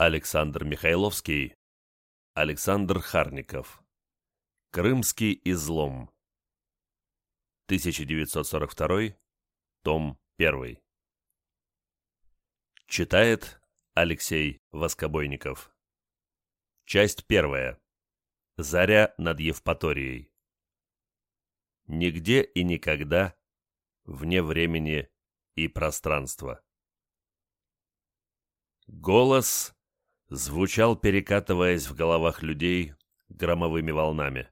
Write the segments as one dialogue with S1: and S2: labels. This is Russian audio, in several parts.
S1: Александр Михайловский, Александр Харников. Крымский излом. 1942, том 1. Читает Алексей Воскобойников. Часть первая. Заря над Евпаторией. Нигде и никогда, вне времени и пространства. Голос звучал, перекатываясь в головах людей громовыми волнами.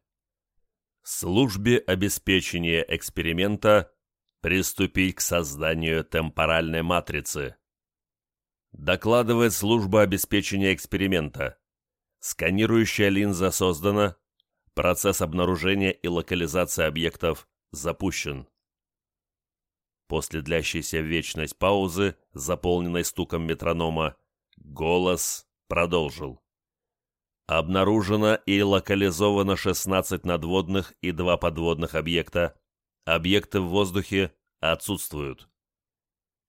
S1: Службе обеспечения эксперимента приступить к созданию темпоральной матрицы. Докладывает служба обеспечения эксперимента. Сканирующая линза создана, процесс обнаружения и локализации объектов запущен. После длящейся вечность паузы, заполненной стуком метронома, голос продолжил. Обнаружено и локализовано 16 надводных и 2 подводных объекта. Объекты в воздухе отсутствуют.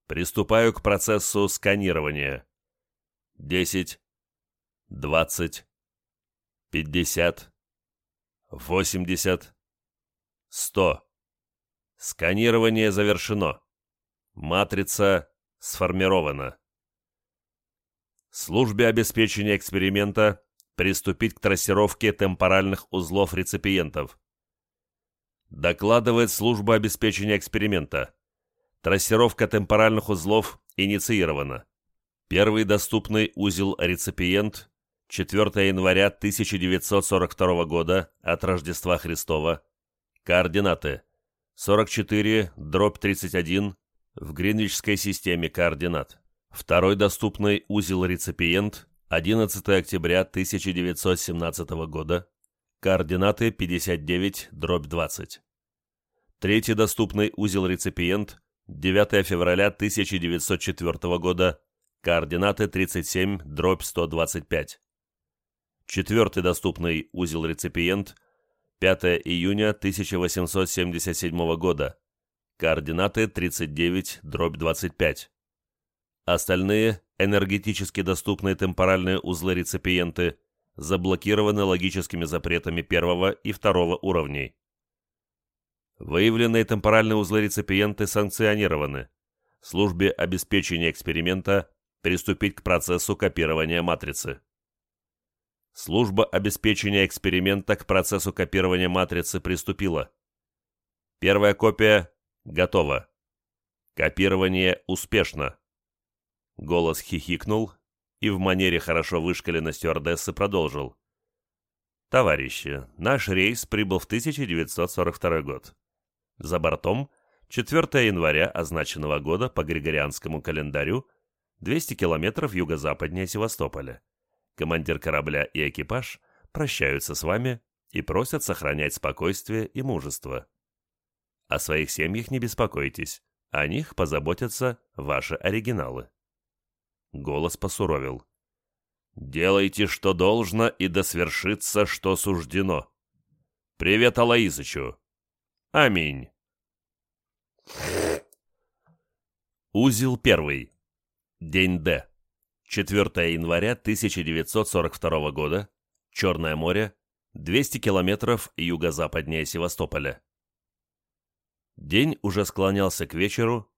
S1: Приступаю к процессу сканирования. 10, 20, 50, 80, 100. Сканирование завершено. Матрица сформирована. Службе обеспечения эксперимента приступить к трассировке темпоральных узлов реципиентов. Докладывает служба обеспечения эксперимента. Трассировка темпоральных узлов инициирована. Первый доступный узел реципиент 4 января 1942 года от Рождества Христова. Координаты 44 дробь 31 в Гринвичской системе координат. Второй доступный узел-реципиент 11 октября 1917 года. Координаты 59 дробь 20. Третий доступный узел-реципиент 9 февраля 1904 года. Координаты 37 дробь 125. Четвертый доступный узел-реципиент 5 июня 1877 года. Координаты 39 дробь 25. Остальные энергетически доступные темпоральные узлы-реципиенты заблокированы логическими запретами первого и второго уровней. Выявленные темпоральные узлы-реципиенты санкционированы. Службе обеспечения эксперимента приступить к процессу копирования матрицы. Служба обеспечения эксперимента к процессу копирования матрицы приступила. Первая копия готова. Копирование успешно. Голос хихикнул и в манере хорошо вышкаленной стюардессы продолжил. «Товарищи, наш рейс прибыл в 1942 год. За бортом 4 января означенного года по Григорианскому календарю 200 километров юго-западнее Севастополя. Командир корабля и экипаж прощаются с вами и просят сохранять спокойствие и мужество. О своих семьях не беспокойтесь, о них позаботятся ваши оригиналы. Голос посуровил. «Делайте, что должно, и да свершится, что суждено. Привет Алаизычу. Аминь». Узел первый. День Д. 4 января 1942 года. Черное море. 200 километров юго-западнее Севастополя. День уже склонялся к вечеру,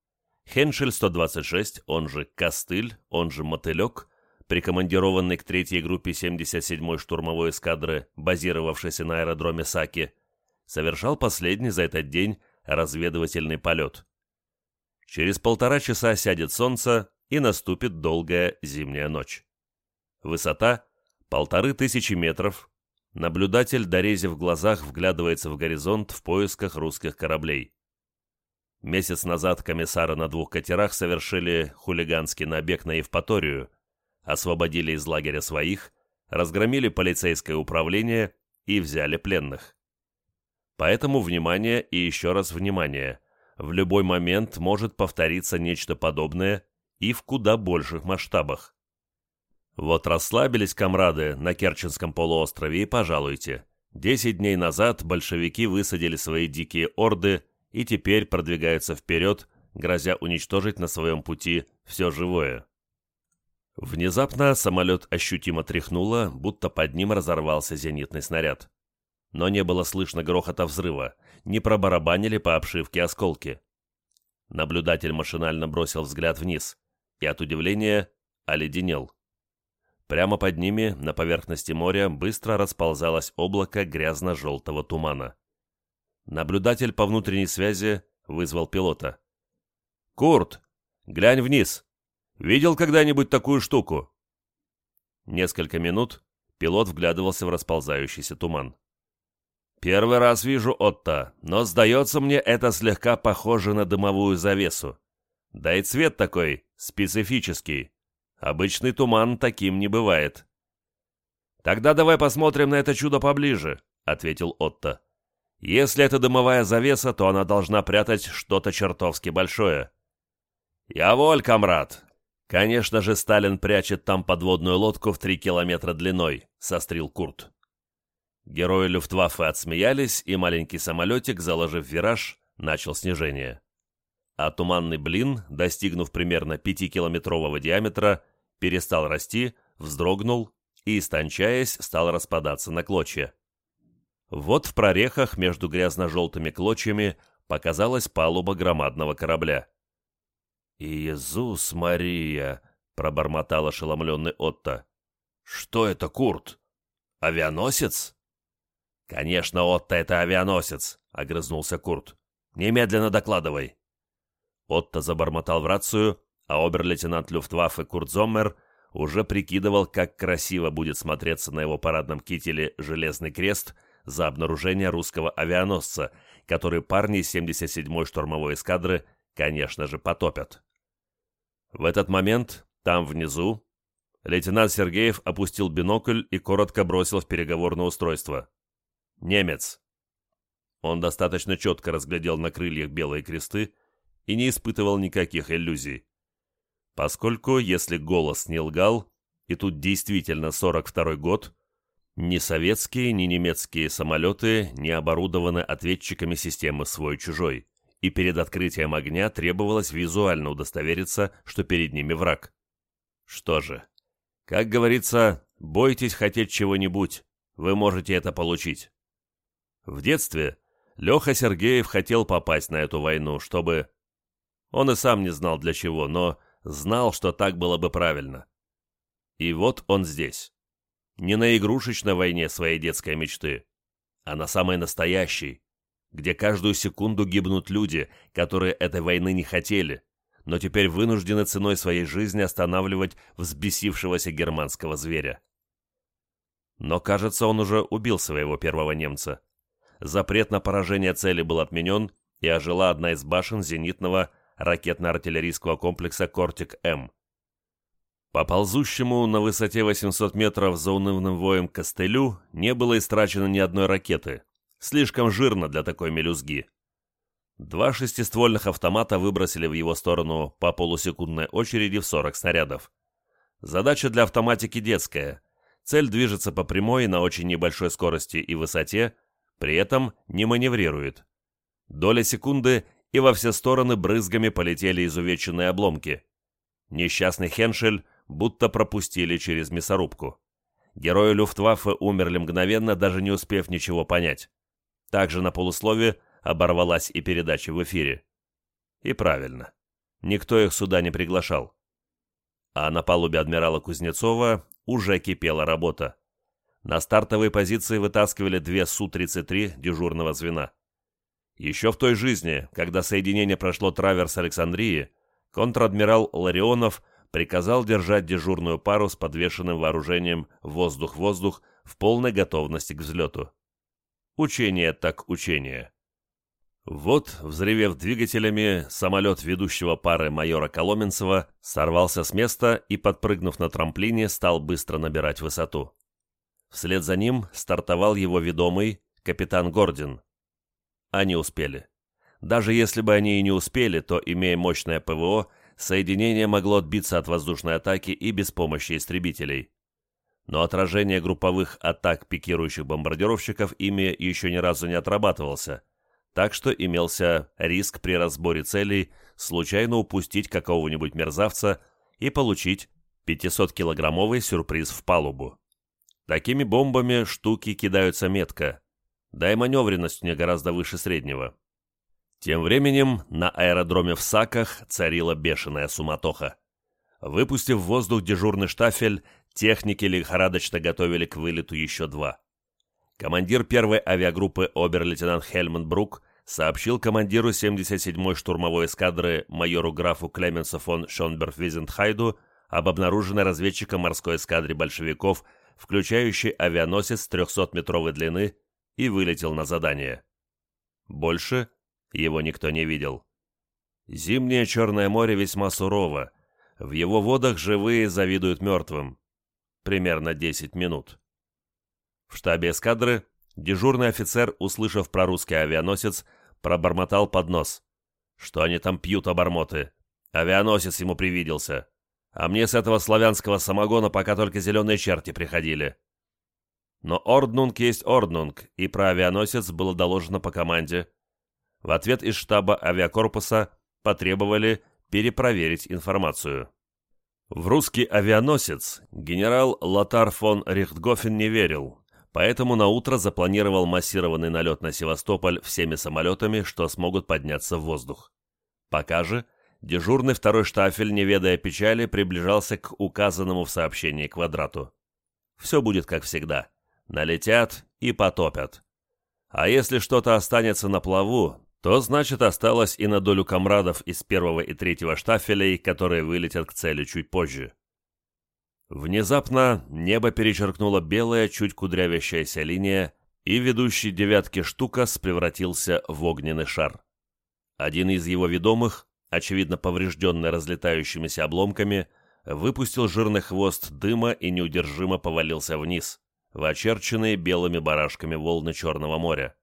S1: Хеншель-126, он же Костыль, он же Мотылек, прикомандированный к третьей группе 77-й штурмовой эскадры, базировавшейся на аэродроме Саки, совершал последний за этот день разведывательный полет. Через полтора часа сядет солнце и наступит долгая зимняя ночь. Высота – полторы тысячи метров. Наблюдатель, дорезив глазах, вглядывается в горизонт в поисках русских кораблей. Месяц назад комиссары на двух катерах совершили хулиганский набег на Евпаторию, освободили из лагеря своих, разгромили полицейское управление и взяли пленных. Поэтому внимание и еще раз внимание. В любой момент может повториться нечто подобное и в куда больших масштабах. Вот расслабились комрады на Керченском полуострове и пожалуйте. Десять дней назад большевики высадили свои дикие орды и теперь продвигаются вперед, грозя уничтожить на своем пути все живое. Внезапно самолет ощутимо тряхнуло, будто под ним разорвался зенитный снаряд. Но не было слышно грохота взрыва, не пробарабанили по обшивке осколки. Наблюдатель машинально бросил взгляд вниз и от удивления оледенел. Прямо под ними, на поверхности моря, быстро расползалось облако грязно-желтого тумана. Наблюдатель по внутренней связи вызвал пилота. «Курт, глянь вниз! Видел когда-нибудь такую штуку?» Несколько минут пилот вглядывался в расползающийся туман. «Первый раз вижу Отто, но, сдается мне, это слегка похоже на дымовую завесу. Да и цвет такой, специфический. Обычный туман таким не бывает». «Тогда давай посмотрим на это чудо поближе», — ответил Отто. «Если это дымовая завеса, то она должна прятать что-то чертовски большое». «Я воль, комрад!» «Конечно же, Сталин прячет там подводную лодку в три километра длиной», — сострил Курт. Герои Люфтваффе отсмеялись, и маленький самолетик, заложив вираж, начал снижение. А туманный блин, достигнув примерно пятикилометрового диаметра, перестал расти, вздрогнул и, истончаясь, стал распадаться на клочья. Вот в прорехах между грязно-желтыми клочьями показалась палуба громадного корабля. «Иисус Мария!» — пробормотал ошеломленный Отто. «Что это, Курт? Авианосец?» «Конечно, Отто, это авианосец», — огрызнулся Курт. «Немедленно докладывай». Отто забормотал в рацию, а обер-лейтенант Люфтваффе Курт Зоммер уже прикидывал, как красиво будет смотреться на его парадном кителе «Железный крест» за обнаружение русского авианосца, который парни 77-й штурмовой эскадры, конечно же, потопят. В этот момент, там внизу, лейтенант Сергеев опустил бинокль и коротко бросил в переговорное устройство. Немец. Он достаточно четко разглядел на крыльях белые кресты и не испытывал никаких иллюзий. Поскольку, если голос не лгал, и тут действительно 42-й год, ни советские, ни немецкие самолеты не оборудованы ответчиками системы «свой-чужой», и перед открытием огня требовалось визуально удостовериться, что перед ними враг. Что же, как говорится, бойтесь хотеть чего-нибудь, вы можете это получить. В детстве Леха Сергеев хотел попасть на эту войну, чтобы... Он и сам не знал для чего, но знал, что так было бы правильно. И вот он здесь. Не на игрушечной войне своей детской мечты, а на самой настоящей, где каждую секунду гибнут люди, которые этой войны не хотели, но теперь вынуждены ценой своей жизни останавливать взбесившегося германского зверя. Но, кажется, он уже убил своего первого немца запрет на поражение цели был отменен, и ожила одна из башен зенитного ракетно-артиллерийского комплекса «Кортик-М». По ползущему на высоте 800 метров за унывным воем костылю не было истрачено ни одной ракеты. Слишком жирно для такой мелюзги. Два шестиствольных автомата выбросили в его сторону по полусекундной очереди в 40 снарядов. Задача для автоматики детская. Цель движется по прямой на очень небольшой скорости и высоте, при этом не маневрирует. Доля секунды, и во все стороны брызгами полетели изувеченные обломки. Несчастный Хеншель будто пропустили через мясорубку. Герои Люфтваффе умерли мгновенно, даже не успев ничего понять. Также на полуслове оборвалась и передача в эфире. И правильно. Никто их сюда не приглашал. А на палубе адмирала Кузнецова уже кипела работа. На стартовые позиции вытаскивали две Су-33 дежурного звена. Еще в той жизни, когда соединение прошло траверс Александрии, контр-адмирал Ларионов приказал держать дежурную пару с подвешенным вооружением «воздух-воздух» в полной готовности к взлету. Учение так учение. Вот, взрывев двигателями, самолет ведущего пары майора Коломенцева сорвался с места и, подпрыгнув на трамплине, стал быстро набирать высоту. Вслед за ним стартовал его ведомый капитан Гордин. Они успели. Даже если бы они и не успели, то, имея мощное ПВО, соединение могло отбиться от воздушной атаки и без помощи истребителей. Но отражение групповых атак пикирующих бомбардировщиков ими еще ни разу не отрабатывался, так что имелся риск при разборе целей случайно упустить какого-нибудь мерзавца и получить 500-килограммовый сюрприз в палубу. Такими бомбами штуки кидаются метко, да и маневренность у них гораздо выше среднего. Тем временем на аэродроме в Саках царила бешеная суматоха. Выпустив в воздух дежурный штафель, техники лихорадочно готовили к вылету еще два. Командир первой авиагруппы обер-лейтенант Хельман Брук сообщил командиру 77-й штурмовой эскадры майору графу Клеменсу фон Шонберг-Визентхайду об обнаруженной разведчиком морской эскадре большевиков, включающей авианосец 300-метровой длины, и вылетел на задание. Больше его никто не видел. Зимнее Черное море весьма сурово. В его водах живые завидуют мертвым. Примерно 10 минут. В штабе эскадры дежурный офицер, услышав про русский авианосец, пробормотал под нос. Что они там пьют, обормоты? Авианосец ему привиделся. А мне с этого славянского самогона пока только зеленые черти приходили. Но орднунг есть орднунг, и про авианосец было доложено по команде. В ответ из штаба авиакорпуса потребовали перепроверить информацию. В русский авианосец генерал Лотар фон Рихтгофен не верил, поэтому на утро запланировал массированный налет на Севастополь всеми самолетами, что смогут подняться в воздух. Пока же дежурный второй штафель, не ведая печали, приближался к указанному в сообщении квадрату. Все будет как всегда. Налетят и потопят. А если что-то останется на плаву, то значит осталось и на долю комрадов из первого и третьего штафелей, которые вылетят к цели чуть позже. Внезапно небо перечеркнула белая, чуть кудрявящаяся линия, и ведущий девятки штукас превратился в огненный шар. Один из его ведомых, очевидно поврежденный разлетающимися обломками, выпустил жирный хвост дыма и неудержимо повалился вниз, в очерченные белыми барашками волны Черного моря.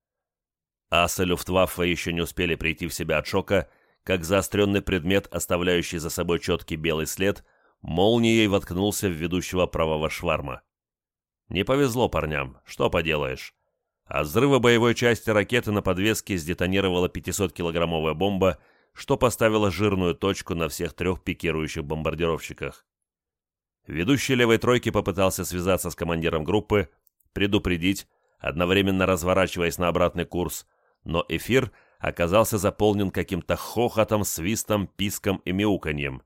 S1: Асы Люфтваффе еще не успели прийти в себя от шока, как заостренный предмет, оставляющий за собой четкий белый след – молнией воткнулся в ведущего правого шварма. Не повезло парням, что поделаешь. От взрыва боевой части ракеты на подвеске сдетонировала 500-килограммовая бомба, что поставило жирную точку на всех трех пикирующих бомбардировщиках. Ведущий левой тройки попытался связаться с командиром группы, предупредить, одновременно разворачиваясь на обратный курс, но эфир оказался заполнен каким-то хохотом, свистом, писком и мяуканьем.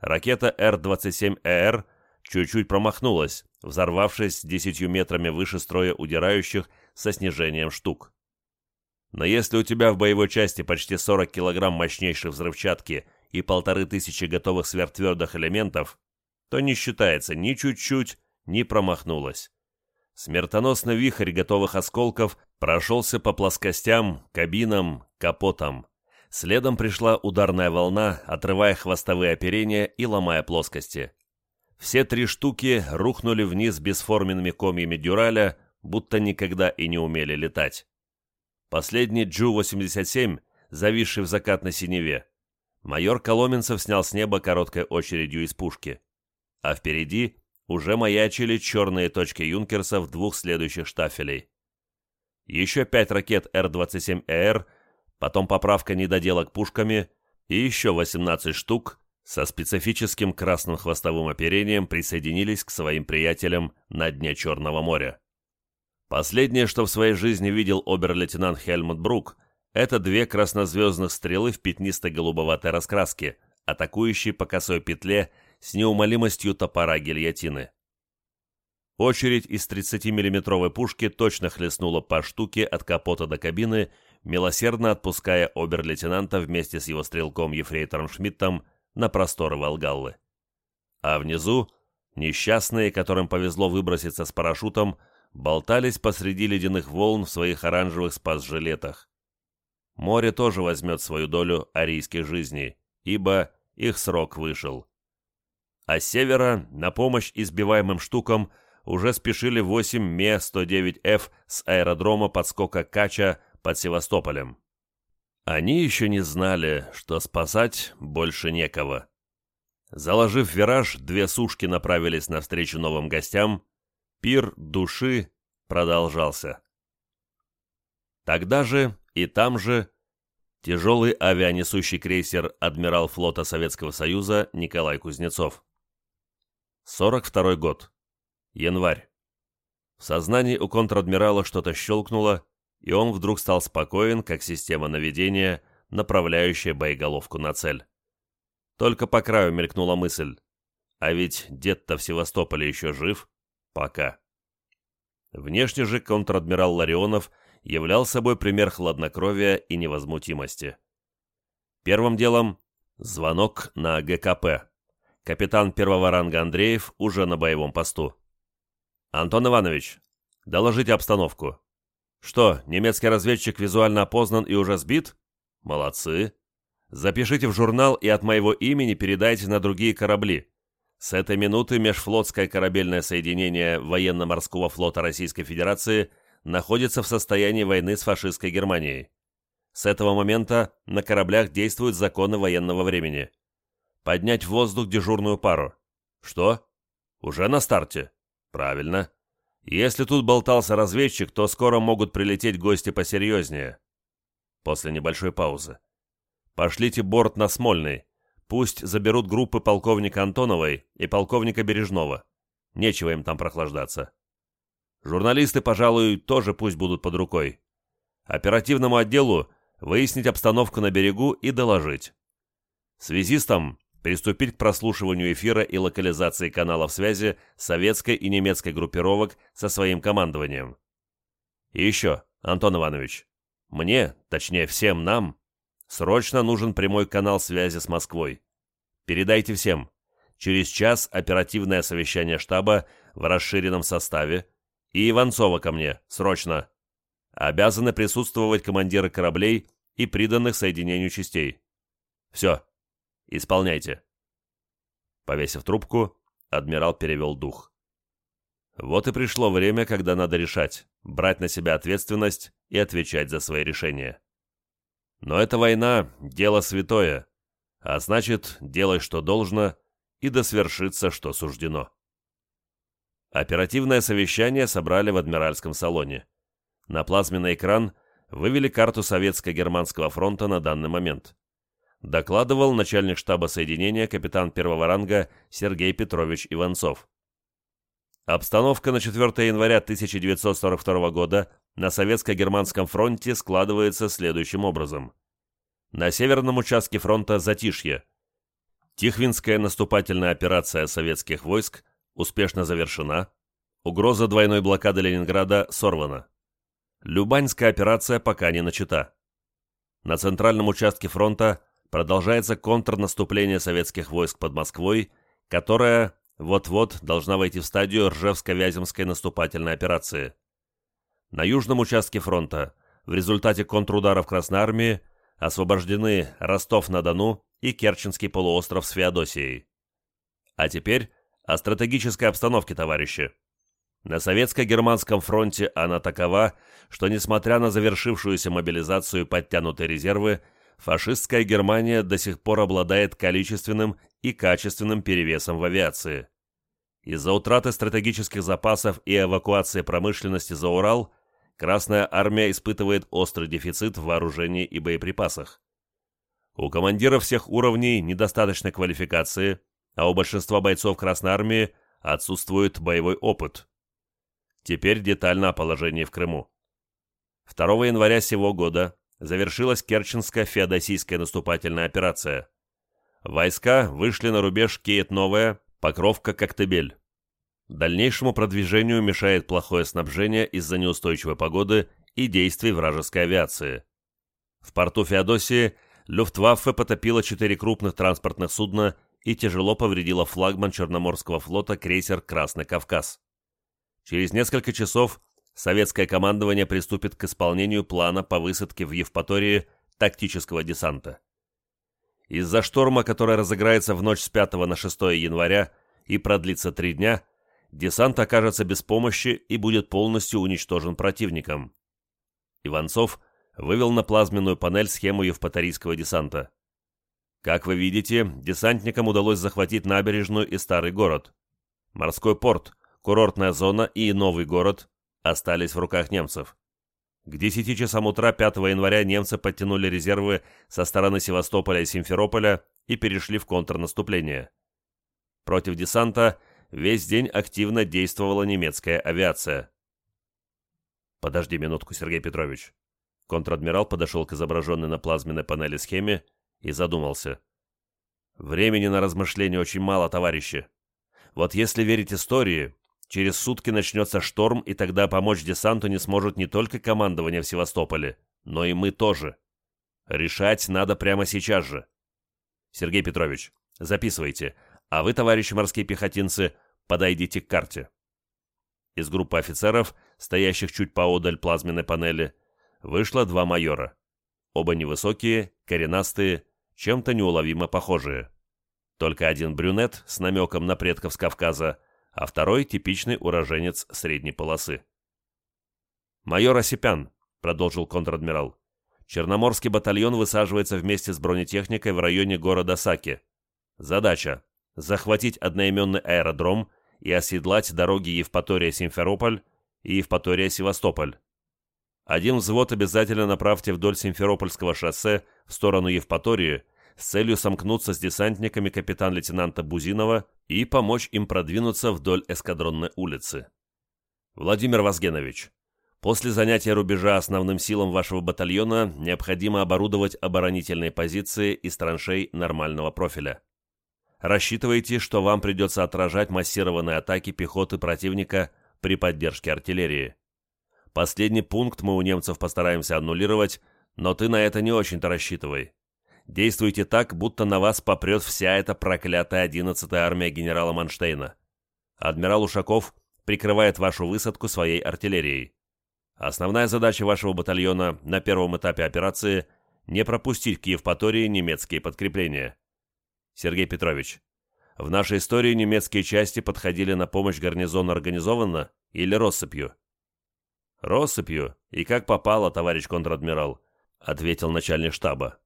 S1: Ракета Р-27ЭР чуть-чуть промахнулась, взорвавшись десятью метрами выше строя удирающих со снижением штук. Но если у тебя в боевой части почти 40 килограмм мощнейшей взрывчатки и полторы тысячи готовых сверхтвердых элементов, то не считается ни чуть-чуть, ни промахнулась. Смертоносный вихрь готовых осколков прошелся по плоскостям, кабинам, капотам. Следом пришла ударная волна, отрывая хвостовые оперения и ломая плоскости. Все три штуки рухнули вниз бесформенными комьями дюраля, будто никогда и не умели летать. Последний Джу-87, зависший в закатной синеве, майор Коломенцев снял с неба короткой очередью из пушки. А впереди уже маячили черные точки юнкерсов двух следующих штафелей. Еще пять ракет Р-27ЭР потом поправка недоделок пушками и еще 18 штук со специфическим красным хвостовым оперением присоединились к своим приятелям на дне Черного моря. Последнее, что в своей жизни видел обер-лейтенант Хельмут Брук, это две краснозвездных стрелы в пятнисто-голубоватой раскраске, атакующие по косой петле с неумолимостью топора гильотины. Очередь из 30-миллиметровой пушки точно хлестнула по штуке от капота до кабины милосердно отпуская обер-лейтенанта вместе с его стрелком Ефрейтором Шмидтом на просторы Волгаллы. А внизу несчастные, которым повезло выброситься с парашютом, болтались посреди ледяных волн в своих оранжевых спас-жилетах. Море тоже возьмет свою долю арийских жизней, ибо их срок вышел. А с севера на помощь избиваемым штукам уже спешили 8 Ме-109Ф с аэродрома подскока Кача под Севастополем. Они еще не знали, что спасать больше некого. Заложив вираж, две сушки направились навстречу новым гостям. Пир души продолжался. Тогда же и там же тяжелый авианесущий крейсер «Адмирал флота Советского Союза» Николай Кузнецов. 42 год. Январь. В сознании у контр-адмирала что-то щелкнуло, и он вдруг стал спокоен, как система наведения, направляющая боеголовку на цель. Только по краю мелькнула мысль. А ведь дед-то в Севастополе еще жив? Пока. Внешне же контр-адмирал Ларионов являл собой пример хладнокровия и невозмутимости. Первым делом звонок на ГКП. Капитан первого ранга Андреев уже на боевом посту. «Антон Иванович, доложите обстановку. Что, немецкий разведчик визуально опознан и уже сбит? Молодцы. Запишите в журнал и от моего имени передайте на другие корабли. С этой минуты межфлотское корабельное соединение военно-морского флота Российской Федерации находится в состоянии войны с фашистской Германией. С этого момента на кораблях действуют законы военного времени. Поднять в воздух дежурную пару. Что? Уже на старте? Правильно. Если тут болтался разведчик, то скоро могут прилететь гости посерьезнее. После небольшой паузы. Пошлите борт на Смольный. Пусть заберут группы полковника Антоновой и полковника Бережного. Нечего им там прохлаждаться. Журналисты, пожалуй, тоже пусть будут под рукой. Оперативному отделу выяснить обстановку на берегу и доложить. Связистам приступить к прослушиванию эфира и локализации каналов связи советской и немецкой группировок со своим командованием. И еще, Антон Иванович, мне, точнее всем нам, срочно нужен прямой канал связи с Москвой. Передайте всем. Через час оперативное совещание штаба в расширенном составе. И Иванцова ко мне, срочно. Обязаны присутствовать командиры кораблей и приданных соединению частей. Все, Исполняйте». Повесив трубку, адмирал перевел дух. Вот и пришло время, когда надо решать, брать на себя ответственность и отвечать за свои решения. Но эта война – дело святое, а значит, делай, что должно, и да свершится, что суждено. Оперативное совещание собрали в Адмиральском салоне. На плазменный экран вывели карту Советско-Германского фронта на данный момент докладывал начальник штаба соединения капитан первого ранга Сергей Петрович Иванцов. Обстановка на 4 января 1942 года на Советско-Германском фронте складывается следующим образом. На северном участке фронта затишье. Тихвинская наступательная операция советских войск успешно завершена. Угроза двойной блокады Ленинграда сорвана. Любаньская операция пока не начата. На центральном участке фронта продолжается контрнаступление советских войск под Москвой, которая вот-вот должна войти в стадию Ржевско-Вяземской наступательной операции. На южном участке фронта в результате контрударов Красной Армии освобождены Ростов-на-Дону и Керченский полуостров с Феодосией. А теперь о стратегической обстановке, товарищи. На советско-германском фронте она такова, что несмотря на завершившуюся мобилизацию и подтянутые резервы, фашистская Германия до сих пор обладает количественным и качественным перевесом в авиации. Из-за утраты стратегических запасов и эвакуации промышленности за Урал, Красная Армия испытывает острый дефицит в вооружении и боеприпасах. У командиров всех уровней недостаточной квалификации, а у большинства бойцов Красной Армии отсутствует боевой опыт. Теперь детально о положении в Крыму. 2 января сего года завершилась Керченская феодосийская наступательная операция. Войска вышли на рубеж Киет-Новая, Покровка-Коктебель. Дальнейшему продвижению мешает плохое снабжение из-за неустойчивой погоды и действий вражеской авиации. В порту Феодосии Люфтваффе потопило четыре крупных транспортных судна и тяжело повредило флагман Черноморского флота крейсер «Красный Кавказ». Через несколько часов советское командование приступит к исполнению плана по высадке в Евпатории тактического десанта. Из-за шторма, который разыграется в ночь с 5 на 6 января и продлится три дня, десант окажется без помощи и будет полностью уничтожен противником. Иванцов вывел на плазменную панель схему евпаторийского десанта. Как вы видите, десантникам удалось захватить набережную и старый город. Морской порт, курортная зона и новый город остались в руках немцев. К 10 часам утра 5 января немцы подтянули резервы со стороны Севастополя и Симферополя и перешли в контрнаступление. Против десанта весь день активно действовала немецкая авиация. «Подожди минутку, Сергей Петрович». Контр-адмирал подошел к изображенной на плазменной панели схеме и задумался. «Времени на размышления очень мало, товарищи. Вот если верить истории, через сутки начнется шторм, и тогда помочь десанту не сможет не только командование в Севастополе, но и мы тоже. Решать надо прямо сейчас же. Сергей Петрович, записывайте, а вы, товарищи морские пехотинцы, подойдите к карте. Из группы офицеров, стоящих чуть поодаль плазменной панели, вышло два майора. Оба невысокие, коренастые, чем-то неуловимо похожие. Только один брюнет с намеком на предков с Кавказа, а второй типичный уроженец средней полосы. «Майор Осипян», — продолжил контр-адмирал, Черноморский батальон высаживается вместе с бронетехникой в районе города Саки. Задача – захватить одноименный аэродром и оседлать дороги Евпатория-Симферополь и Евпатория-Севастополь. Один взвод обязательно направьте вдоль Симферопольского шоссе в сторону Евпатории с целью сомкнуться с десантниками капитан-лейтенанта Бузинова и помочь им продвинуться вдоль эскадронной улицы. Владимир Вазгенович, После занятия рубежа основным силам вашего батальона необходимо оборудовать оборонительные позиции из траншей нормального профиля. Рассчитывайте, что вам придется отражать массированные атаки пехоты противника при поддержке артиллерии. Последний пункт мы у немцев постараемся аннулировать, но ты на это не очень-то рассчитывай. Действуйте так, будто на вас попрет вся эта проклятая 11-я армия генерала Манштейна. Адмирал Ушаков прикрывает вашу высадку своей артиллерией. Основная задача вашего батальона на первом этапе операции – не пропустить к Евпатории немецкие подкрепления. Сергей Петрович, в нашей истории немецкие части подходили на помощь гарнизону организованно или россыпью? Россыпью, и как попало, товарищ контр-адмирал, ответил начальник штаба.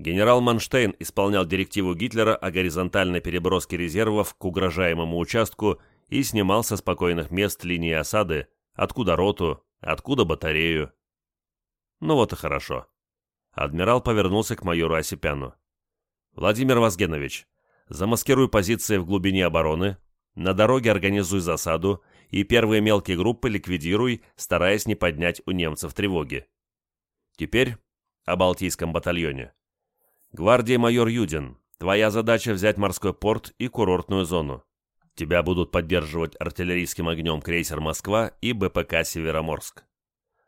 S1: Генерал Манштейн исполнял директиву Гитлера о горизонтальной переброске резервов к угрожаемому участку и снимал со спокойных мест линии осады, откуда роту, Откуда батарею? Ну вот и хорошо. Адмирал повернулся к майору Осипяну. Владимир Вазгенович, замаскируй позиции в глубине обороны, на дороге организуй засаду и первые мелкие группы ликвидируй, стараясь не поднять у немцев тревоги. Теперь о Балтийском батальоне. Гвардия майор Юдин, твоя задача взять морской порт и курортную зону. Тебя будут поддерживать артиллерийским огнем крейсер «Москва» и БПК «Североморск».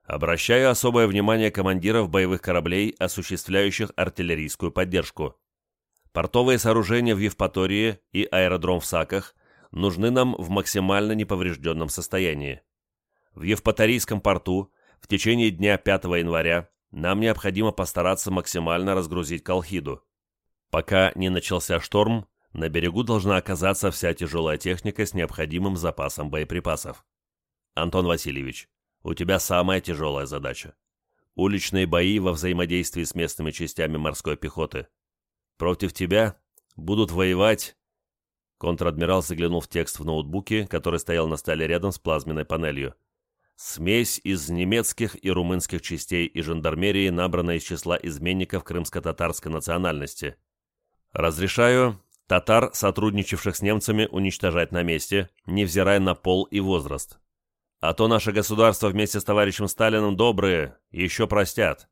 S1: Обращаю особое внимание командиров боевых кораблей, осуществляющих артиллерийскую поддержку. Портовые сооружения в Евпатории и аэродром в Саках нужны нам в максимально неповрежденном состоянии. В Евпаторийском порту в течение дня 5 января нам необходимо постараться максимально разгрузить Колхиду. Пока не начался шторм, на берегу должна оказаться вся тяжелая техника с необходимым запасом боеприпасов. Антон Васильевич, у тебя самая тяжелая задача. Уличные бои во взаимодействии с местными частями морской пехоты. Против тебя будут воевать... Контр-адмирал заглянул в текст в ноутбуке, который стоял на столе рядом с плазменной панелью. Смесь из немецких и румынских частей и жандармерии, набранная из числа изменников крымско-татарской национальности. Разрешаю татар, сотрудничавших с немцами, уничтожать на месте, невзирая на пол и возраст. А то наше государство вместе с товарищем Сталиным добрые, еще простят.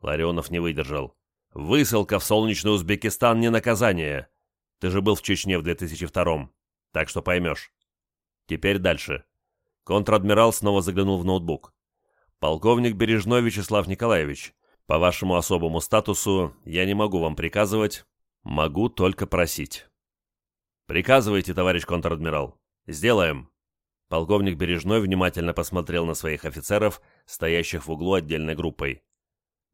S1: Ларионов не выдержал. Высылка в солнечный Узбекистан не наказание. Ты же был в Чечне в 2002-м, так что поймешь. Теперь дальше. Контр-адмирал снова заглянул в ноутбук. Полковник Бережной Вячеслав Николаевич, по вашему особому статусу я не могу вам приказывать, Могу только просить. Приказывайте, товарищ контр-адмирал. Сделаем. Полковник Бережной внимательно посмотрел на своих офицеров, стоящих в углу отдельной группой.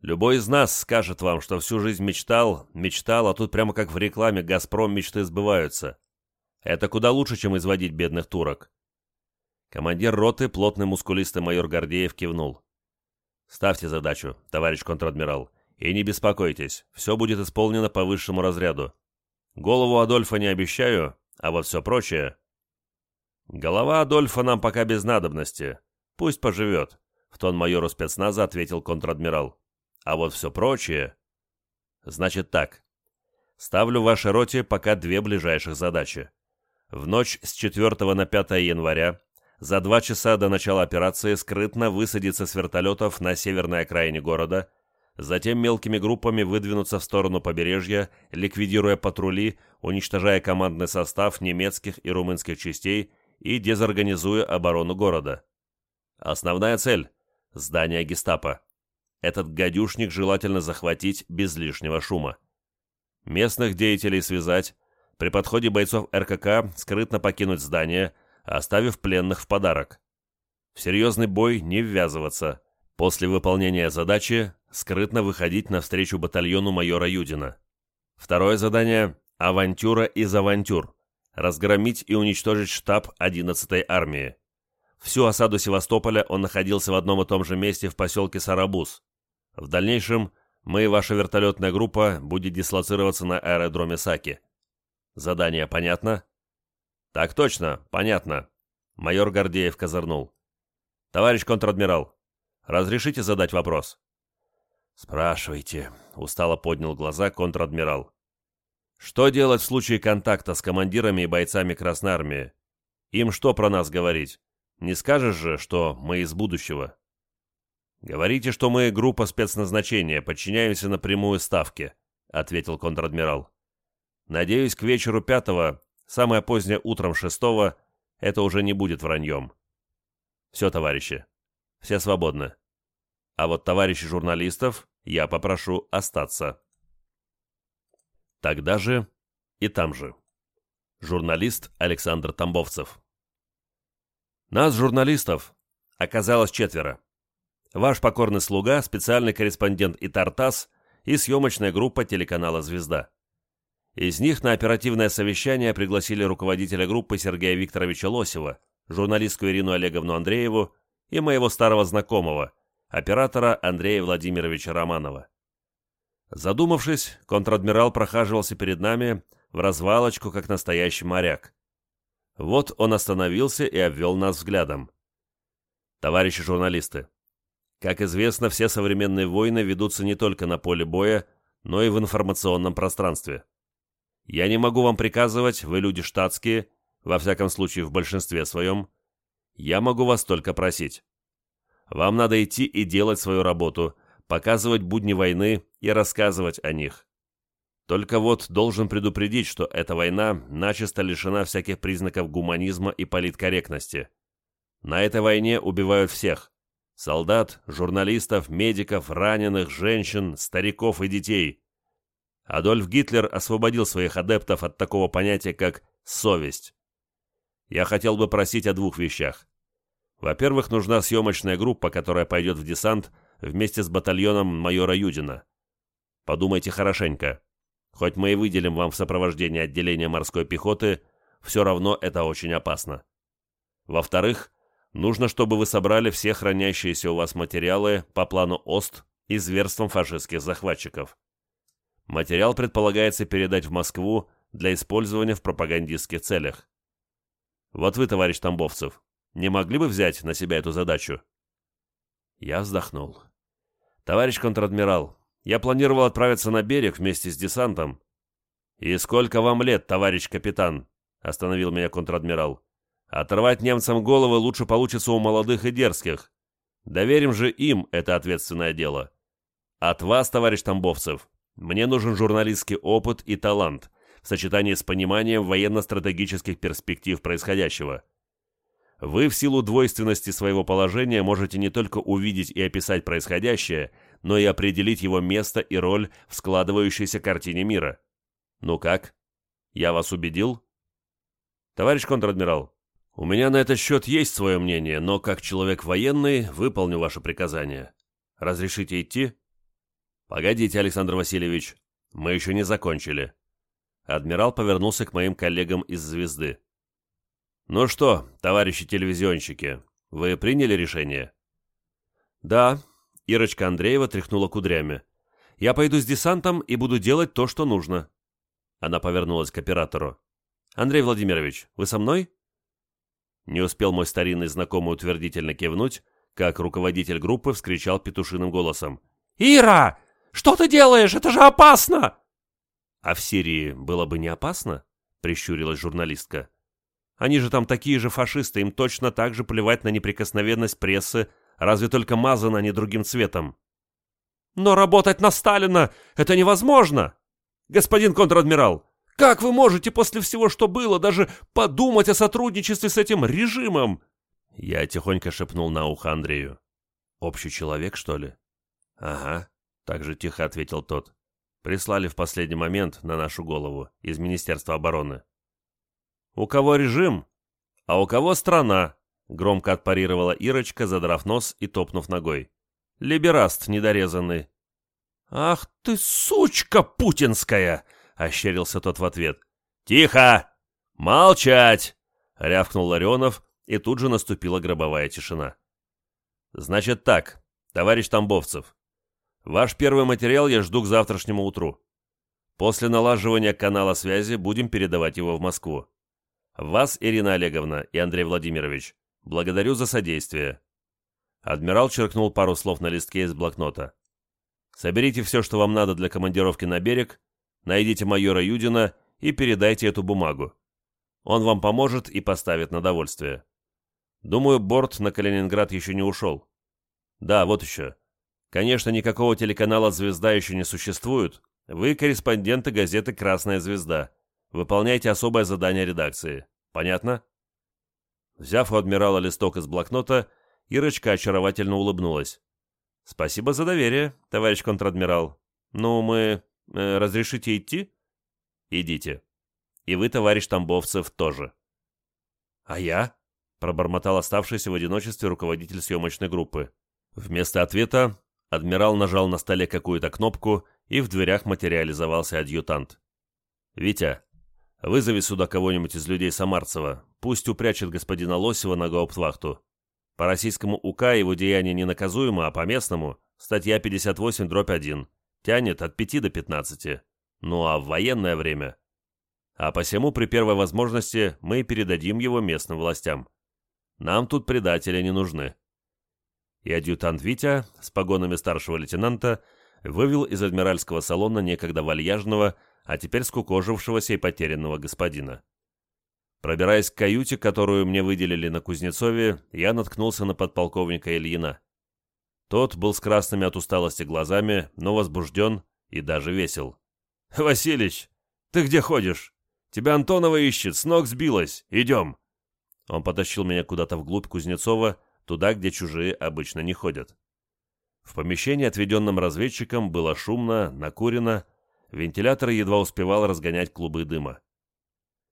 S1: Любой из нас скажет вам, что всю жизнь мечтал, мечтал, а тут прямо как в рекламе «Газпром» мечты сбываются. Это куда лучше, чем изводить бедных турок. Командир роты, плотный мускулистый майор Гордеев, кивнул. «Ставьте задачу, товарищ контр-адмирал. И не беспокойтесь, все будет исполнено по высшему разряду. Голову Адольфа не обещаю, а вот все прочее... Голова Адольфа нам пока без надобности. Пусть поживет, — в тон майору спецназа ответил контр-адмирал. А вот все прочее... Значит так. Ставлю вашей роте пока две ближайших задачи. в ночь с 4 на 5 января за два часа до начала операции скрытно высадиться с вертолетов на северной окраине города, затем мелкими группами выдвинуться в сторону побережья, ликвидируя патрули, уничтожая командный состав немецких и румынских частей и дезорганизуя оборону города. Основная цель – здание гестапо. Этот гадюшник желательно захватить без лишнего шума. Местных деятелей связать, при подходе бойцов РКК скрытно покинуть здание – оставив пленных в подарок. В серьезный бой не ввязываться. После выполнения задачи скрытно выходить навстречу батальону майора Юдина. Второе задание – авантюра из авантюр. Разгромить и уничтожить штаб 11-й армии. Всю осаду Севастополя он находился в одном и том же месте в поселке Сарабуз. В дальнейшем мы и ваша вертолетная группа будет дислоцироваться на аэродроме Саки. Задание понятно? «Так точно, понятно». Майор Гордеев козырнул. «Товарищ контр-адмирал, разрешите задать вопрос?» «Спрашивайте», — устало поднял глаза контр-адмирал. «Что делать в случае контакта с командирами и бойцами Красной Армии? Им что про нас говорить? Не скажешь же, что мы из будущего?» «Говорите, что мы группа спецназначения, подчиняемся напрямую ставке», — ответил контр-адмирал. «Надеюсь, к вечеру пятого Самое позднее утром шестого это уже не будет враньем. Все, товарищи, все свободны. А вот товарищи журналистов я попрошу остаться. Тогда же и там же. Журналист Александр Тамбовцев. Нас, журналистов, оказалось четверо. Ваш покорный слуга, специальный корреспондент и Тартас и съемочная группа телеканала «Звезда». Из них на оперативное совещание пригласили руководителя группы Сергея Викторовича Лосева, журналистку Ирину Олеговну Андрееву и моего старого знакомого, оператора Андрея Владимировича Романова. Задумавшись, контр-адмирал прохаживался перед нами в развалочку, как настоящий моряк. Вот он остановился и обвел нас взглядом. Товарищи журналисты, как известно, все современные войны ведутся не только на поле боя, но и в информационном пространстве. Я не могу вам приказывать, вы люди штатские, во всяком случае в большинстве своем. Я могу вас только просить. Вам надо идти и делать свою работу, показывать будни войны и рассказывать о них. Только вот должен предупредить, что эта война начисто лишена всяких признаков гуманизма и политкорректности. На этой войне убивают всех. Солдат, журналистов, медиков, раненых, женщин, стариков и детей. Адольф Гитлер освободил своих адептов от такого понятия, как «совесть». Я хотел бы просить о двух вещах. Во-первых, нужна съемочная группа, которая пойдет в десант вместе с батальоном майора Юдина. Подумайте хорошенько. Хоть мы и выделим вам в сопровождении отделения морской пехоты, все равно это очень опасно. Во-вторых, нужно, чтобы вы собрали все хранящиеся у вас материалы по плану ОСТ и зверствам фашистских захватчиков. Материал предполагается передать в Москву для использования в пропагандистских целях. Вот вы, товарищ Тамбовцев, не могли бы взять на себя эту задачу? Я вздохнул. Товарищ контр-адмирал, я планировал отправиться на берег вместе с десантом. И сколько вам лет, товарищ капитан? Остановил меня контр-адмирал. Оторвать немцам головы лучше получится у молодых и дерзких. Доверим же им это ответственное дело. От вас, товарищ Тамбовцев, мне нужен журналистский опыт и талант в сочетании с пониманием военно-стратегических перспектив происходящего. Вы в силу двойственности своего положения можете не только увидеть и описать происходящее, но и определить его место и роль в складывающейся картине мира. Ну как? Я вас убедил? Товарищ контр-адмирал, у меня на этот счет есть свое мнение, но как человек военный выполню ваше приказание. Разрешите идти? «Погодите, Александр Васильевич, мы еще не закончили». Адмирал повернулся к моим коллегам из «Звезды». «Ну что, товарищи телевизионщики, вы приняли решение?» «Да», — Ирочка Андреева тряхнула кудрями. «Я пойду с десантом и буду делать то, что нужно». Она повернулась к оператору. «Андрей Владимирович, вы со мной?» Не успел мой старинный знакомый утвердительно кивнуть, как руководитель группы вскричал петушиным голосом. «Ира! Что ты делаешь? Это же опасно!» «А в Сирии было бы не опасно?» — прищурилась журналистка. Они же там такие же фашисты, им точно так же плевать на неприкосновенность прессы, разве только мазаны они другим цветом. Но работать на Сталина — это невозможно! Господин контр-адмирал, как вы можете после всего, что было, даже подумать о сотрудничестве с этим режимом?» Я тихонько шепнул на ухо Андрею. «Общий человек, что ли?» «Ага», — так же тихо ответил тот. «Прислали в последний момент на нашу голову из Министерства обороны». «У кого режим, а у кого страна?» — громко отпарировала Ирочка, задрав нос и топнув ногой. «Либераст недорезанный». «Ах ты, сучка путинская!» ощерился тот в ответ. «Тихо! Молчать!» — рявкнул Ларионов, и тут же наступила гробовая тишина. «Значит так, товарищ Тамбовцев, ваш первый материал я жду к завтрашнему утру. После налаживания канала связи будем передавать его в Москву. Вас, Ирина Олеговна и Андрей Владимирович, благодарю за содействие». Адмирал черкнул пару слов на листке из блокнота. «Соберите все, что вам надо для командировки на берег, Найдите майора Юдина и передайте эту бумагу. Он вам поможет и поставит на довольствие. Думаю, борт на Калининград еще не ушел. Да, вот еще. Конечно, никакого телеканала «Звезда» еще не существует. Вы корреспонденты газеты «Красная звезда». Выполняйте особое задание редакции. Понятно? Взяв у адмирала листок из блокнота, Ирочка очаровательно улыбнулась. «Спасибо за доверие, товарищ контр-адмирал. Ну, мы Э, разрешите идти?» «Идите. И вы, товарищ Тамбовцев, тоже». «А я?» — пробормотал оставшийся в одиночестве руководитель съемочной группы. Вместо ответа адмирал нажал на столе какую-то кнопку, и в дверях материализовался адъютант. «Витя, вызови сюда кого-нибудь из людей Самарцева, пусть упрячет господина Лосева на гауптвахту. По российскому УК его деяние не наказуемо, а по местному — статья 58 дробь 1 тянет от 5 до 15, ну а в военное время... А посему при первой возможности мы передадим его местным властям. Нам тут предатели не нужны. И адъютант Витя с погонами старшего лейтенанта вывел из адмиральского салона некогда вальяжного, а теперь скукожившегося и потерянного господина. Пробираясь к каюте, которую мне выделили на Кузнецове, я наткнулся на подполковника Ильина. Тот был с красными от усталости глазами, но возбужден и даже весел. «Василич, ты где ходишь? Тебя Антонова ищет, с ног сбилась. Идем!» Он потащил меня куда-то вглубь Кузнецова, туда, где чужие обычно не ходят. В помещении, отведенном разведчиком, было шумно, накурено, вентилятор едва успевал разгонять клубы дыма.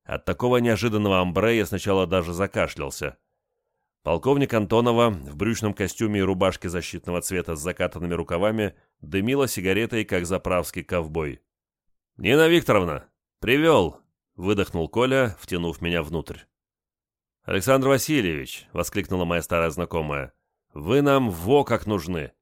S1: От такого неожиданного амбре я сначала даже закашлялся, Полковник Антонова в брючном костюме и рубашке защитного цвета с закатанными рукавами дымила сигаретой, как заправский ковбой. «Нина Викторовна! Привел!» — выдохнул Коля, втянув меня внутрь. «Александр Васильевич!» — воскликнула моя старая знакомая. «Вы нам во как нужны!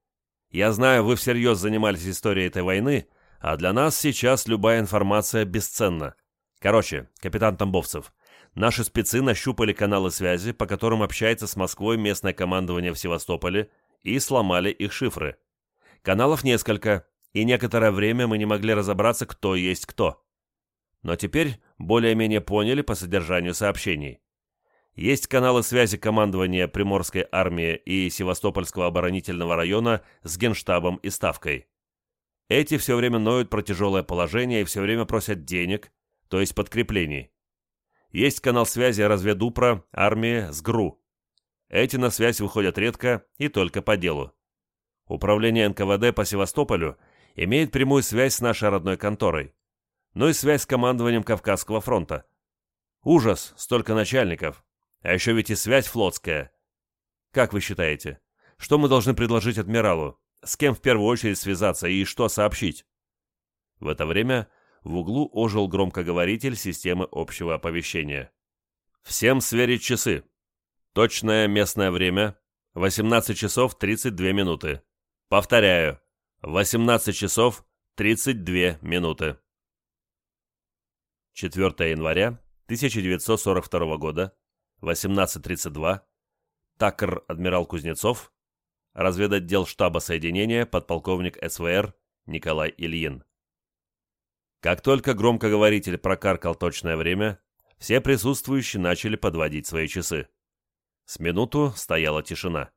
S1: Я знаю, вы всерьез занимались историей этой войны, а для нас сейчас любая информация бесценна. Короче, капитан Тамбовцев, Наши спецы нащупали каналы связи, по которым общается с Москвой местное командование в Севастополе, и сломали их шифры. Каналов несколько, и некоторое время мы не могли разобраться, кто есть кто. Но теперь более-менее поняли по содержанию сообщений. Есть каналы связи командования Приморской армии и Севастопольского оборонительного района с Генштабом и Ставкой. Эти все время ноют про тяжелое положение и все время просят денег, то есть подкреплений. Есть канал связи разведупра, армии, СГРУ. Эти на связь выходят редко и только по делу. Управление НКВД по Севастополю имеет прямую связь с нашей родной конторой. Ну и связь с командованием Кавказского фронта. Ужас, столько начальников. А еще ведь и связь флотская. Как вы считаете, что мы должны предложить адмиралу? С кем в первую очередь связаться и что сообщить? В это время в углу ожил громкоговоритель системы общего оповещения. «Всем сверить часы. Точное местное время – 18 часов 32 минуты. Повторяю, 18 часов 32 минуты». 4 января 1942 года, 18.32, Такр адмирал Кузнецов, разведотдел штаба соединения, подполковник СВР Николай Ильин. Как только громкоговоритель прокаркал точное время, все присутствующие начали подводить свои часы. С минуту стояла тишина.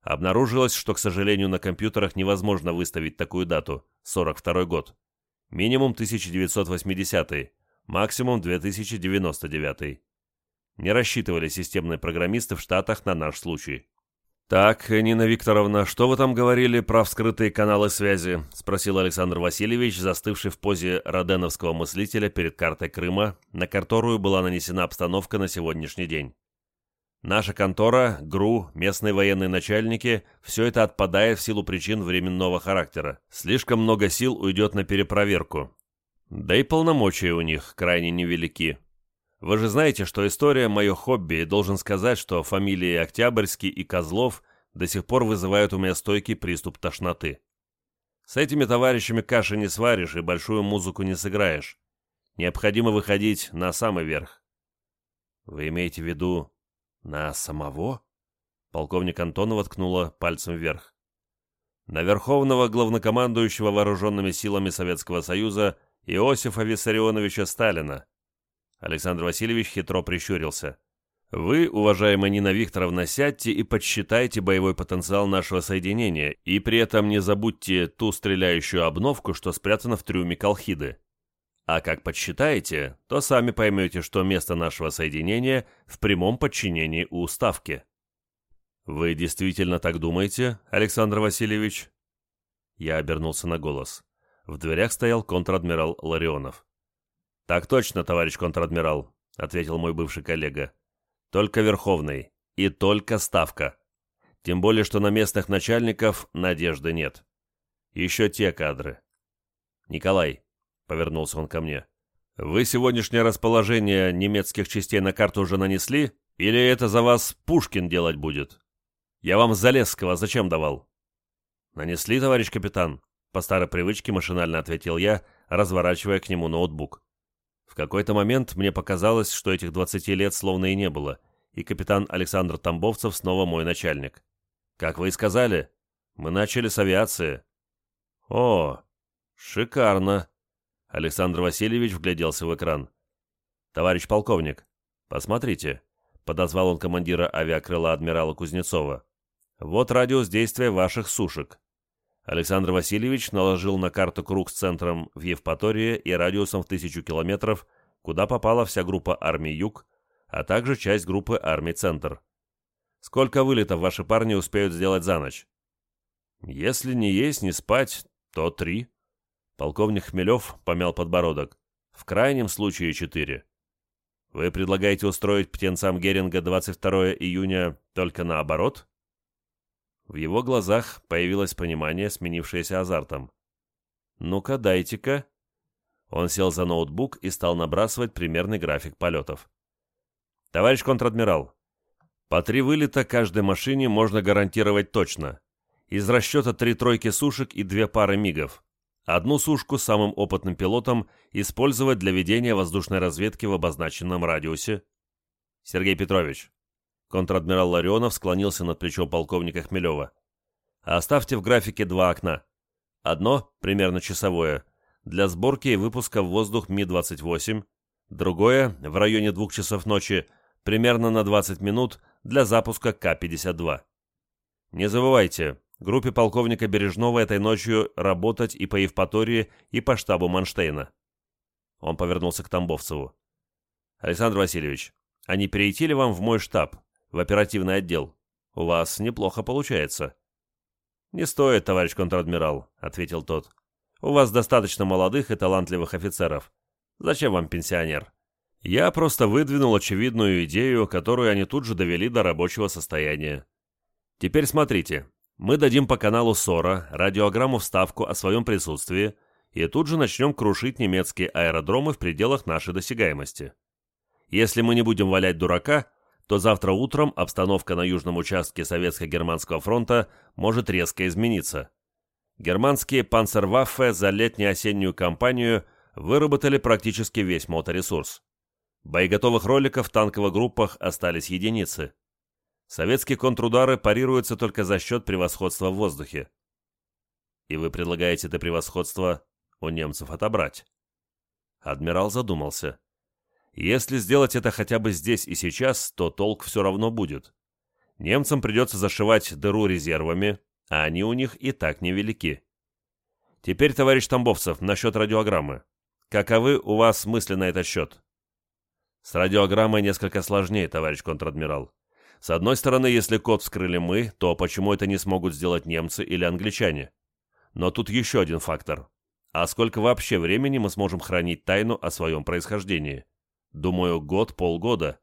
S1: Обнаружилось, что, к сожалению, на компьютерах невозможно выставить такую дату – 42 год. Минимум 1980 максимум 2099 Не рассчитывали системные программисты в Штатах на наш случай. «Так, Нина Викторовна, что вы там говорили про вскрытые каналы связи?» – спросил Александр Васильевич, застывший в позе роденовского мыслителя перед картой Крыма, на которую была нанесена обстановка на сегодняшний день. Наша контора, ГРУ, местные военные начальники – все это отпадает в силу причин временного характера. Слишком много сил уйдет на перепроверку. Да и полномочия у них крайне невелики. Вы же знаете, что история – мое хобби, и должен сказать, что фамилии Октябрьский и Козлов до сих пор вызывают у меня стойкий приступ тошноты. С этими товарищами каши не сваришь и большую музыку не сыграешь. Необходимо выходить на самый верх. Вы имеете в виду «На самого?» Полковник Антонова ткнула пальцем вверх. «На Верховного Главнокомандующего Вооруженными силами Советского Союза Иосифа Виссарионовича Сталина». Александр Васильевич хитро прищурился. «Вы, уважаемая Нина Викторовна, сядьте и подсчитайте боевой потенциал нашего соединения, и при этом не забудьте ту стреляющую обновку, что спрятана в трюме Колхиды. А как подсчитаете, то сами поймете, что место нашего соединения в прямом подчинении у Ставки. Вы действительно так думаете, Александр Васильевич? Я обернулся на голос. В дверях стоял контр-адмирал Ларионов. «Так точно, товарищ контр-адмирал», — ответил мой бывший коллега. «Только Верховный. И только Ставка. Тем более, что на местных начальников надежды нет. Еще те кадры. Николай, — повернулся он ко мне. «Вы сегодняшнее расположение немецких частей на карту уже нанесли? Или это за вас Пушкин делать будет? Я вам Залесского зачем давал?» «Нанесли, товарищ капитан», — по старой привычке машинально ответил я, разворачивая к нему ноутбук. В какой-то момент мне показалось, что этих двадцати лет словно и не было, и капитан Александр Тамбовцев снова мой начальник. «Как вы и сказали, мы начали с авиации». «О, шикарно!» Александр Васильевич вгляделся в экран. «Товарищ полковник, посмотрите», — подозвал он командира авиакрыла адмирала Кузнецова. «Вот радиус действия ваших сушек». Александр Васильевич наложил на карту круг с центром в Евпатории и радиусом в тысячу километров, куда попала вся группа армии «Юг», а также часть группы армии «Центр». Сколько вылетов ваши парни успеют сделать за ночь? Если не есть, не спать, то три. Полковник Хмелев помял подбородок. В крайнем случае четыре. Вы предлагаете устроить птенцам Геринга 22 июня только наоборот? В его глазах появилось понимание, сменившееся азартом. «Ну-ка, дайте-ка». Он сел за ноутбук и стал набрасывать примерный график полетов. «Товарищ контр-адмирал, по три вылета каждой машине можно гарантировать точно. Из расчета три тройки сушек и две пары мигов. Одну сушку самым опытным пилотом использовать для ведения воздушной разведки в обозначенном радиусе. Сергей Петрович. Контр-адмирал Ларионов склонился над плечом полковника Хмелева. Оставьте в графике два окна. Одно, примерно часовое, для сборки и выпуска в воздух Ми-28, другое, в районе двух часов ночи, примерно на 20 минут, для запуска К-52. Не забывайте, Группе полковника Бережного этой ночью работать и по Евпатории, и по штабу Манштейна. Он повернулся к Тамбовцеву. «Александр Васильевич, а не перейти ли вам в мой штаб, в оперативный отдел? У вас неплохо получается». «Не стоит, товарищ контр-адмирал», — ответил тот. «У вас достаточно молодых и талантливых офицеров. Зачем вам пенсионер?» Я просто выдвинул очевидную идею, которую они тут же довели до рабочего состояния. Теперь смотрите, мы дадим по каналу СОРА радиограмму вставку о своем присутствии и тут же начнем крушить немецкие аэродромы в пределах нашей досягаемости. Если мы не будем валять дурака, то завтра утром обстановка на южном участке Советско-Германского фронта может резко измениться. Германские панцерваффе за летне-осеннюю кампанию выработали практически весь моторесурс. Боеготовых роликов в танковых группах остались единицы. Советские контрудары парируются только за счет превосходства в воздухе. И вы предлагаете это превосходство у немцев отобрать. Адмирал задумался. Если сделать это хотя бы здесь и сейчас, то толк все равно будет. Немцам придется зашивать дыру резервами, а они у них и так невелики. Теперь, товарищ Тамбовцев, насчет радиограммы. Каковы у вас мысли на этот счет? С радиограммой несколько сложнее, товарищ контр-адмирал. С одной стороны, если код вскрыли мы, то почему это не смогут сделать немцы или англичане? Но тут еще один фактор. А сколько вообще времени мы сможем хранить тайну о своем происхождении? Думаю, год-полгода.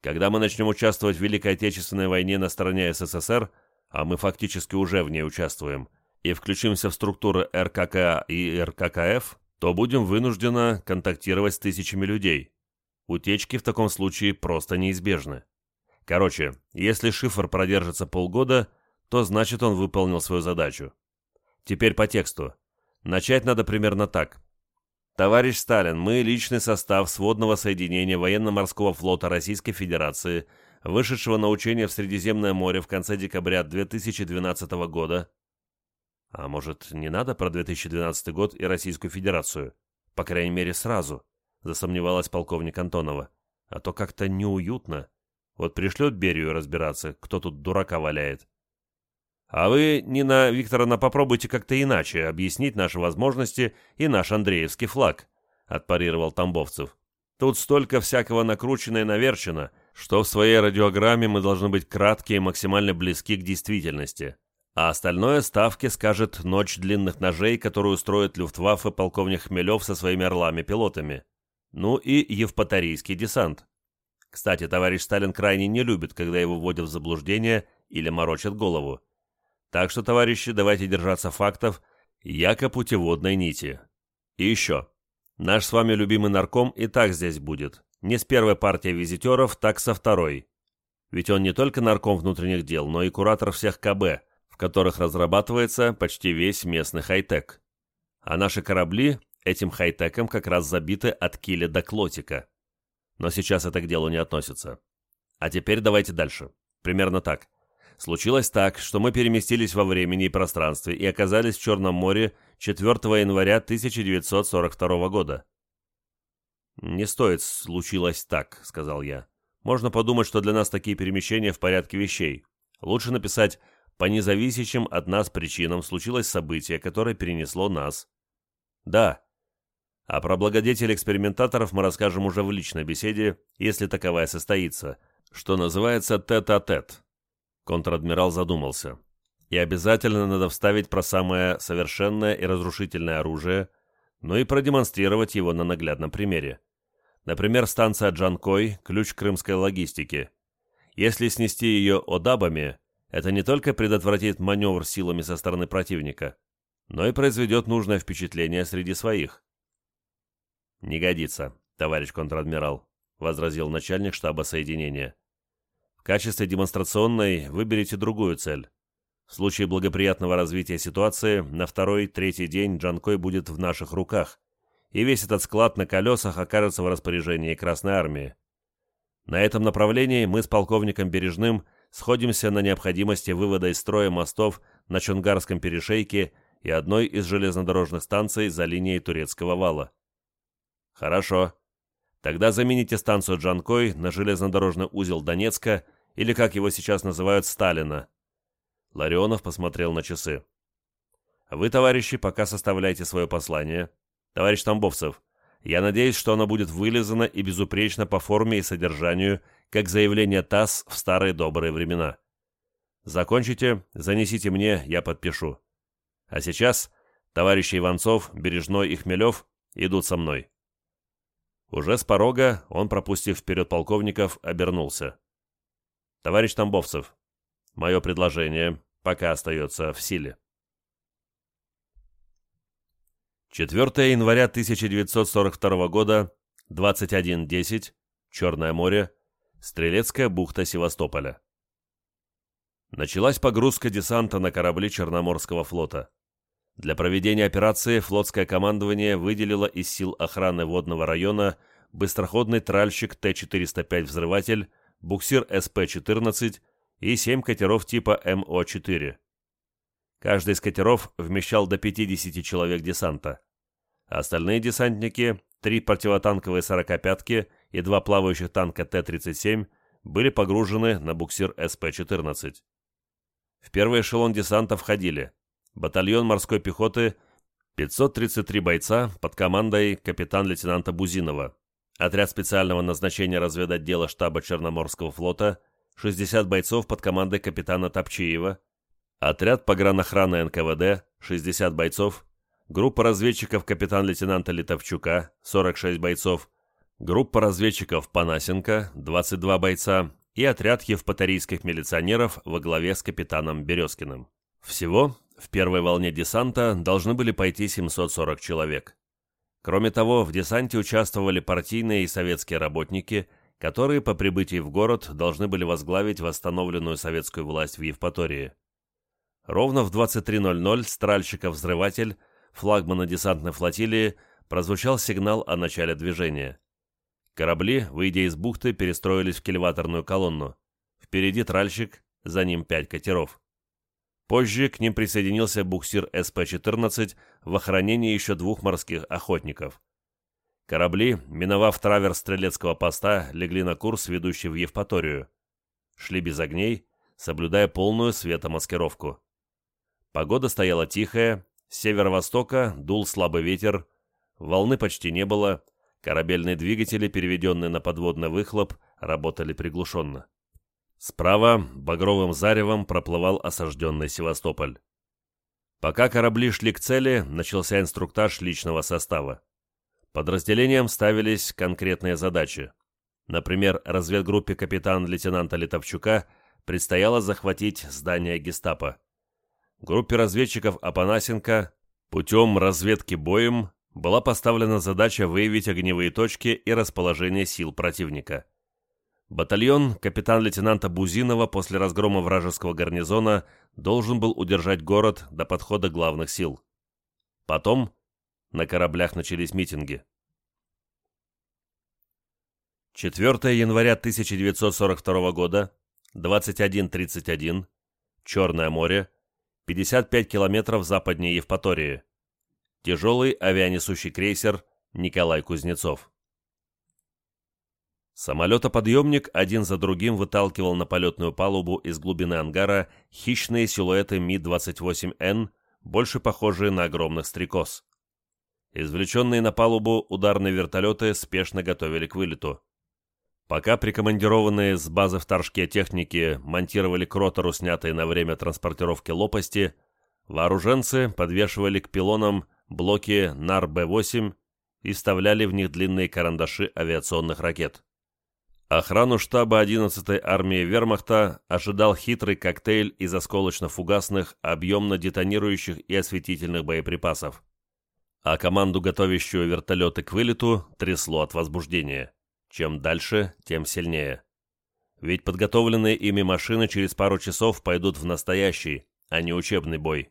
S1: Когда мы начнем участвовать в Великой Отечественной войне на стороне СССР, а мы фактически уже в ней участвуем, и включимся в структуры РККА и РККФ, то будем вынуждены контактировать с тысячами людей. Утечки в таком случае просто неизбежны. Короче, если шифр продержится полгода, то значит он выполнил свою задачу. Теперь по тексту. Начать надо примерно так. Товарищ Сталин, мы личный состав сводного соединения военно-морского флота Российской Федерации, вышедшего на учение в Средиземное море в конце декабря 2012 года. А может, не надо про 2012 год и Российскую Федерацию? По крайней мере, сразу, засомневалась полковник Антонова. А то как-то неуютно. Вот пришлет Берию разбираться, кто тут дурака валяет. А вы, Нина Викторовна, попробуйте как-то иначе объяснить наши возможности и наш Андреевский флаг, отпарировал Тамбовцев. Тут столько всякого накручено и наверчено, что в своей радиограмме мы должны быть краткие и максимально близки к действительности. А остальное ставки скажет ночь длинных ножей, которую устроит Люфтваффе полковник Хмелев со своими орлами-пилотами. Ну и Евпаторийский десант. Кстати, товарищ Сталин крайне не любит, когда его вводят в заблуждение или морочат голову. Так что, товарищи, давайте держаться фактов, яко путеводной нити. И еще. Наш с вами любимый нарком и так здесь будет. Не с первой партией визитеров, так со второй. Ведь он не только нарком внутренних дел, но и куратор всех КБ, в которых разрабатывается почти весь местный хай-тек. А наши корабли этим хай-теком как раз забиты от киля до клотика. Но сейчас это к делу не относится. А теперь давайте дальше. Примерно так. Случилось так, что мы переместились во времени и пространстве и оказались в Черном море 4 января 1942 года. «Не стоит «случилось так», — сказал я. «Можно подумать, что для нас такие перемещения в порядке вещей. Лучше написать «по независящим от нас причинам случилось событие, которое перенесло нас». Да, а про благодетель экспериментаторов мы расскажем уже в личной беседе, если таковая состоится, что называется тет-а-тет. -тет. Контр-адмирал задумался. И обязательно надо вставить про самое совершенное и разрушительное оружие, но и продемонстрировать его на наглядном примере. Например, станция Джанкой – ключ крымской логистики. Если снести ее одабами, это не только предотвратит маневр силами со стороны противника, но и произведет нужное впечатление среди своих. «Не годится, товарищ контр-адмирал», — возразил начальник штаба соединения. «В качестве демонстрационной выберите другую цель. В случае благоприятного развития ситуации на второй-третий день Джанкой будет в наших руках, и весь этот склад на колесах окажется в распоряжении Красной Армии. На этом направлении мы с полковником Бережным сходимся на необходимости вывода из строя мостов на Чунгарском перешейке и одной из железнодорожных станций за линией Турецкого вала. Хорошо. Тогда замените станцию Джанкой на железнодорожный узел Донецка, или, как его сейчас называют, Сталина. Ларионов посмотрел на часы. Вы, товарищи, пока составляйте свое послание. Товарищ Тамбовцев, я надеюсь, что оно будет вылезано и безупречно по форме и содержанию, как заявление ТАСС в старые добрые времена. Закончите, занесите мне, я подпишу. А сейчас товарищи Иванцов, Бережной и Хмелев идут со мной. Уже с порога он, пропустив вперед полковников, обернулся. «Товарищ Тамбовцев, мое предложение пока остается в силе». 4 января 1942 года, 21.10, Черное море, Стрелецкая бухта Севастополя. Началась погрузка десанта на корабли Черноморского флота. Для проведения операции флотское командование выделило из сил охраны водного района быстроходный тральщик Т-405 «Взрыватель», буксир СП-14 и 7 катеров типа МО-4. Каждый из катеров вмещал до 50 человек десанта. Остальные десантники, три противотанковые сорокопятки и два плавающих танка Т-37 были погружены на буксир СП-14. В первый эшелон десанта входили батальон морской пехоты 533 бойца под командой капитан-лейтенанта Бузинова, отряд специального назначения разведотдела штаба Черноморского флота 60 бойцов под командой капитана Топчиева, отряд погранохраны НКВД 60 бойцов, группа разведчиков капитан-лейтенанта Литовчука 46 бойцов, группа разведчиков Панасенко 22 бойца и отряд евпаторийских милиционеров во главе с капитаном Березкиным. Всего в первой волне десанта должны были пойти 740 человек. Кроме того, в десанте участвовали партийные и советские работники, которые по прибытии в город должны были возглавить восстановленную советскую власть в Евпатории. Ровно в 23.00 стральщиков-взрыватель, флагмана десантной флотилии, прозвучал сигнал о начале движения. Корабли, выйдя из бухты, перестроились в кильваторную колонну. Впереди тральщик, за ним пять катеров. Позже к ним присоединился буксир СП-14 в охранении еще двух морских охотников. Корабли, миновав траверс стрелецкого поста, легли на курс, ведущий в Евпаторию. Шли без огней, соблюдая полную светомаскировку. Погода стояла тихая, с северо-востока дул слабый ветер, волны почти не было, корабельные двигатели, переведенные на подводный выхлоп, работали приглушенно. Справа багровым заревом проплывал осажденный Севастополь. Пока корабли шли к цели, начался инструктаж личного состава. Подразделениям ставились конкретные задачи. Например, разведгруппе капитан-лейтенанта Литовчука предстояло захватить здание гестапо. Группе разведчиков Апанасенко путем разведки боем была поставлена задача выявить огневые точки и расположение сил противника. Батальон капитан-лейтенанта Бузинова после разгрома вражеского гарнизона должен был удержать город до подхода главных сил. Потом на кораблях начались митинги. 4 января 1942 года, 21.31, Черное море, 55 километров западнее Евпатории. Тяжелый авианесущий крейсер Николай Кузнецов. Самолетоподъемник один за другим выталкивал на полетную палубу из глубины ангара хищные силуэты Ми-28Н, больше похожие на огромных стрекоз. Извлеченные на палубу ударные вертолеты спешно готовили к вылету. Пока прикомандированные с базы в Торжке техники монтировали к ротору снятые на время транспортировки лопасти, вооруженцы подвешивали к пилонам блоки НАР-Б-8 и вставляли в них длинные карандаши авиационных ракет. Охрану штаба 11-й армии вермахта ожидал хитрый коктейль из осколочно-фугасных, объемно-детонирующих и осветительных боеприпасов. А команду, готовящую вертолеты к вылету, трясло от возбуждения. Чем дальше, тем сильнее. Ведь подготовленные ими машины через пару часов пойдут в настоящий, а не учебный бой.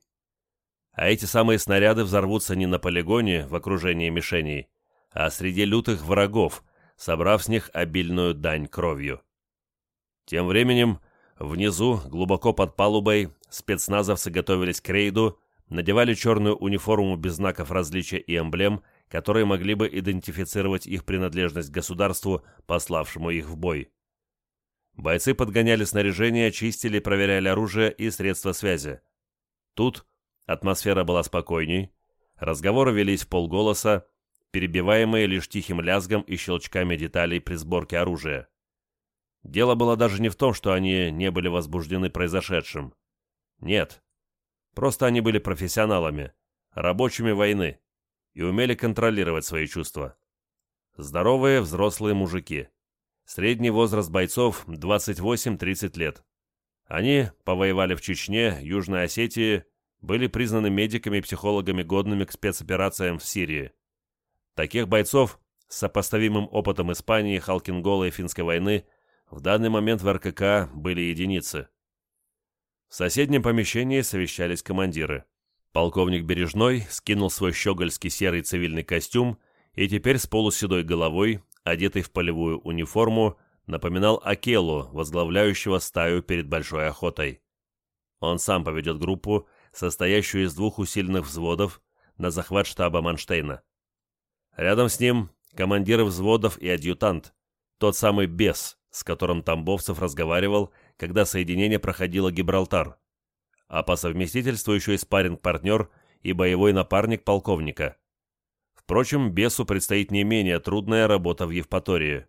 S1: А эти самые снаряды взорвутся не на полигоне в окружении мишеней, а среди лютых врагов – собрав с них обильную дань кровью. Тем временем, внизу, глубоко под палубой, спецназовцы готовились к рейду, надевали черную униформу без знаков различия и эмблем, которые могли бы идентифицировать их принадлежность государству, пославшему их в бой. Бойцы подгоняли снаряжение, чистили, проверяли оружие и средства связи. Тут атмосфера была спокойней, разговоры велись в полголоса, перебиваемые лишь тихим лязгом и щелчками деталей при сборке оружия. Дело было даже не в том, что они не были возбуждены произошедшим. Нет. Просто они были профессионалами, рабочими войны и умели контролировать свои чувства. Здоровые взрослые мужики. Средний возраст бойцов 28-30 лет. Они повоевали в Чечне, Южной Осетии, были признаны медиками и психологами годными к спецоперациям в Сирии. Таких бойцов с сопоставимым опытом Испании, Халкингола и Финской войны в данный момент в РКК были единицы. В соседнем помещении совещались командиры. Полковник Бережной скинул свой щегольский серый цивильный костюм и теперь с полуседой головой, одетый в полевую униформу, напоминал Акелу, возглавляющего стаю перед большой охотой. Он сам поведет группу, состоящую из двух усиленных взводов, на захват штаба Манштейна. Рядом с ним командиры взводов и адъютант, Тот самый бес, с которым Тамбовцев разговаривал, когда соединение проходило Гибралтар. А по совместительству еще и спарринг-партнер и боевой напарник полковника. Впрочем, бесу предстоит не менее трудная работа в Евпатории.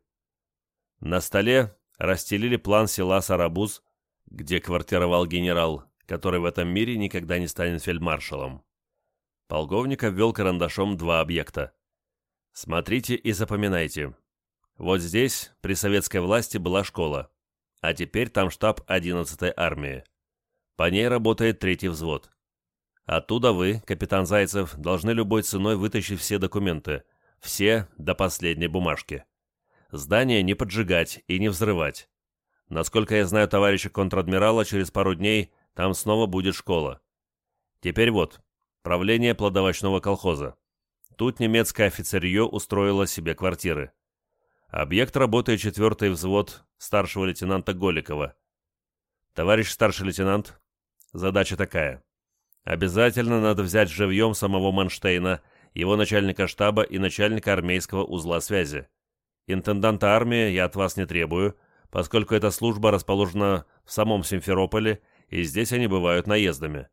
S1: На столе расстелили план села Сарабуз, где квартировал генерал, который в этом мире никогда не станет фельдмаршалом. Полковник обвел карандашом два объекта. Смотрите и запоминайте. Вот здесь при советской власти была школа, а теперь там штаб 11-й армии. По ней работает третий взвод. Оттуда вы, капитан Зайцев, должны любой ценой вытащить все документы, все до последней бумажки. Здание не поджигать и не взрывать. Насколько я знаю товарища контр-адмирала, через пару дней там снова будет школа. Теперь вот, правление плодовочного колхоза. Тут немецкое офицерье устроило себе квартиры. Объект работает четвертый взвод старшего лейтенанта Голикова. Товарищ старший лейтенант, задача такая. Обязательно надо взять живьем самого Манштейна, его начальника штаба и начальника армейского узла связи. Интенданта армии я от вас не требую, поскольку эта служба расположена в самом Симферополе, и здесь они бывают наездами.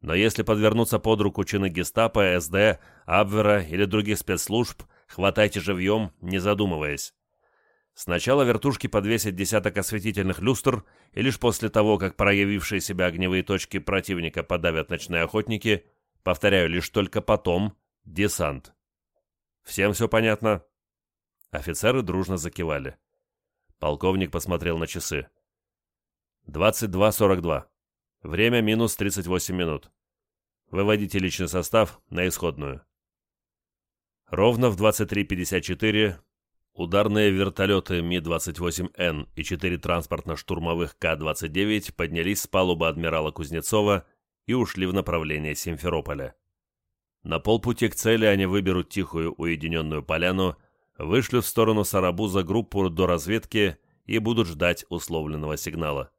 S1: Но если подвернуться под руку чины гестапо, СД, Абвера или других спецслужб, хватайте живьем, не задумываясь. Сначала вертушки подвесят десяток осветительных люстр, и лишь после того, как проявившие себя огневые точки противника подавят ночные охотники, повторяю, лишь только потом десант. Всем все понятно? Офицеры дружно закивали. Полковник посмотрел на часы. 22.42. Время минус 38 минут. Выводите личный состав на исходную. Ровно в 23.54 ударные вертолеты Ми-28Н и четыре транспортно-штурмовых К-29 поднялись с палубы адмирала Кузнецова и ушли в направлении Симферополя. На полпути к цели они выберут тихую уединенную поляну, вышлют в сторону Сарабуза группу до разведки и будут ждать условленного сигнала.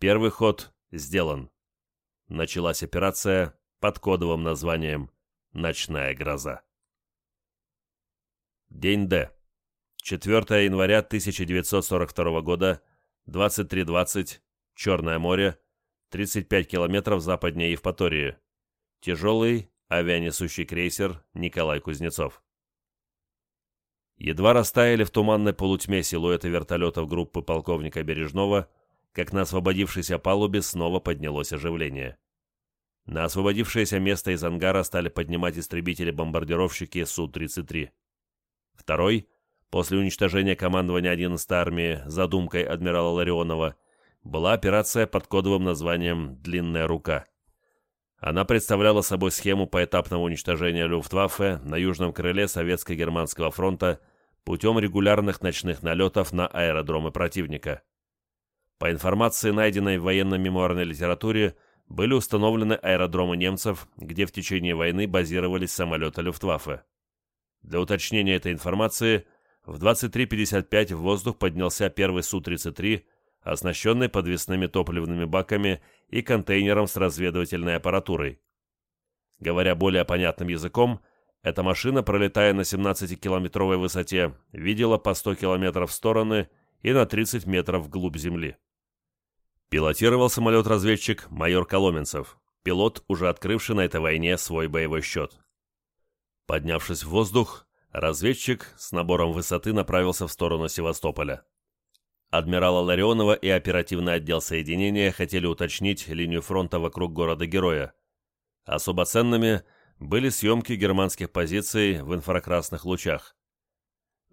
S1: Первый ход сделан. Началась операция под кодовым названием «Ночная гроза». День Д. 4 января 1942 года, 23.20, Черное море, 35 километров западнее Евпатории. Тяжелый авианесущий крейсер Николай Кузнецов. Едва растаяли в туманной полутьме силуэты вертолетов группы полковника Бережного – как на освободившейся палубе снова поднялось оживление. На освободившееся место из ангара стали поднимать истребители-бомбардировщики Су-33. Второй, после уничтожения командования 11-й армии задумкой адмирала Ларионова, была операция под кодовым названием «Длинная рука». Она представляла собой схему поэтапного уничтожения Люфтваффе на южном крыле Советско-Германского фронта путем регулярных ночных налетов на аэродромы противника. По информации, найденной в военно-мемуарной литературе, были установлены аэродромы немцев, где в течение войны базировались самолеты Люфтваффе. Для уточнения этой информации, в 23.55 в воздух поднялся первый Су-33, оснащенный подвесными топливными баками и контейнером с разведывательной аппаратурой. Говоря более понятным языком, эта машина, пролетая на 17-километровой высоте, видела по 100 километров в стороны и на 30 метров вглубь земли. Пилотировал самолет-разведчик майор Коломенцев, пилот, уже открывший на этой войне свой боевой счет. Поднявшись в воздух, разведчик с набором высоты направился в сторону Севастополя. Адмирала Ларионова и оперативный отдел соединения хотели уточнить линию фронта вокруг города-героя. Особо ценными были съемки германских позиций в инфракрасных лучах.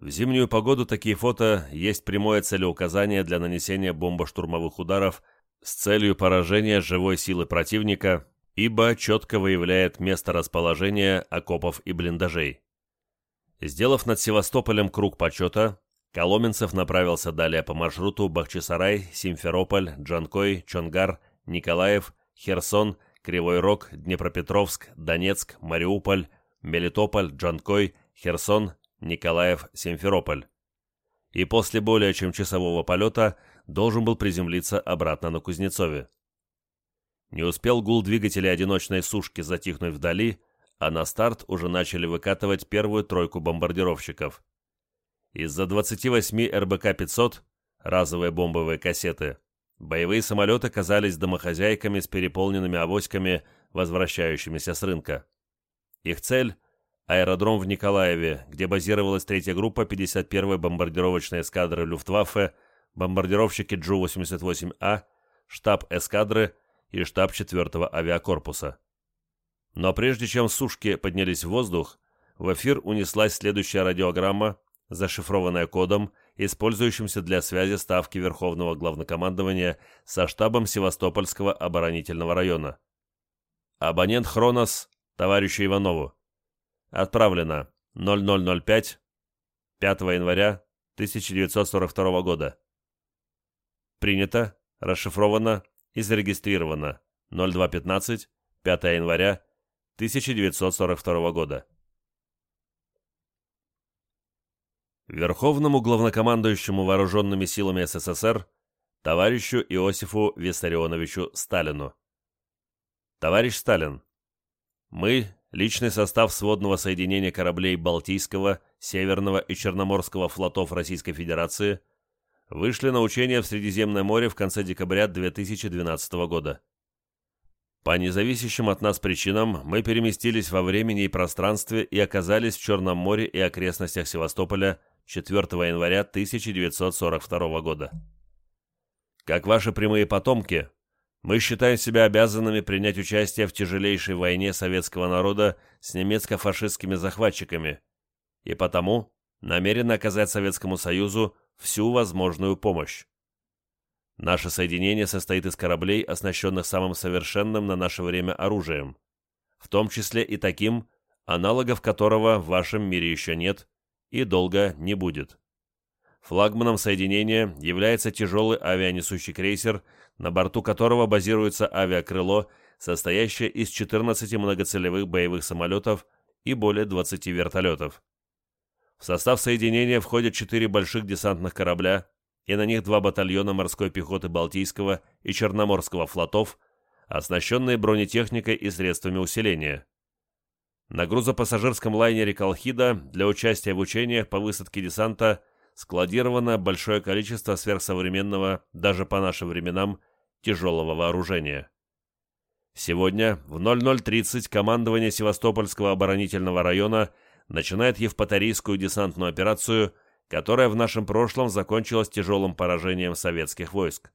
S1: В зимнюю погоду такие фото есть прямое целеуказание для нанесения бомбо-штурмовых ударов с целью поражения живой силы противника, ибо четко выявляет место расположения окопов и блиндажей. Сделав над Севастополем круг почета, Коломенцев направился далее по маршруту Бахчисарай, Симферополь, Джанкой, Чонгар, Николаев, Херсон, Кривой Рог, Днепропетровск, Донецк, Мариуполь, Мелитополь, Джанкой, Херсон, Николаев, Симферополь. И после более чем часового полета должен был приземлиться обратно на Кузнецове. Не успел гул двигателя одиночной сушки затихнуть вдали, а на старт уже начали выкатывать первую тройку бомбардировщиков. Из-за 28 РБК-500, разовые бомбовые кассеты, боевые самолеты казались домохозяйками с переполненными авоськами, возвращающимися с рынка. Их цель – аэродром в Николаеве, где базировалась третья группа 51-й бомбардировочной эскадры Люфтваффе, бомбардировщики Джу-88А, штаб эскадры и штаб 4-го авиакорпуса. Но прежде чем сушки поднялись в воздух, в эфир унеслась следующая радиограмма, зашифрованная кодом, использующимся для связи Ставки Верховного Главнокомандования со штабом Севастопольского оборонительного района. Абонент Хронос товарищу Иванову. Отправлено 0005 5 января 1942 года. Принято, расшифровано и зарегистрировано 0215 5 января 1942 года. Верховному главнокомандующему вооруженными силами СССР товарищу Иосифу Виссарионовичу Сталину. Товарищ Сталин, мы, личный состав сводного соединения кораблей Балтийского, Северного и Черноморского флотов Российской Федерации, вышли на учения в Средиземное море в конце декабря 2012 года. По независящим от нас причинам мы переместились во времени и пространстве и оказались в Черном море и окрестностях Севастополя 4 января 1942 года. Как ваши прямые потомки, мы считаем себя обязанными принять участие в тяжелейшей войне советского народа с немецко-фашистскими захватчиками и потому намерены оказать Советскому Союзу всю возможную помощь. Наше соединение состоит из кораблей, оснащенных самым совершенным на наше время оружием, в том числе и таким, аналогов которого в вашем мире еще нет и долго не будет. Флагманом соединения является тяжелый авианесущий крейсер, на борту которого базируется авиакрыло, состоящее из 14 многоцелевых боевых самолетов и более 20 вертолетов. В состав соединения входят четыре больших десантных корабля, и на них два батальона морской пехоты Балтийского и Черноморского флотов, оснащенные бронетехникой и средствами усиления. На грузопассажирском лайнере «Колхида» для участия в учениях по высадке десанта складировано большое количество сверхсовременного, даже по нашим временам, тяжелого вооружения. Сегодня в 00.30 командование Севастопольского оборонительного района начинает Евпаторийскую десантную операцию – которая в нашем прошлом закончилась тяжелым поражением советских войск.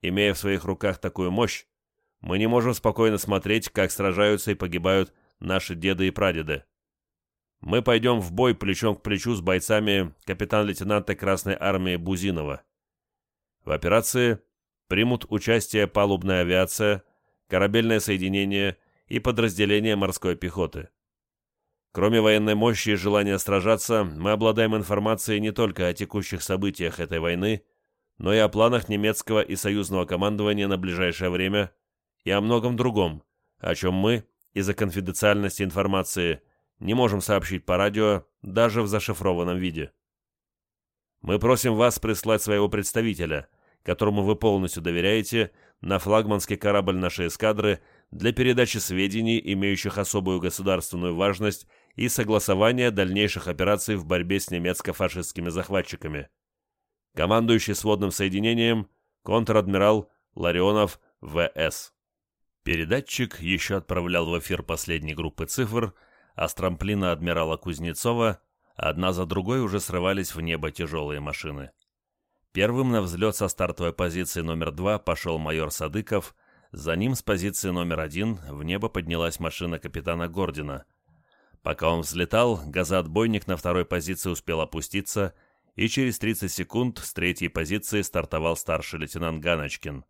S1: Имея в своих руках такую мощь, мы не можем спокойно смотреть, как сражаются и погибают наши деды и прадеды. Мы пойдем в бой плечом к плечу с бойцами капитан-лейтенанта Красной Армии Бузинова. В операции примут участие палубная авиация, корабельное соединение и подразделения морской пехоты. Кроме военной мощи и желания сражаться, мы обладаем информацией не только о текущих событиях этой войны, но и о планах немецкого и союзного командования на ближайшее время и о многом другом, о чем мы, из-за конфиденциальности информации, не можем сообщить по радио даже в зашифрованном виде. Мы просим вас прислать своего представителя, которому вы полностью доверяете, на флагманский корабль нашей эскадры для передачи сведений, имеющих особую государственную важность и согласования дальнейших операций в борьбе с немецко-фашистскими захватчиками. Командующий сводным соединением контр-адмирал Ларионов В.С. Передатчик еще отправлял в эфир последней группы цифр, а с трамплина адмирала Кузнецова одна за другой уже срывались в небо тяжелые машины. Первым на взлет со стартовой позиции номер два пошел майор Садыков, за ним с позиции номер один в небо поднялась машина капитана Гордина – Пока он взлетал, газоотбойник на второй позиции успел опуститься, и через 30 секунд с третьей позиции стартовал старший лейтенант Ганочкин,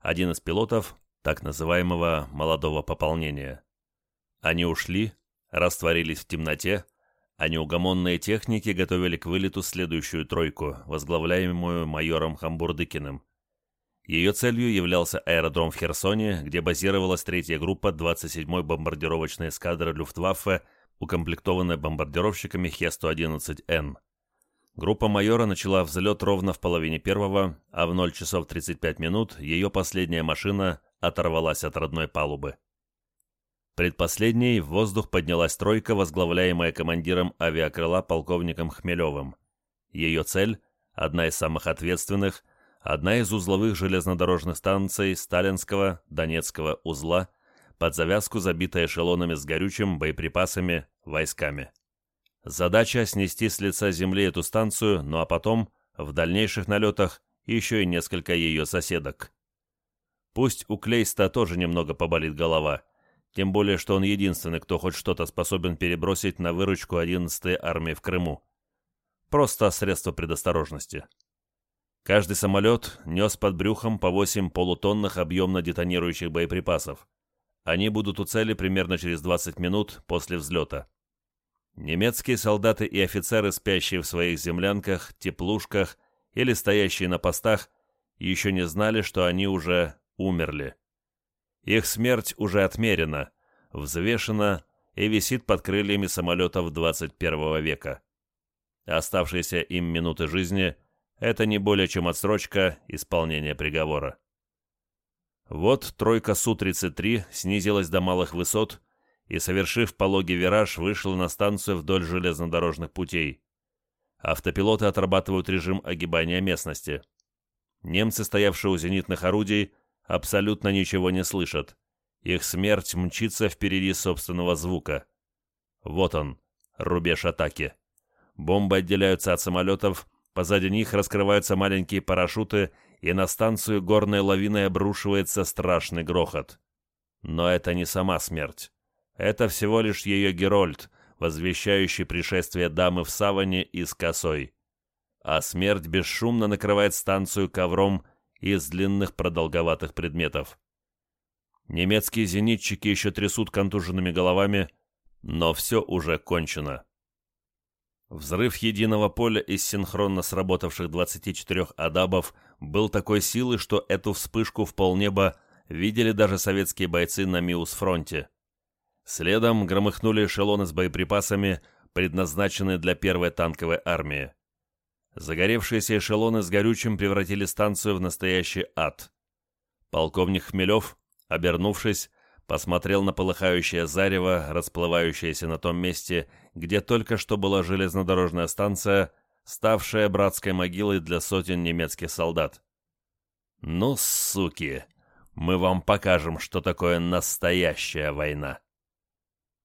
S1: один из пилотов так называемого «молодого пополнения». Они ушли, растворились в темноте, а неугомонные техники готовили к вылету следующую тройку, возглавляемую майором Хамбурдыкиным. Ее целью являлся аэродром в Херсоне, где базировалась третья группа 27-й бомбардировочной эскадры Люфтваффе укомплектованная бомбардировщиками Хе-111Н. Группа майора начала взлет ровно в половине первого, а в 0 часов 35 минут ее последняя машина оторвалась от родной палубы. Предпоследней в воздух поднялась тройка, возглавляемая командиром авиакрыла полковником Хмелевым. Ее цель – одна из самых ответственных, одна из узловых железнодорожных станций Сталинского, Донецкого узла, под завязку забитая эшелонами с горючим, боеприпасами, войсками. Задача – снести с лица земли эту станцию, ну а потом, в дальнейших налетах, еще и несколько ее соседок. Пусть у Клейста тоже немного поболит голова, тем более, что он единственный, кто хоть что-то способен перебросить на выручку 11-й армии в Крыму. Просто средство предосторожности. Каждый самолет нес под брюхом по 8 полутонных объемно детонирующих боеприпасов. Они будут у цели примерно через 20 минут после взлета. Немецкие солдаты и офицеры, спящие в своих землянках, теплушках или стоящие на постах, еще не знали, что они уже умерли. Их смерть уже отмерена, взвешена и висит под крыльями самолетов 21 века. Оставшиеся им минуты жизни – это не более чем отсрочка исполнения приговора. Вот тройка Су-33 снизилась до малых высот и, совершив пологий вираж, вышел на станцию вдоль железнодорожных путей. Автопилоты отрабатывают режим огибания местности. Немцы, стоявшие у зенитных орудий, абсолютно ничего не слышат. Их смерть мчится впереди собственного звука. Вот он, рубеж атаки. Бомбы отделяются от самолетов, позади них раскрываются маленькие парашюты, и на станцию горной лавиной обрушивается страшный грохот. Но это не сама смерть. Это всего лишь ее Герольд, возвещающий пришествие дамы в саване и с косой. А смерть бесшумно накрывает станцию ковром из длинных продолговатых предметов. Немецкие зенитчики еще трясут контуженными головами, но все уже кончено. Взрыв единого поля из синхронно сработавших 24 адабов был такой силы, что эту вспышку в полнеба видели даже советские бойцы на Миус-фронте. Следом громыхнули эшелоны с боеприпасами, предназначенные для первой танковой армии. Загоревшиеся эшелоны с горючим превратили станцию в настоящий ад. Полковник Хмелев, обернувшись, посмотрел на полыхающее зарево, расплывающееся на том месте, где только что была железнодорожная станция, ставшая братской могилой для сотен немецких солдат. «Ну, суки, мы вам покажем, что такое настоящая война!»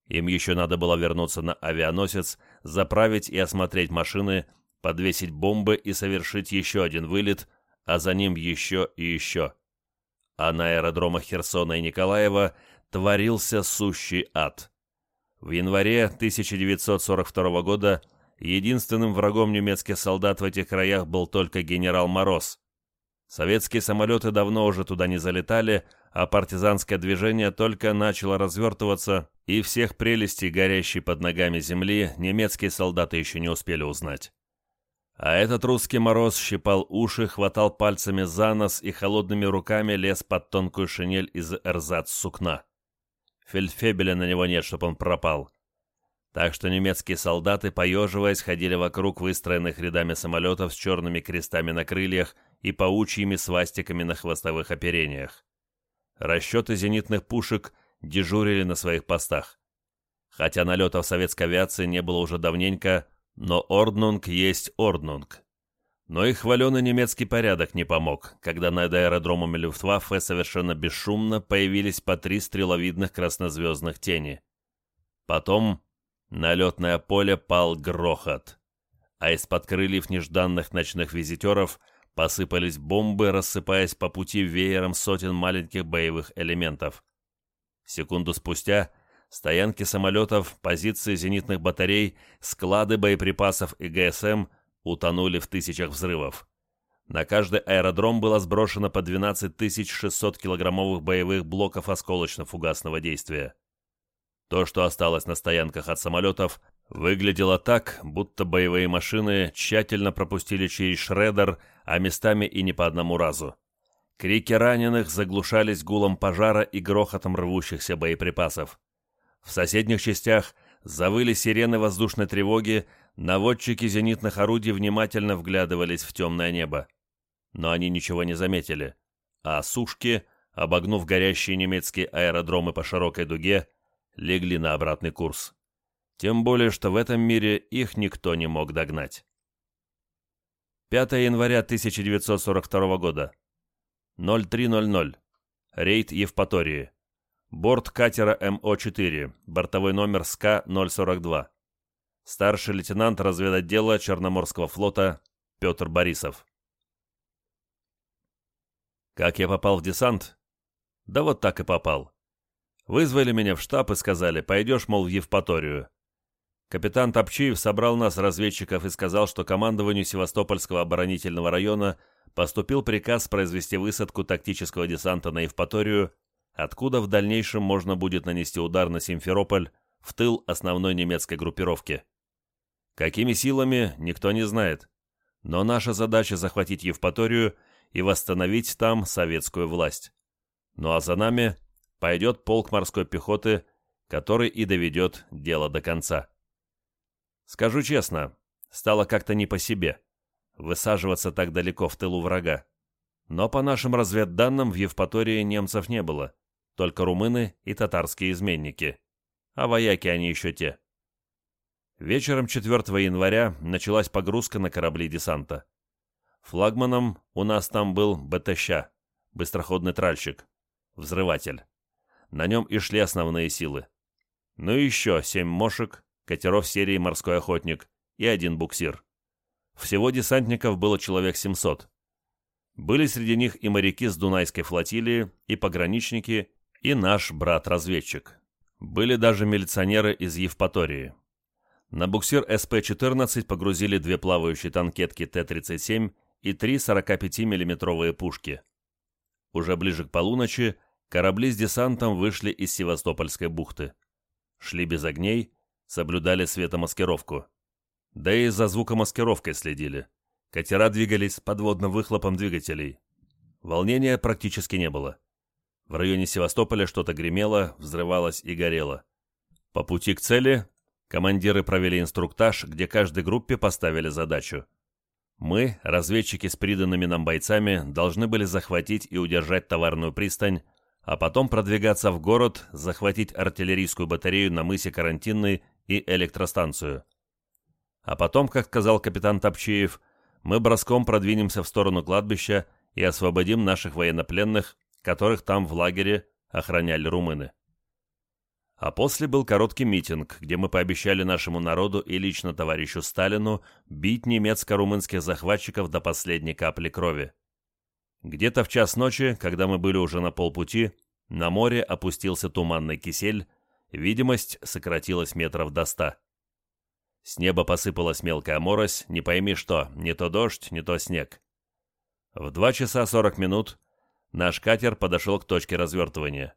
S1: Им еще надо было вернуться на авианосец, заправить и осмотреть машины, подвесить бомбы и совершить еще один вылет, а за ним еще и еще. А на аэродромах Херсона и Николаева творился сущий ад. В январе 1942 года единственным врагом немецких солдат в этих краях был только генерал Мороз. Советские самолеты давно уже туда не залетали, а партизанское движение только начало развертываться, и всех прелестей, горящей под ногами земли, немецкие солдаты еще не успели узнать. А этот русский мороз щипал уши, хватал пальцами за нос и холодными руками лез под тонкую шинель из эрзац-сукна. Фельдфебеля на него нет, чтоб он пропал. Так что немецкие солдаты, поеживаясь, ходили вокруг выстроенных рядами самолетов с черными крестами на крыльях и паучьими свастиками на хвостовых оперениях. Расчеты зенитных пушек дежурили на своих постах. Хотя налетов советской авиации не было уже давненько, но Орднунг есть Орднунг. Но и хваленый немецкий порядок не помог, когда над аэродромами Люфтваффе совершенно бесшумно появились по три стреловидных краснозвездных тени. Потом на летное поле пал грохот, а из-под крыльев нежданных ночных визитеров посыпались бомбы, рассыпаясь по пути веером сотен маленьких боевых элементов. Секунду спустя стоянки самолетов, позиции зенитных батарей, склады боеприпасов и ГСМ утонули в тысячах взрывов. На каждый аэродром было сброшено по 12 600 килограммовых боевых блоков осколочно-фугасного действия. То, что осталось на стоянках от самолетов, выглядело так, будто боевые машины тщательно пропустили через шредер, а местами и не по одному разу. Крики раненых заглушались гулом пожара и грохотом рвущихся боеприпасов. В соседних частях завыли сирены воздушной тревоги, наводчики зенитных орудий внимательно вглядывались в темное небо. Но они ничего не заметили, а сушки, обогнув горящие немецкие аэродромы по широкой дуге, легли на обратный курс. Тем более, что в этом мире их никто не мог догнать. 5 января 1942 года. 03.00. Рейд Евпатории. Борт катера МО-4, бортовой номер СК-042. Старший лейтенант разведотдела Черноморского флота Петр Борисов. Как я попал в десант? Да вот так и попал. Вызвали меня в штаб и сказали, пойдешь, мол, в Евпаторию. Капитан Топчиев собрал нас, разведчиков, и сказал, что командованию Севастопольского оборонительного района поступил приказ произвести высадку тактического десанта на Евпаторию, откуда в дальнейшем можно будет нанести удар на Симферополь в тыл основной немецкой группировки. Какими силами, никто не знает. Но наша задача захватить Евпаторию и восстановить там советскую власть. Ну а за нами пойдет полк морской пехоты, который и доведет дело до конца. Скажу честно, стало как-то не по себе высаживаться так далеко в тылу врага. Но по нашим разведданным в Евпатории немцев не было, только румыны и татарские изменники. А вояки они еще те. Вечером 4 января началась погрузка на корабли десанта. Флагманом у нас там был БТЩ, быстроходный тральщик, взрыватель. На нем и шли основные силы. Ну и еще семь мошек, катеров серии «Морской охотник» и один буксир. Всего десантников было человек 700. Были среди них и моряки с Дунайской флотилии, и пограничники, и наш брат-разведчик. Были даже милиционеры из Евпатории. На буксир СП-14 погрузили две плавающие танкетки Т-37 и три 45 миллиметровые пушки. Уже ближе к полуночи корабли с десантом вышли из Севастопольской бухты. Шли без огней, соблюдали светомаскировку. Да и за звукомаскировкой следили. Катера двигались с подводным выхлопом двигателей. Волнения практически не было. В районе Севастополя что-то гремело, взрывалось и горело. По пути к цели командиры провели инструктаж, где каждой группе поставили задачу. Мы, разведчики с приданными нам бойцами, должны были захватить и удержать товарную пристань, а потом продвигаться в город, захватить артиллерийскую батарею на мысе Карантинной и электростанцию. А потом, как сказал капитан Топчиев, мы броском продвинемся в сторону кладбища и освободим наших военнопленных, которых там в лагере охраняли румыны. А после был короткий митинг, где мы пообещали нашему народу и лично товарищу Сталину бить немецко-румынских захватчиков до последней капли крови. Где-то в час ночи, когда мы были уже на полпути, на море опустился туманный кисель, видимость сократилась метров до ста. С неба посыпалась мелкая морось, не пойми что, не то дождь, не то снег. В два часа сорок минут наш катер подошел к точке развертывания.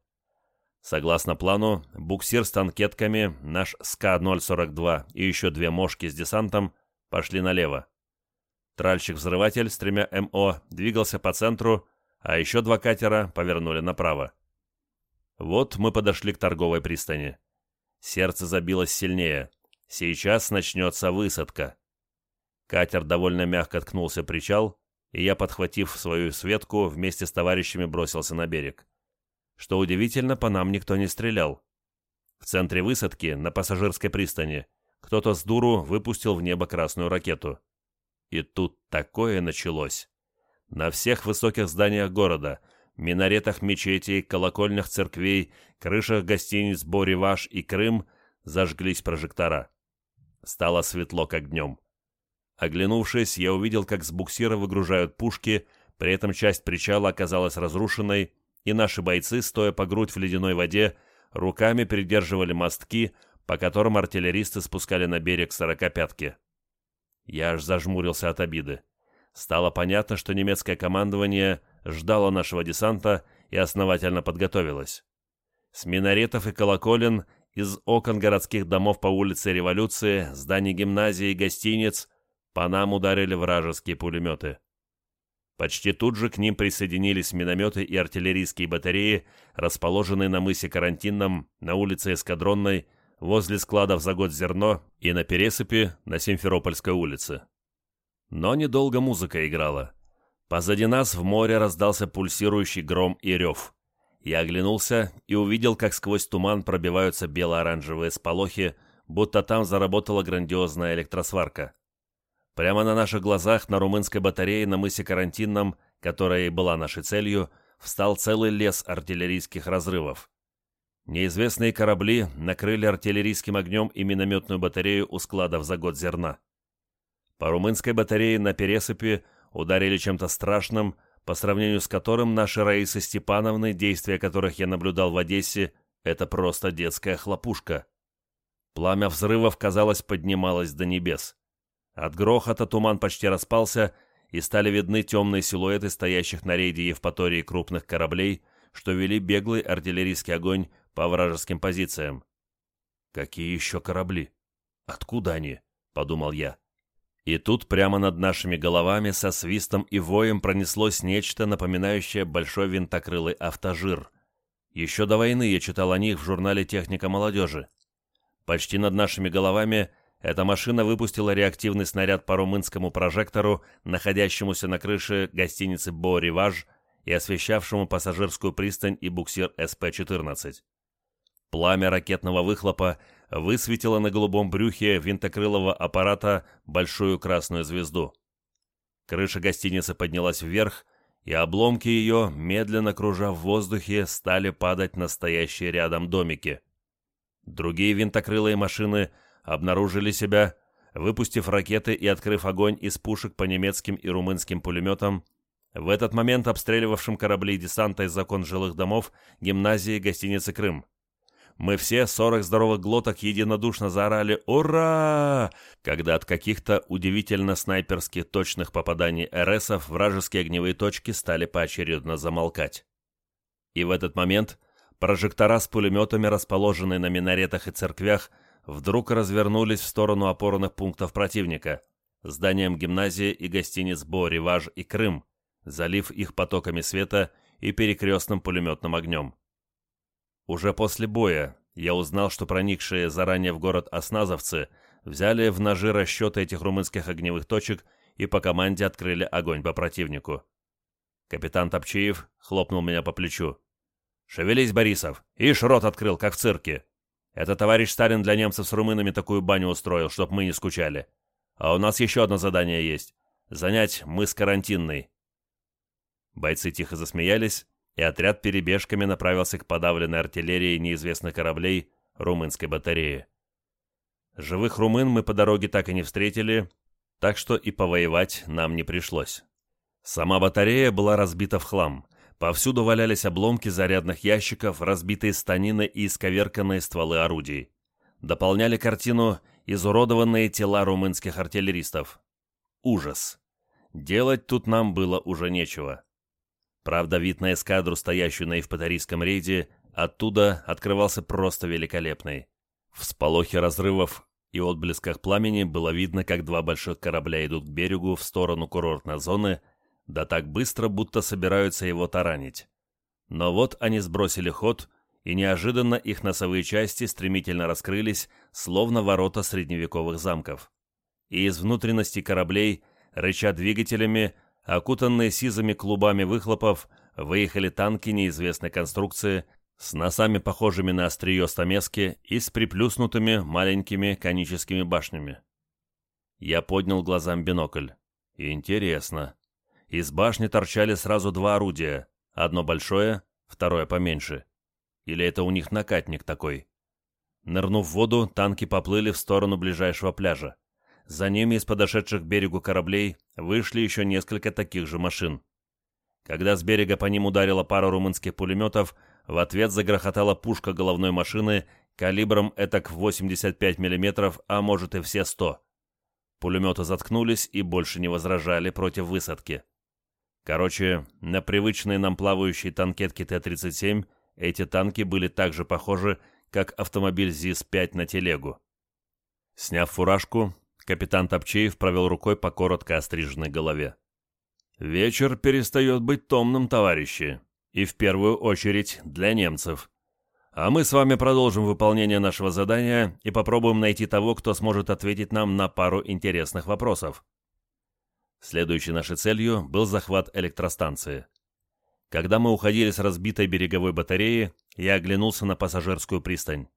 S1: Согласно плану, буксир с танкетками, наш СК-042 и еще две мошки с десантом пошли налево. Тральщик-взрыватель с тремя МО двигался по центру, а еще два катера повернули направо. Вот мы подошли к торговой пристани. Сердце забилось сильнее. Сейчас начнется высадка. Катер довольно мягко ткнулся причал, и я, подхватив свою светку, вместе с товарищами бросился на берег. Что удивительно, по нам никто не стрелял. В центре высадки, на пассажирской пристани, кто-то с дуру выпустил в небо красную ракету. И тут такое началось. На всех высоких зданиях города, минаретах мечетей, колокольнях церквей, крышах гостиниц Бориваш и Крым зажглись прожектора. Стало светло, как днем. Оглянувшись, я увидел, как с буксира выгружают пушки, при этом часть причала оказалась разрушенной, и наши бойцы, стоя по грудь в ледяной воде, руками придерживали мостки, по которым артиллеристы спускали на берег сорокопятки. Я аж зажмурился от обиды. Стало понятно, что немецкое командование ждало нашего десанта и основательно подготовилось. С минаретов и колоколен, из окон городских домов по улице Революции, зданий гимназии и гостиниц по нам ударили вражеские пулеметы. Почти тут же к ним присоединились минометы и артиллерийские батареи, расположенные на мысе Карантинном, на улице Эскадронной, возле складов за год зерно и на пересыпи на Симферопольской улице. Но недолго музыка играла. Позади нас в море раздался пульсирующий гром и рев. Я оглянулся и увидел, как сквозь туман пробиваются бело-оранжевые сполохи, будто там заработала грандиозная электросварка. Прямо на наших глазах на румынской батарее на мысе Карантинном, которая и была нашей целью, встал целый лес артиллерийских разрывов. Неизвестные корабли накрыли артиллерийским огнем и минометную батарею у складов за год зерна. По румынской батарее на пересыпи ударили чем-то страшным, по сравнению с которым наши Раисы Степановны, действия которых я наблюдал в Одессе, это просто детская хлопушка. Пламя взрывов, казалось, поднималось до небес. От грохота туман почти распался, и стали видны темные силуэты стоящих на рейде Евпатории крупных кораблей, что вели беглый артиллерийский огонь по вражеским позициям. «Какие еще корабли? Откуда они?» — подумал я. И тут прямо над нашими головами со свистом и воем пронеслось нечто, напоминающее большой винтокрылый автожир. Еще до войны я читал о них в журнале «Техника молодежи». Почти над нашими головами эта машина выпустила реактивный снаряд по румынскому прожектору, находящемуся на крыше гостиницы «Бо-Риваж» и освещавшему пассажирскую пристань и буксир СП-14. Пламя ракетного выхлопа высветило на голубом брюхе винтокрылого аппарата большую красную звезду. Крыша гостиницы поднялась вверх, и обломки ее, медленно кружа в воздухе, стали падать на стоящие рядом домики. Другие винтокрылые машины обнаружили себя, выпустив ракеты и открыв огонь из пушек по немецким и румынским пулеметам, в этот момент обстреливавшим корабли десанта из закон жилых домов гимназии гостиницы «Крым». Мы все, сорок здоровых глоток, единодушно заорали «Ура!», когда от каких-то удивительно снайперских точных попаданий РСов вражеские огневые точки стали поочередно замолкать. И в этот момент прожектора с пулеметами, расположенные на минаретах и церквях, вдруг развернулись в сторону опорных пунктов противника, зданием гимназии и гостиниц «Бо», «Риваж» и «Крым», залив их потоками света и перекрестным пулеметным огнем. Уже после боя я узнал, что проникшие заранее в город осназовцы взяли в ножи расчеты этих румынских огневых точек и по команде открыли огонь по противнику. Капитан Топчиев хлопнул меня по плечу. «Шевелись, Борисов! Ишь, рот открыл, как в цирке! Это товарищ Сталин для немцев с румынами такую баню устроил, чтоб мы не скучали. А у нас еще одно задание есть — занять мыс Карантинный». Бойцы тихо засмеялись, и отряд перебежками направился к подавленной артиллерии неизвестных кораблей румынской батареи. Живых румын мы по дороге так и не встретили, так что и повоевать нам не пришлось. Сама батарея была разбита в хлам. Повсюду валялись обломки зарядных ящиков, разбитые станины и исковерканные стволы орудий. Дополняли картину изуродованные тела румынских артиллеристов. Ужас. Делать тут нам было уже нечего. Правда, вид на эскадру, стоящую на Евпаторийском рейде, оттуда открывался просто великолепный. В сполохе разрывов и отблесках пламени было видно, как два больших корабля идут к берегу в сторону курортной зоны, да так быстро, будто собираются его таранить. Но вот они сбросили ход, и неожиданно их носовые части стремительно раскрылись, словно ворота средневековых замков. И из внутренности кораблей, рыча двигателями, окутанные сизыми клубами выхлопов, выехали танки неизвестной конструкции с носами, похожими на острие стамески и с приплюснутыми маленькими коническими башнями. Я поднял глазам бинокль. Интересно. Из башни торчали сразу два орудия. Одно большое, второе поменьше. Или это у них накатник такой? Нырнув в воду, танки поплыли в сторону ближайшего пляжа. За ними из подошедших к берегу кораблей вышли еще несколько таких же машин. Когда с берега по ним ударила пара румынских пулеметов, в ответ загрохотала пушка головной машины калибром этак 85 мм, а может и все 100. Пулеметы заткнулись и больше не возражали против высадки. Короче, на привычные нам плавающие танкетки Т-37 эти танки были так же похожи, как автомобиль ЗИС-5 на телегу. Сняв фуражку, Капитан Топчеев провел рукой по коротко остриженной голове. «Вечер перестает быть томным, товарищи, и в первую очередь для немцев. А мы с вами продолжим выполнение нашего задания и попробуем найти того, кто сможет ответить нам на пару интересных вопросов». Следующей нашей целью был захват электростанции. Когда мы уходили с разбитой береговой батареи, я оглянулся на пассажирскую пристань.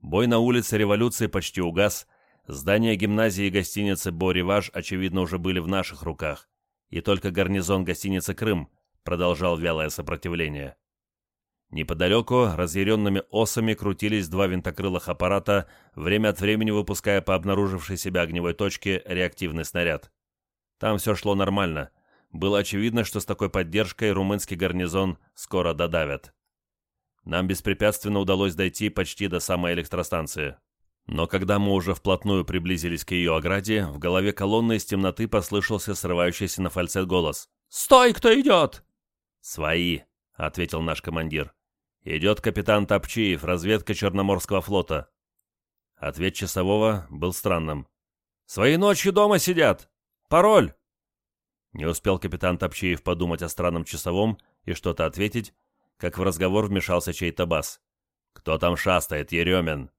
S1: Бой на улице революции почти угас, Здания гимназии и гостиницы «Бориваж» очевидно уже были в наших руках, и только гарнизон гостиницы «Крым» продолжал вялое сопротивление. Неподалеку разъяренными осами крутились два винтокрылых аппарата, время от времени выпуская по обнаружившей себя огневой точке реактивный снаряд. Там все шло нормально. Было очевидно, что с такой поддержкой румынский гарнизон скоро додавят. Нам беспрепятственно удалось дойти почти до самой электростанции. Но когда мы уже вплотную приблизились к ее ограде, в голове колонны из темноты послышался срывающийся на фальцет голос. «Стой, кто идет!» «Свои», — ответил наш командир. «Идет капитан Топчиев, разведка Черноморского флота». Ответ часового был странным. «Свои ночью дома сидят! Пароль!» Не успел капитан Топчиев подумать о странном часовом и что-то ответить, как в разговор вмешался чей-то бас. «Кто там шастает, Еремин?»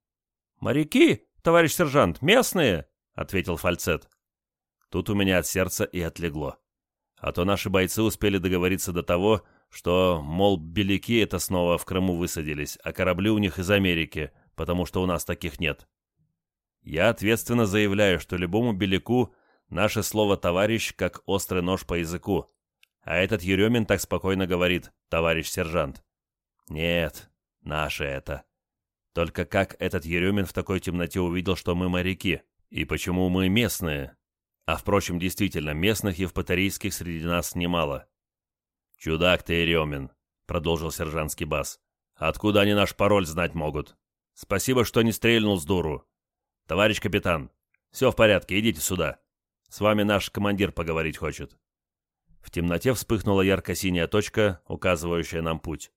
S1: «Моряки, товарищ сержант, местные!» — ответил фальцет. Тут у меня от сердца и отлегло. А то наши бойцы успели договориться до того, что, мол, беляки это снова в Крыму высадились, а корабли у них из Америки, потому что у нас таких нет. Я ответственно заявляю, что любому беляку наше слово «товарищ» как острый нож по языку. А этот Еремин так спокойно говорит «товарищ сержант». Нет, наше это. Только как этот Еремин в такой темноте увидел, что мы моряки? И почему мы местные? А впрочем, действительно, местных евпаторийских среди нас немало. «Чудак ты, Еремин», — продолжил сержантский бас. «Откуда они наш пароль знать могут? Спасибо, что не стрельнул с дуру. Товарищ капитан, все в порядке, идите сюда. С вами наш командир поговорить хочет». В темноте вспыхнула ярко-синяя точка, указывающая нам путь.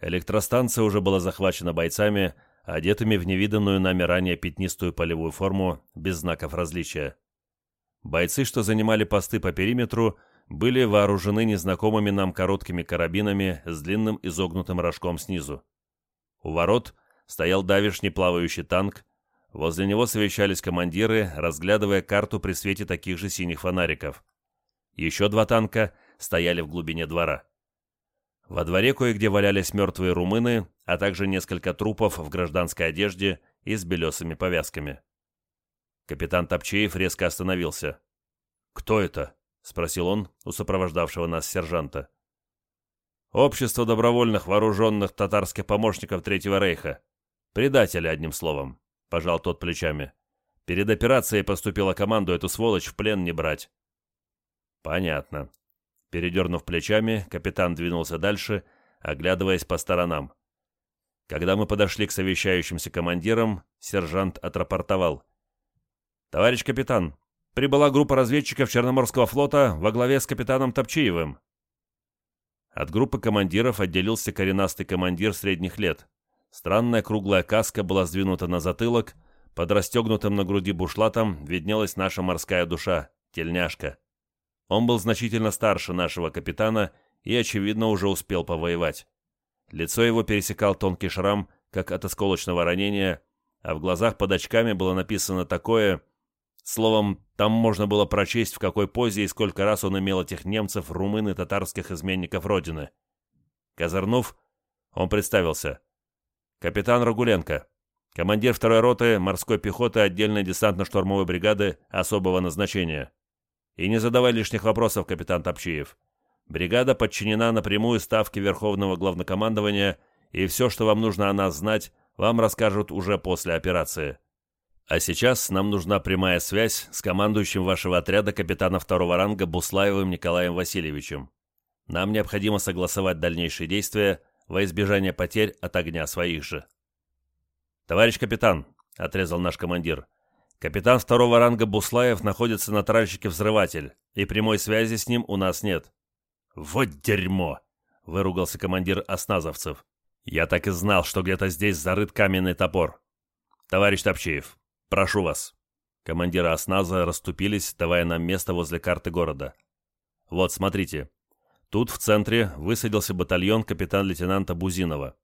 S1: Электростанция уже была захвачена бойцами, одетыми в невиданную нами ранее пятнистую полевую форму без знаков различия. Бойцы, что занимали посты по периметру, были вооружены незнакомыми нам короткими карабинами с длинным изогнутым рожком снизу. У ворот стоял давишний плавающий танк, возле него совещались командиры, разглядывая карту при свете таких же синих фонариков. Еще два танка стояли в глубине двора. Во дворе кое-где валялись мертвые румыны, а также несколько трупов в гражданской одежде и с белесыми повязками. Капитан Топчеев резко остановился. «Кто это?» — спросил он у сопровождавшего нас сержанта. «Общество добровольных вооруженных татарских помощников Третьего Рейха. Предатели, одним словом», — пожал тот плечами. «Перед операцией поступила команду эту сволочь в плен не брать». «Понятно», Передернув плечами, капитан двинулся дальше, оглядываясь по сторонам. Когда мы подошли к совещающимся командирам, сержант отрапортовал. «Товарищ капитан, прибыла группа разведчиков Черноморского флота во главе с капитаном Топчиевым». От группы командиров отделился коренастый командир средних лет. Странная круглая каска была сдвинута на затылок, под расстегнутым на груди бушлатом виднелась наша морская душа, тельняшка. Он был значительно старше нашего капитана и, очевидно, уже успел повоевать. Лицо его пересекал тонкий шрам, как от осколочного ранения, а в глазах под очками было написано такое... Словом, там можно было прочесть, в какой позе и сколько раз он имел этих немцев, румын и татарских изменников Родины. Козырнув, он представился. Капитан Рагуленко, командир второй роты морской пехоты отдельной десантно-штурмовой бригады особого назначения. И не задавай лишних вопросов, капитан Топчиев. Бригада подчинена напрямую ставке Верховного Главнокомандования, и все, что вам нужно о нас знать, вам расскажут уже после операции. А сейчас нам нужна прямая связь с командующим вашего отряда капитана второго ранга Буслаевым Николаем Васильевичем. Нам необходимо согласовать дальнейшие действия во избежание потерь от огня своих же. «Товарищ капитан», — отрезал наш командир, Капитан второго ранга Буслаев находится на тральщике «Взрыватель», и прямой связи с ним у нас нет». «Вот дерьмо!» — выругался командир осназовцев. «Я так и знал, что где-то здесь зарыт каменный топор. Товарищ Топчеев, прошу вас». Командиры осназа расступились, давая нам место возле карты города. «Вот, смотрите. Тут в центре высадился батальон капитан-лейтенанта Бузинова.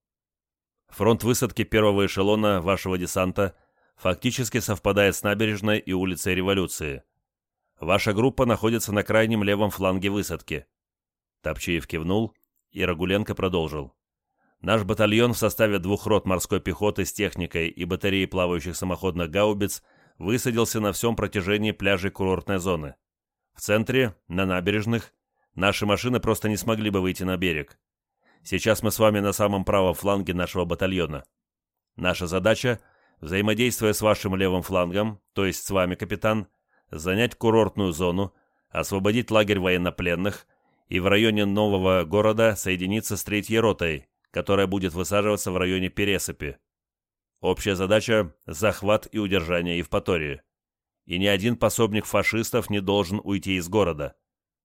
S1: Фронт высадки первого эшелона вашего десанта — фактически совпадает с набережной и улицей Революции. Ваша группа находится на крайнем левом фланге высадки». Топчиев кивнул, и Рагуленко продолжил. «Наш батальон в составе двух рот морской пехоты с техникой и батареи плавающих самоходных гаубиц высадился на всем протяжении пляжей курортной зоны. В центре, на набережных, наши машины просто не смогли бы выйти на берег. Сейчас мы с вами на самом правом фланге нашего батальона. Наша задача, взаимодействуя с вашим левым флангом, то есть с вами, капитан, занять курортную зону, освободить лагерь военнопленных и в районе нового города соединиться с третьей ротой, которая будет высаживаться в районе Пересыпи. Общая задача – захват и удержание Евпатории. И ни один пособник фашистов не должен уйти из города.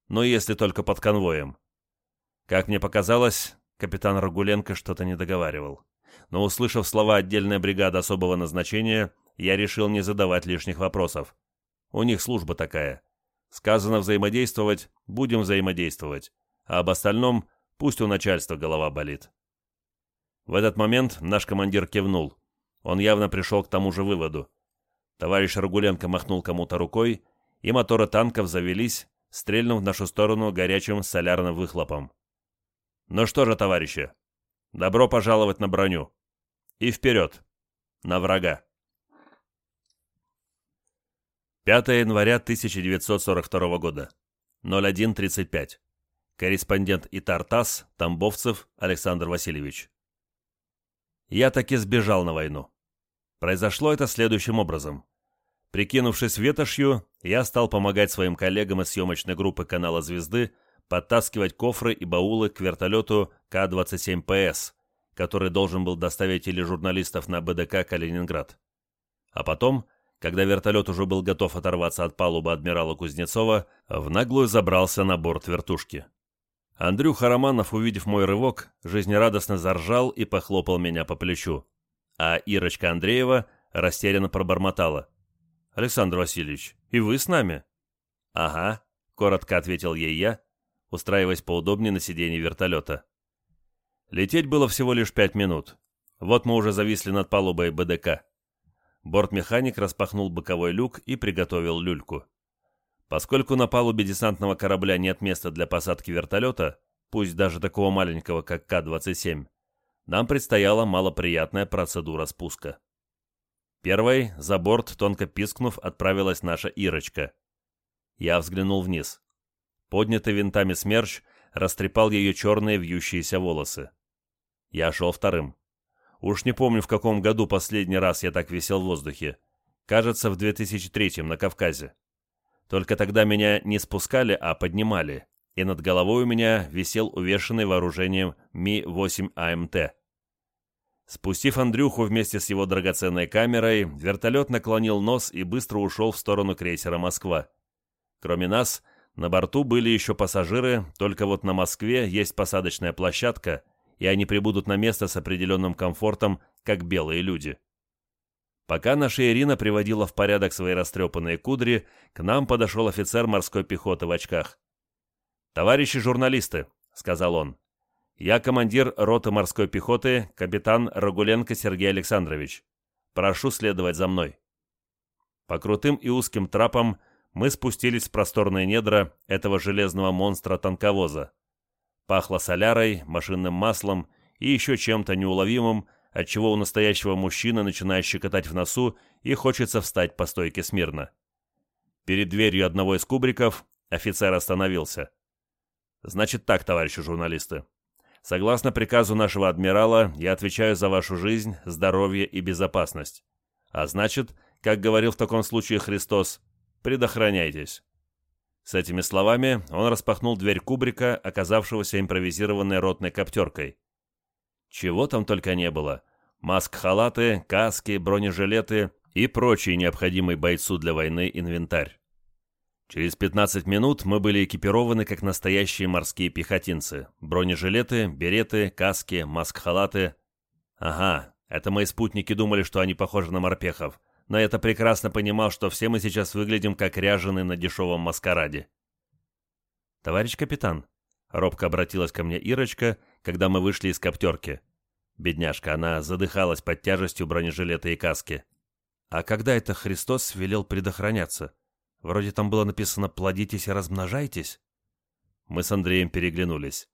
S1: Но если только под конвоем. Как мне показалось, капитан Рагуленко что-то не договаривал. Но услышав слова «отдельная бригада особого назначения», я решил не задавать лишних вопросов. У них служба такая. Сказано взаимодействовать, будем взаимодействовать. А об остальном пусть у начальства голова болит. В этот момент наш командир кивнул. Он явно пришел к тому же выводу. Товарищ Рагуленко махнул кому-то рукой, и моторы танков завелись, стрельнув в нашу сторону горячим солярным выхлопом. «Ну что же, товарищи, добро пожаловать на броню. И вперед! На врага!» 5 января 1942 года. 01.35. Корреспондент ИТАР ТАСС, Тамбовцев Александр Васильевич. Я таки сбежал на войну. Произошло это следующим образом. Прикинувшись ветошью, я стал помогать своим коллегам из съемочной группы канала «Звезды» подтаскивать кофры и баулы к вертолету К-27ПС, который должен был доставить тележурналистов на БДК «Калининград». А потом, когда вертолет уже был готов оторваться от палубы адмирала Кузнецова, в наглую забрался на борт вертушки. Андрюха Романов, увидев мой рывок, жизнерадостно заржал и похлопал меня по плечу а Ирочка Андреева растерянно пробормотала. «Александр Васильевич, и вы с нами?» «Ага», — коротко ответил ей я, устраиваясь поудобнее на сиденье вертолета. Лететь было всего лишь пять минут. Вот мы уже зависли над палубой БДК. Бортмеханик распахнул боковой люк и приготовил люльку. Поскольку на палубе десантного корабля нет места для посадки вертолета, пусть даже такого маленького, как К-27, нам предстояла малоприятная процедура спуска. Первой за борт, тонко пискнув, отправилась наша Ирочка. Я взглянул вниз. Поднятый винтами смерч растрепал ее черные вьющиеся волосы. Я шел вторым. Уж не помню, в каком году последний раз я так висел в воздухе. Кажется, в 2003 на Кавказе. Только тогда меня не спускали, а поднимали и над головой у меня висел увешанный вооружением Ми-8 АМТ. Спустив Андрюху вместе с его драгоценной камерой, вертолет наклонил нос и быстро ушел в сторону крейсера «Москва». Кроме нас, на борту были еще пассажиры, только вот на Москве есть посадочная площадка, и они прибудут на место с определенным комфортом, как белые люди. Пока наша Ирина приводила в порядок свои растрепанные кудри, к нам подошел офицер морской пехоты в очках. «Товарищи журналисты», — сказал он, — «я командир роты морской пехоты, капитан Рагуленко Сергей Александрович. Прошу следовать за мной». По крутым и узким трапам мы спустились в просторные недра этого железного монстра-танковоза. Пахло солярой, машинным маслом и еще чем-то неуловимым, отчего у настоящего мужчины начинает щекотать в носу и хочется встать по стойке смирно. Перед дверью одного из кубриков офицер остановился. Значит так, товарищи журналисты. Согласно приказу нашего адмирала, я отвечаю за вашу жизнь, здоровье и безопасность. А значит, как говорил в таком случае Христос, предохраняйтесь. С этими словами он распахнул дверь кубрика, оказавшегося импровизированной ротной коптеркой. Чего там только не было. Маск-халаты, каски, бронежилеты и прочий необходимый бойцу для войны инвентарь. Через 15 минут мы были экипированы как настоящие морские пехотинцы. Бронежилеты, береты, каски, маск-халаты. Ага, это мои спутники думали, что они похожи на морпехов. Но я-то прекрасно понимал, что все мы сейчас выглядим как ряжены на дешевом маскараде. «Товарищ капитан», — робко обратилась ко мне Ирочка, когда мы вышли из коптерки. Бедняжка, она задыхалась под тяжестью бронежилета и каски. «А когда это Христос велел предохраняться?» Вроде там было написано «плодитесь и размножайтесь». Мы с Андреем переглянулись.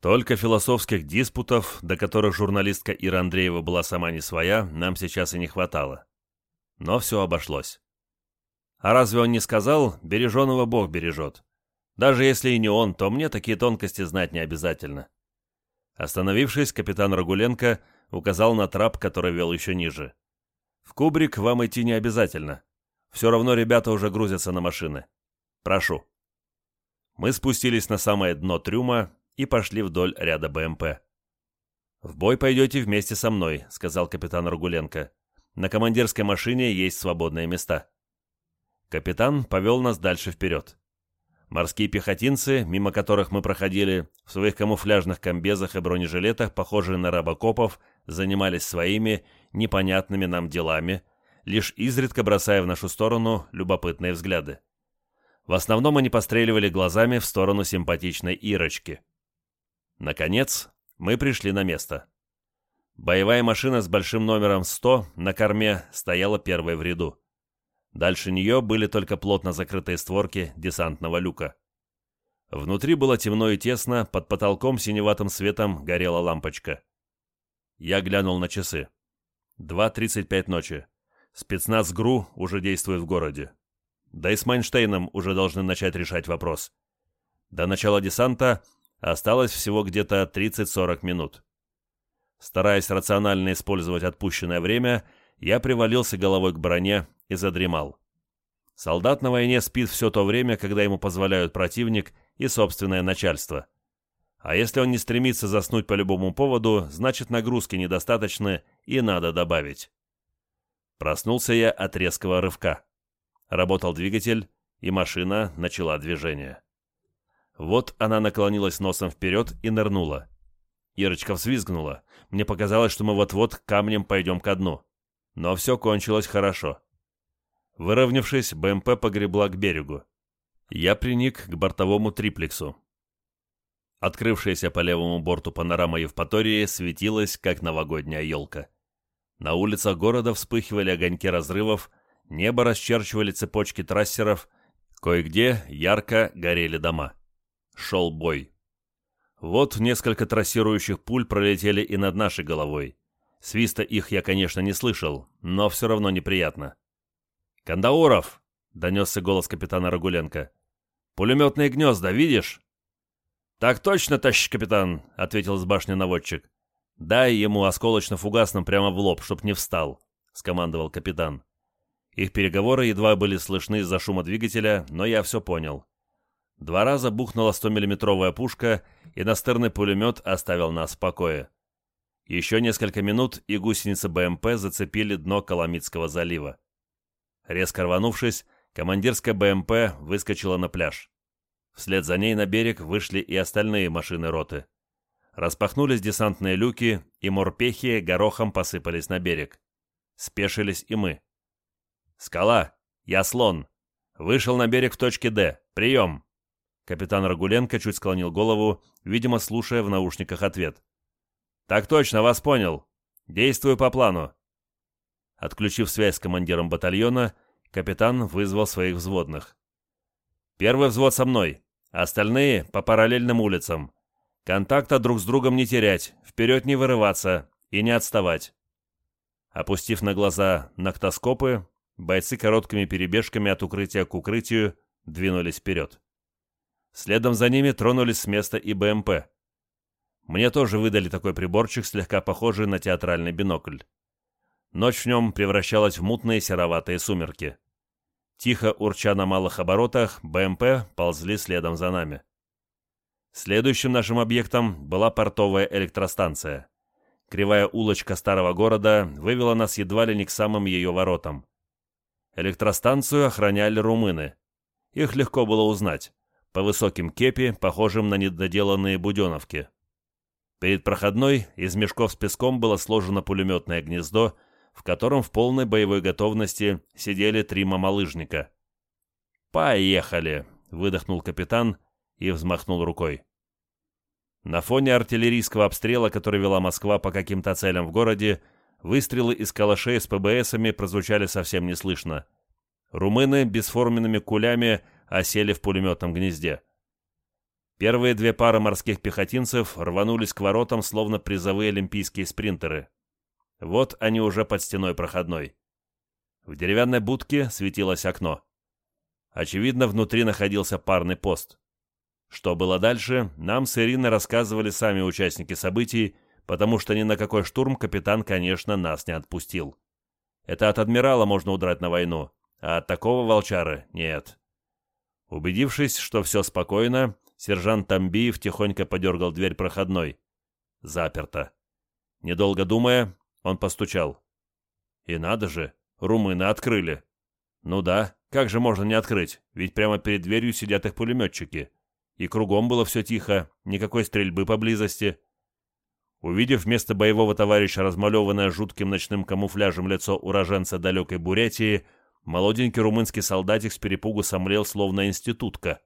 S1: Только философских диспутов, до которых журналистка Ира Андреева была сама не своя, нам сейчас и не хватало. Но все обошлось. А разве он не сказал, береженого Бог бережет? Даже если и не он, то мне такие тонкости знать не обязательно. Остановившись, капитан Рагуленко указал на трап, который вел еще ниже. «В кубрик вам идти не обязательно. Все равно ребята уже грузятся на машины. Прошу». Мы спустились на самое дно трюма и пошли вдоль ряда БМП. «В бой пойдете вместе со мной», — сказал капитан Рагуленко. «На командирской машине есть свободные места». Капитан повел нас дальше вперед. Морские пехотинцы, мимо которых мы проходили, в своих камуфляжных комбезах и бронежилетах, похожие на рабокопов, занимались своими, непонятными нам делами, лишь изредка бросая в нашу сторону любопытные взгляды. В основном они постреливали глазами в сторону симпатичной Ирочки. Наконец, мы пришли на место. Боевая машина с большим номером 100 на корме стояла первой в ряду. Дальше нее были только плотно закрытые створки десантного люка. Внутри было темно и тесно, под потолком синеватым светом горела лампочка. Я глянул на часы. 2.35 ночи. Спецназ ГРУ уже действует в городе. Да и с Майнштейном уже должны начать решать вопрос. До начала десанта осталось всего где-то 30-40 минут. Стараясь рационально использовать отпущенное время, я привалился головой к броне и задремал. Солдат на войне спит все то время, когда ему позволяют противник и собственное начальство. А если он не стремится заснуть по любому поводу, значит нагрузки недостаточны и надо добавить. Проснулся я от резкого рывка. Работал двигатель, и машина начала движение. Вот она наклонилась носом вперед и нырнула. Ирочка взвизгнула. Мне показалось, что мы вот-вот камнем пойдем ко дну. Но все кончилось хорошо. Выровнявшись, БМП погребла к берегу. Я приник к бортовому триплексу. Открывшаяся по левому борту панорама Евпатории светилась, как новогодняя елка. На улицах города вспыхивали огоньки разрывов, небо расчерчивали цепочки трассеров, кое-где ярко горели дома. Шел бой. Вот несколько трассирующих пуль пролетели и над нашей головой. Свиста их я, конечно, не слышал, но все равно неприятно. «Кандауров!» — донесся голос капитана Рагуленко. «Пулеметные гнезда, видишь?» «Так точно, товарищ капитан!» — ответил с башни наводчик. «Дай ему осколочно-фугасным прямо в лоб, чтоб не встал», — скомандовал капитан. Их переговоры едва были слышны из-за шума двигателя, но я все понял. Два раза бухнула 100-миллиметровая пушка, и настырный пулемет оставил нас в покое. Еще несколько минут, и гусеницы БМП зацепили дно Коломитского залива. Резко рванувшись, командирская БМП выскочила на пляж. Вслед за ней на берег вышли и остальные машины роты. Распахнулись десантные люки, и морпехи горохом посыпались на берег. Спешились и мы. «Скала! Я слон! Вышел на берег в точке Д. Прием!» Капитан Рагуленко чуть склонил голову, видимо, слушая в наушниках ответ. «Так точно, вас понял. Действую по плану. Отключив связь с командиром батальона, капитан вызвал своих взводных. «Первый взвод со мной, остальные — по параллельным улицам. Контакта друг с другом не терять, вперед не вырываться и не отставать». Опустив на глаза ноктоскопы, бойцы короткими перебежками от укрытия к укрытию двинулись вперед. Следом за ними тронулись с места и БМП. Мне тоже выдали такой приборчик, слегка похожий на театральный бинокль. Ночь в нем превращалась в мутные сероватые сумерки. Тихо урча на малых оборотах, БМП ползли следом за нами. Следующим нашим объектом была портовая электростанция. Кривая улочка старого города вывела нас едва ли не к самым ее воротам. Электростанцию охраняли румыны. Их легко было узнать, по высоким кепи, похожим на недоделанные буденовки. Перед проходной из мешков с песком было сложено пулеметное гнездо, в котором в полной боевой готовности сидели три мамалыжника. «Поехали!» — выдохнул капитан и взмахнул рукой. На фоне артиллерийского обстрела, который вела Москва по каким-то целям в городе, выстрелы из калашей с ПБСами прозвучали совсем неслышно. Румыны бесформенными кулями осели в пулеметном гнезде. Первые две пары морских пехотинцев рванулись к воротам, словно призовые олимпийские спринтеры. Вот они уже под стеной проходной. В деревянной будке светилось окно. Очевидно, внутри находился парный пост. Что было дальше, нам с Ириной рассказывали сами участники событий, потому что ни на какой штурм капитан, конечно, нас не отпустил. Это от адмирала можно удрать на войну, а от такого волчара нет. Убедившись, что все спокойно, сержант Тамбиев тихонько подергал дверь проходной. Заперто. Недолго думая, он постучал. И надо же, румыны открыли. Ну да, как же можно не открыть, ведь прямо перед дверью сидят их пулеметчики. И кругом было все тихо, никакой стрельбы поблизости. Увидев вместо боевого товарища размалеванное жутким ночным камуфляжем лицо уроженца далекой Бурятии, молоденький румынский солдатик с перепугу сомлел, словно институтка,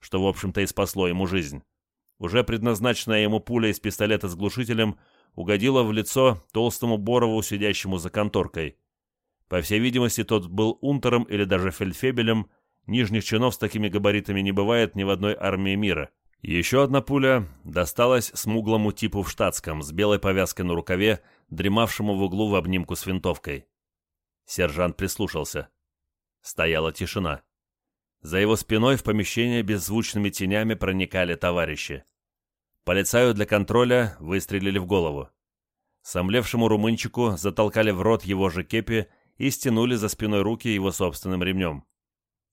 S1: что, в общем-то, и спасло ему жизнь. Уже предназначенная ему пуля из пистолета с глушителем угодила в лицо толстому Борову, сидящему за конторкой. По всей видимости, тот был унтером или даже фельдфебелем, нижних чинов с такими габаритами не бывает ни в одной армии мира. Еще одна пуля досталась смуглому типу в штатском, с белой повязкой на рукаве, дремавшему в углу в обнимку с винтовкой. Сержант прислушался. Стояла тишина. За его спиной в помещение беззвучными тенями проникали товарищи. Полицаю для контроля выстрелили в голову. Сомлевшему румынчику затолкали в рот его же кепи и стянули за спиной руки его собственным ремнем.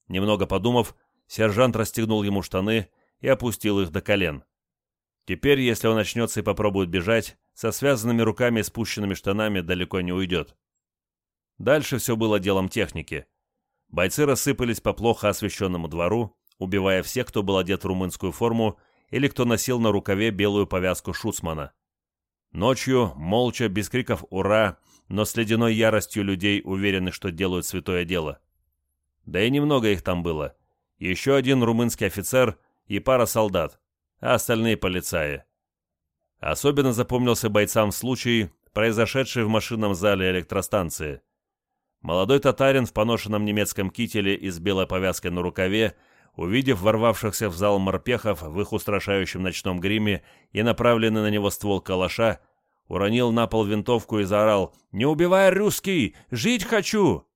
S1: Немного подумав, сержант расстегнул ему штаны и опустил их до колен. Теперь, если он начнется и попробует бежать, со связанными руками и спущенными штанами далеко не уйдет. Дальше все было делом техники. Бойцы рассыпались по плохо освещенному двору, убивая всех, кто был одет в румынскую форму или кто носил на рукаве белую повязку шуцмана. Ночью, молча, без криков «Ура!», но с ледяной яростью людей, уверенных, что делают святое дело. Да и немного их там было. Еще один румынский офицер и пара солдат, а остальные полицаи. Особенно запомнился бойцам случай, произошедший в машинном зале электростанции. Молодой татарин в поношенном немецком кителе и с белой повязкой на рукаве, увидев ворвавшихся в зал морпехов в их устрашающем ночном гриме и направленный на него ствол калаша, уронил на пол винтовку и заорал «Не убивай, русский! Жить хочу!»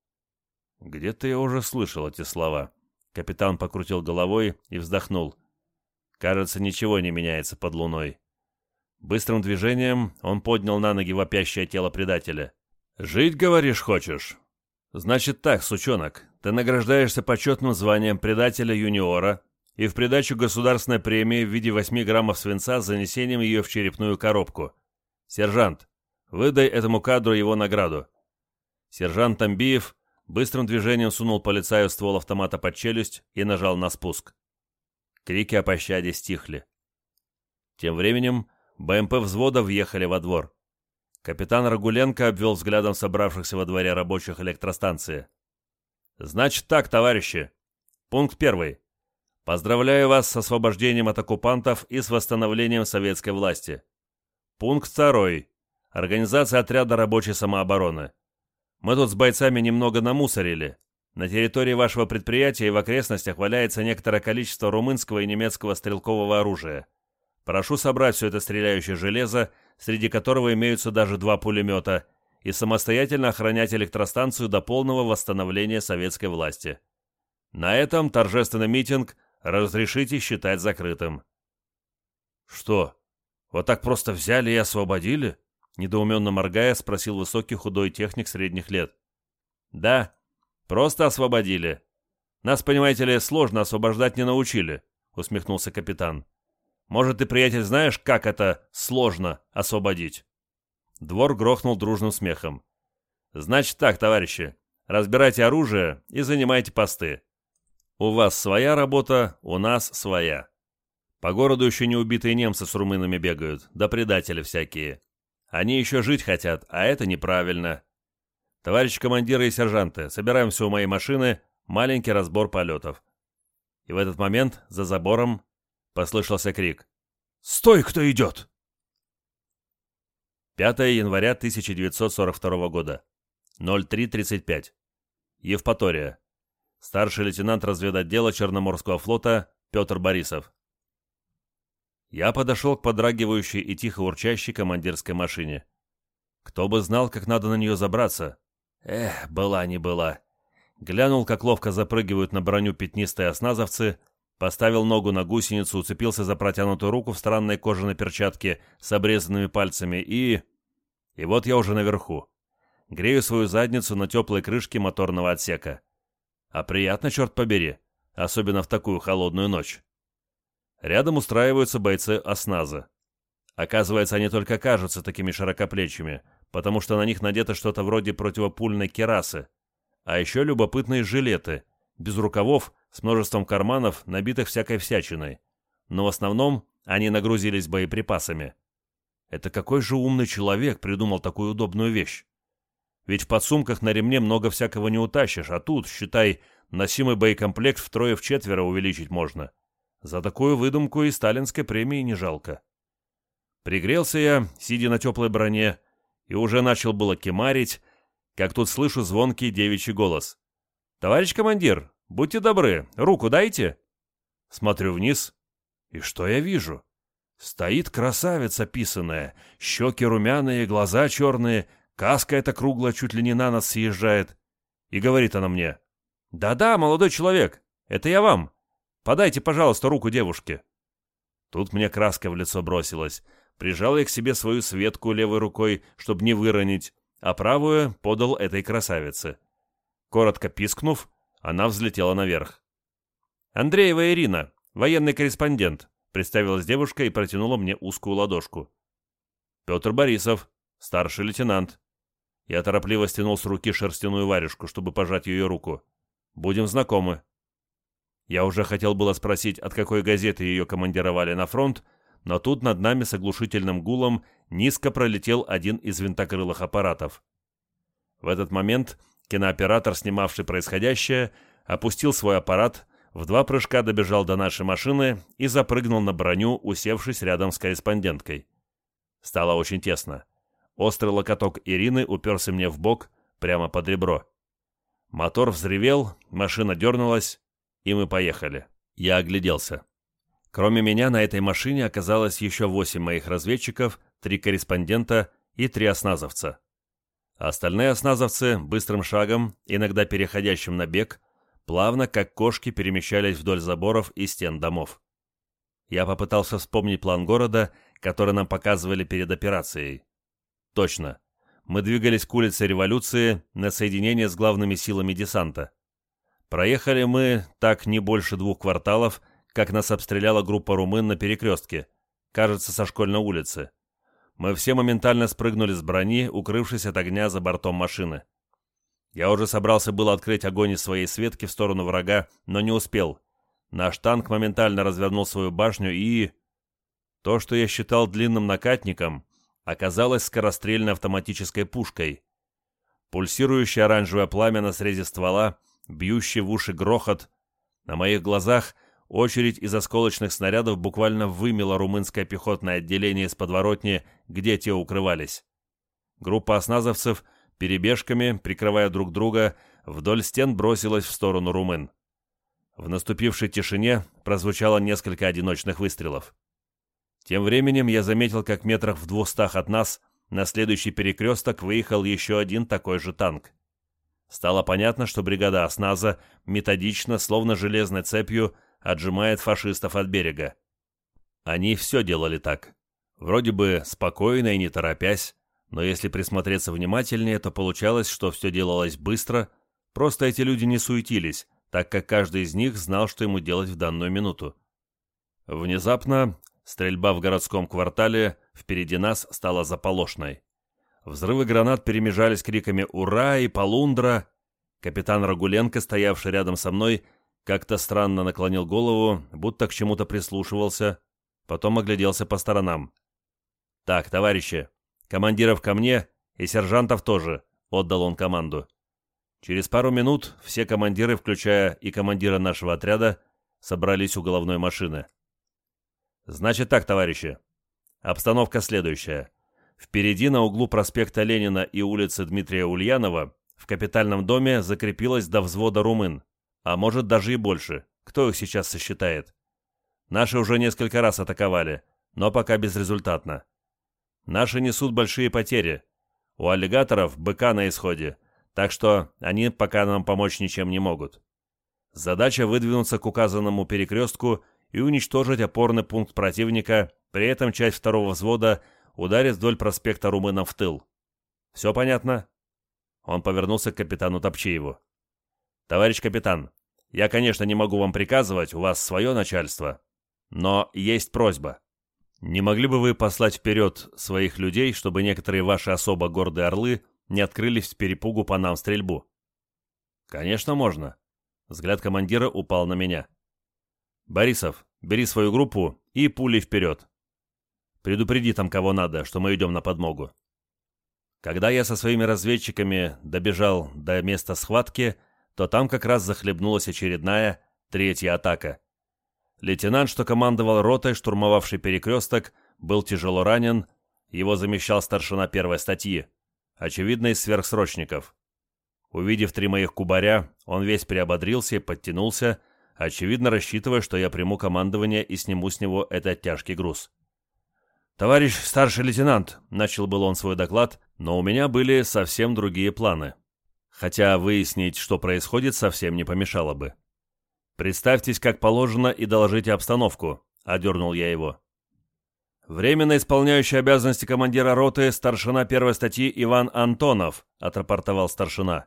S1: Где-то я уже слышал эти слова. Капитан покрутил головой и вздохнул. Кажется, ничего не меняется под луной. Быстрым движением он поднял на ноги вопящее тело предателя. «Жить, говоришь, хочешь? Значит так, сучонок, ты награждаешься почетным званием предателя-юниора и в придачу государственной премии в виде 8 граммов свинца с занесением ее в черепную коробку. Сержант, выдай этому кадру его награду». Сержант Тамбиев быстрым движением сунул полицаю ствол автомата под челюсть и нажал на спуск. Крики о пощаде стихли. Тем временем БМП взвода въехали во двор. Капитан Рагуленко обвел взглядом собравшихся во дворе рабочих электростанции. «Значит так, товарищи. Пункт первый. Поздравляю вас с освобождением от оккупантов и с восстановлением советской власти. Пункт второй. Организация отряда рабочей самообороны. Мы тут с бойцами немного намусорили, на территории вашего предприятия и в окрестностях валяется некоторое количество румынского и немецкого стрелкового оружия. Прошу собрать все это стреляющее железо, среди которого имеются даже два пулемета, и самостоятельно охранять электростанцию до полного восстановления советской власти. На этом торжественный митинг разрешите считать закрытым. «Что, вот так просто взяли и освободили?» Недоуменно моргая, спросил высокий худой техник средних лет. «Да, Просто освободили. Нас, понимаете ли, сложно освобождать не научили, усмехнулся капитан. Может, ты, приятель, знаешь, как это сложно освободить? Двор грохнул дружным смехом. Значит так, товарищи, разбирайте оружие и занимайте посты. У вас своя работа, у нас своя. По городу еще не убитые немцы с румынами бегают, да предатели всякие. Они еще жить хотят, а это неправильно. Товарищ командиры и сержанты, собираемся у моей машины, маленький разбор полетов. И в этот момент за забором послышался крик. «Стой, кто идет!» 5 января 1942 года. 03.35. Евпатория. Старший лейтенант разведотдела Черноморского флота Петр Борисов. Я подошел к подрагивающей и тихо урчащей командирской машине. Кто бы знал, как надо на нее забраться. Эх, была не была. глянул, как ловко запрыгивают на броню пятнистые осназовцы, поставил ногу на гусеницу, уцепился за протянутую руку в странной кожаной перчатке с обрезанными пальцами и... И вот я уже наверху. Грею свою задницу на теплой крышке моторного отсека. А приятно, черт побери, особенно в такую холодную ночь. Рядом устраиваются бойцы осназа. Оказывается, они только кажутся такими широкоплечими, потому что на них надето что-то вроде противопульной керасы, а еще любопытные жилеты, без рукавов, с множеством карманов, набитых всякой всячиной. Но в основном они нагрузились боеприпасами. Это какой же умный человек придумал такую удобную вещь? Ведь в подсумках на ремне много всякого не утащишь, а тут, считай, носимый боекомплект втрое-вчетверо увеличить можно. За такую выдумку и сталинской премии не жалко. Пригрелся я, сидя на теплой броне, и уже начал было кемарить, как тут слышу звонкий девичий голос. «Товарищ командир, будьте добры, руку дайте!» Смотрю вниз, и что я вижу? Стоит красавица писаная, щеки румяные, глаза черные, каска эта круглая чуть ли не на нос съезжает. И говорит она мне, «Да-да, молодой человек, это я вам. Подайте, пожалуйста, руку девушке». Тут мне краска в лицо бросилась. Прижал я к себе свою Светку левой рукой, чтобы не выронить, а правую подал этой красавице. Коротко пискнув, она взлетела наверх. «Андреева Ирина, военный корреспондент», представилась девушка и протянула мне узкую ладошку. «Петр Борисов, старший лейтенант». Я торопливо стянул с руки шерстяную варежку, чтобы пожать ее руку. «Будем знакомы». Я уже хотел было спросить, от какой газеты ее командировали на фронт, но тут над нами с оглушительным гулом низко пролетел один из винтокрылых аппаратов. В этот момент кинооператор, снимавший происходящее, опустил свой аппарат, в два прыжка добежал до нашей машины и запрыгнул на броню, усевшись рядом с корреспонденткой. Стало очень тесно. Острый локоток Ирины уперся мне в бок, прямо под ребро. Мотор взревел, машина дернулась, и мы поехали. Я огляделся. Кроме меня на этой машине оказалось еще восемь моих разведчиков, три корреспондента и три осназовца. Остальные осназовцы быстрым шагом, иногда переходящим на бег, плавно, как кошки, перемещались вдоль заборов и стен домов. Я попытался вспомнить план города, который нам показывали перед операцией. Точно. Мы двигались к улице Революции на соединение с главными силами десанта. Проехали мы так не больше двух кварталов, как нас обстреляла группа румын на перекрестке, кажется, со школьной улицы. Мы все моментально спрыгнули с брони, укрывшись от огня за бортом машины. Я уже собрался было открыть огонь из своей светки в сторону врага, но не успел. Наш танк моментально развернул свою башню и... То, что я считал длинным накатником, оказалось скорострельной автоматической пушкой. Пульсирующее оранжевое пламя на срезе ствола, бьющий в уши грохот. На моих глазах Очередь из осколочных снарядов буквально вымела румынское пехотное отделение из подворотни, где те укрывались. Группа осназовцев, перебежками, прикрывая друг друга, вдоль стен бросилась в сторону румын. В наступившей тишине прозвучало несколько одиночных выстрелов. Тем временем я заметил, как метрах в двухстах от нас на следующий перекресток выехал еще один такой же танк. Стало понятно, что бригада осназа методично, словно железной цепью, отжимает фашистов от берега. Они все делали так. Вроде бы спокойно и не торопясь, но если присмотреться внимательнее, то получалось, что все делалось быстро, просто эти люди не суетились, так как каждый из них знал, что ему делать в данную минуту. Внезапно стрельба в городском квартале впереди нас стала заполошной. Взрывы гранат перемежались криками «Ура!» и «Полундра!». Капитан Рагуленко, стоявший рядом со мной, как-то странно наклонил голову, будто к чему-то прислушивался, потом огляделся по сторонам. «Так, товарищи, командиров ко мне и сержантов тоже», — отдал он команду. Через пару минут все командиры, включая и командира нашего отряда, собрались у головной машины. «Значит так, товарищи. Обстановка следующая. Впереди на углу проспекта Ленина и улицы Дмитрия Ульянова в капитальном доме закрепилось до взвода румын. А может даже и больше. Кто их сейчас сосчитает? Наши уже несколько раз атаковали, но пока безрезультатно. Наши несут большие потери. У аллигаторов быка на исходе, так что они пока нам помочь ничем не могут. Задача выдвинуться к указанному перекрестку и уничтожить опорный пункт противника, при этом часть второго взвода ударит вдоль проспекта Румынам в тыл. Все понятно?» Он повернулся к капитану Топчееву. «Товарищ капитан, я, конечно, не могу вам приказывать, у вас свое начальство, но есть просьба. Не могли бы вы послать вперед своих людей, чтобы некоторые ваши особо гордые орлы не открылись в перепугу по нам стрельбу?» «Конечно, можно». Взгляд командира упал на меня. «Борисов, бери свою группу и пули вперед. Предупреди там кого надо, что мы идем на подмогу». Когда я со своими разведчиками добежал до места схватки, то там как раз захлебнулась очередная, третья атака. Лейтенант, что командовал ротой, штурмовавший перекресток, был тяжело ранен, его замещал старшина первой статьи, очевидно, из сверхсрочников. Увидев три моих кубаря, он весь приободрился и подтянулся, очевидно рассчитывая, что я приму командование и сниму с него этот тяжкий груз. «Товарищ старший лейтенант», — начал был он свой доклад, но у меня были совсем другие планы. Хотя выяснить, что происходит, совсем не помешало бы. «Представьтесь, как положено, и доложите обстановку», — одернул я его. «Временно исполняющий обязанности командира роты старшина первой статьи Иван Антонов», — отрапортовал старшина.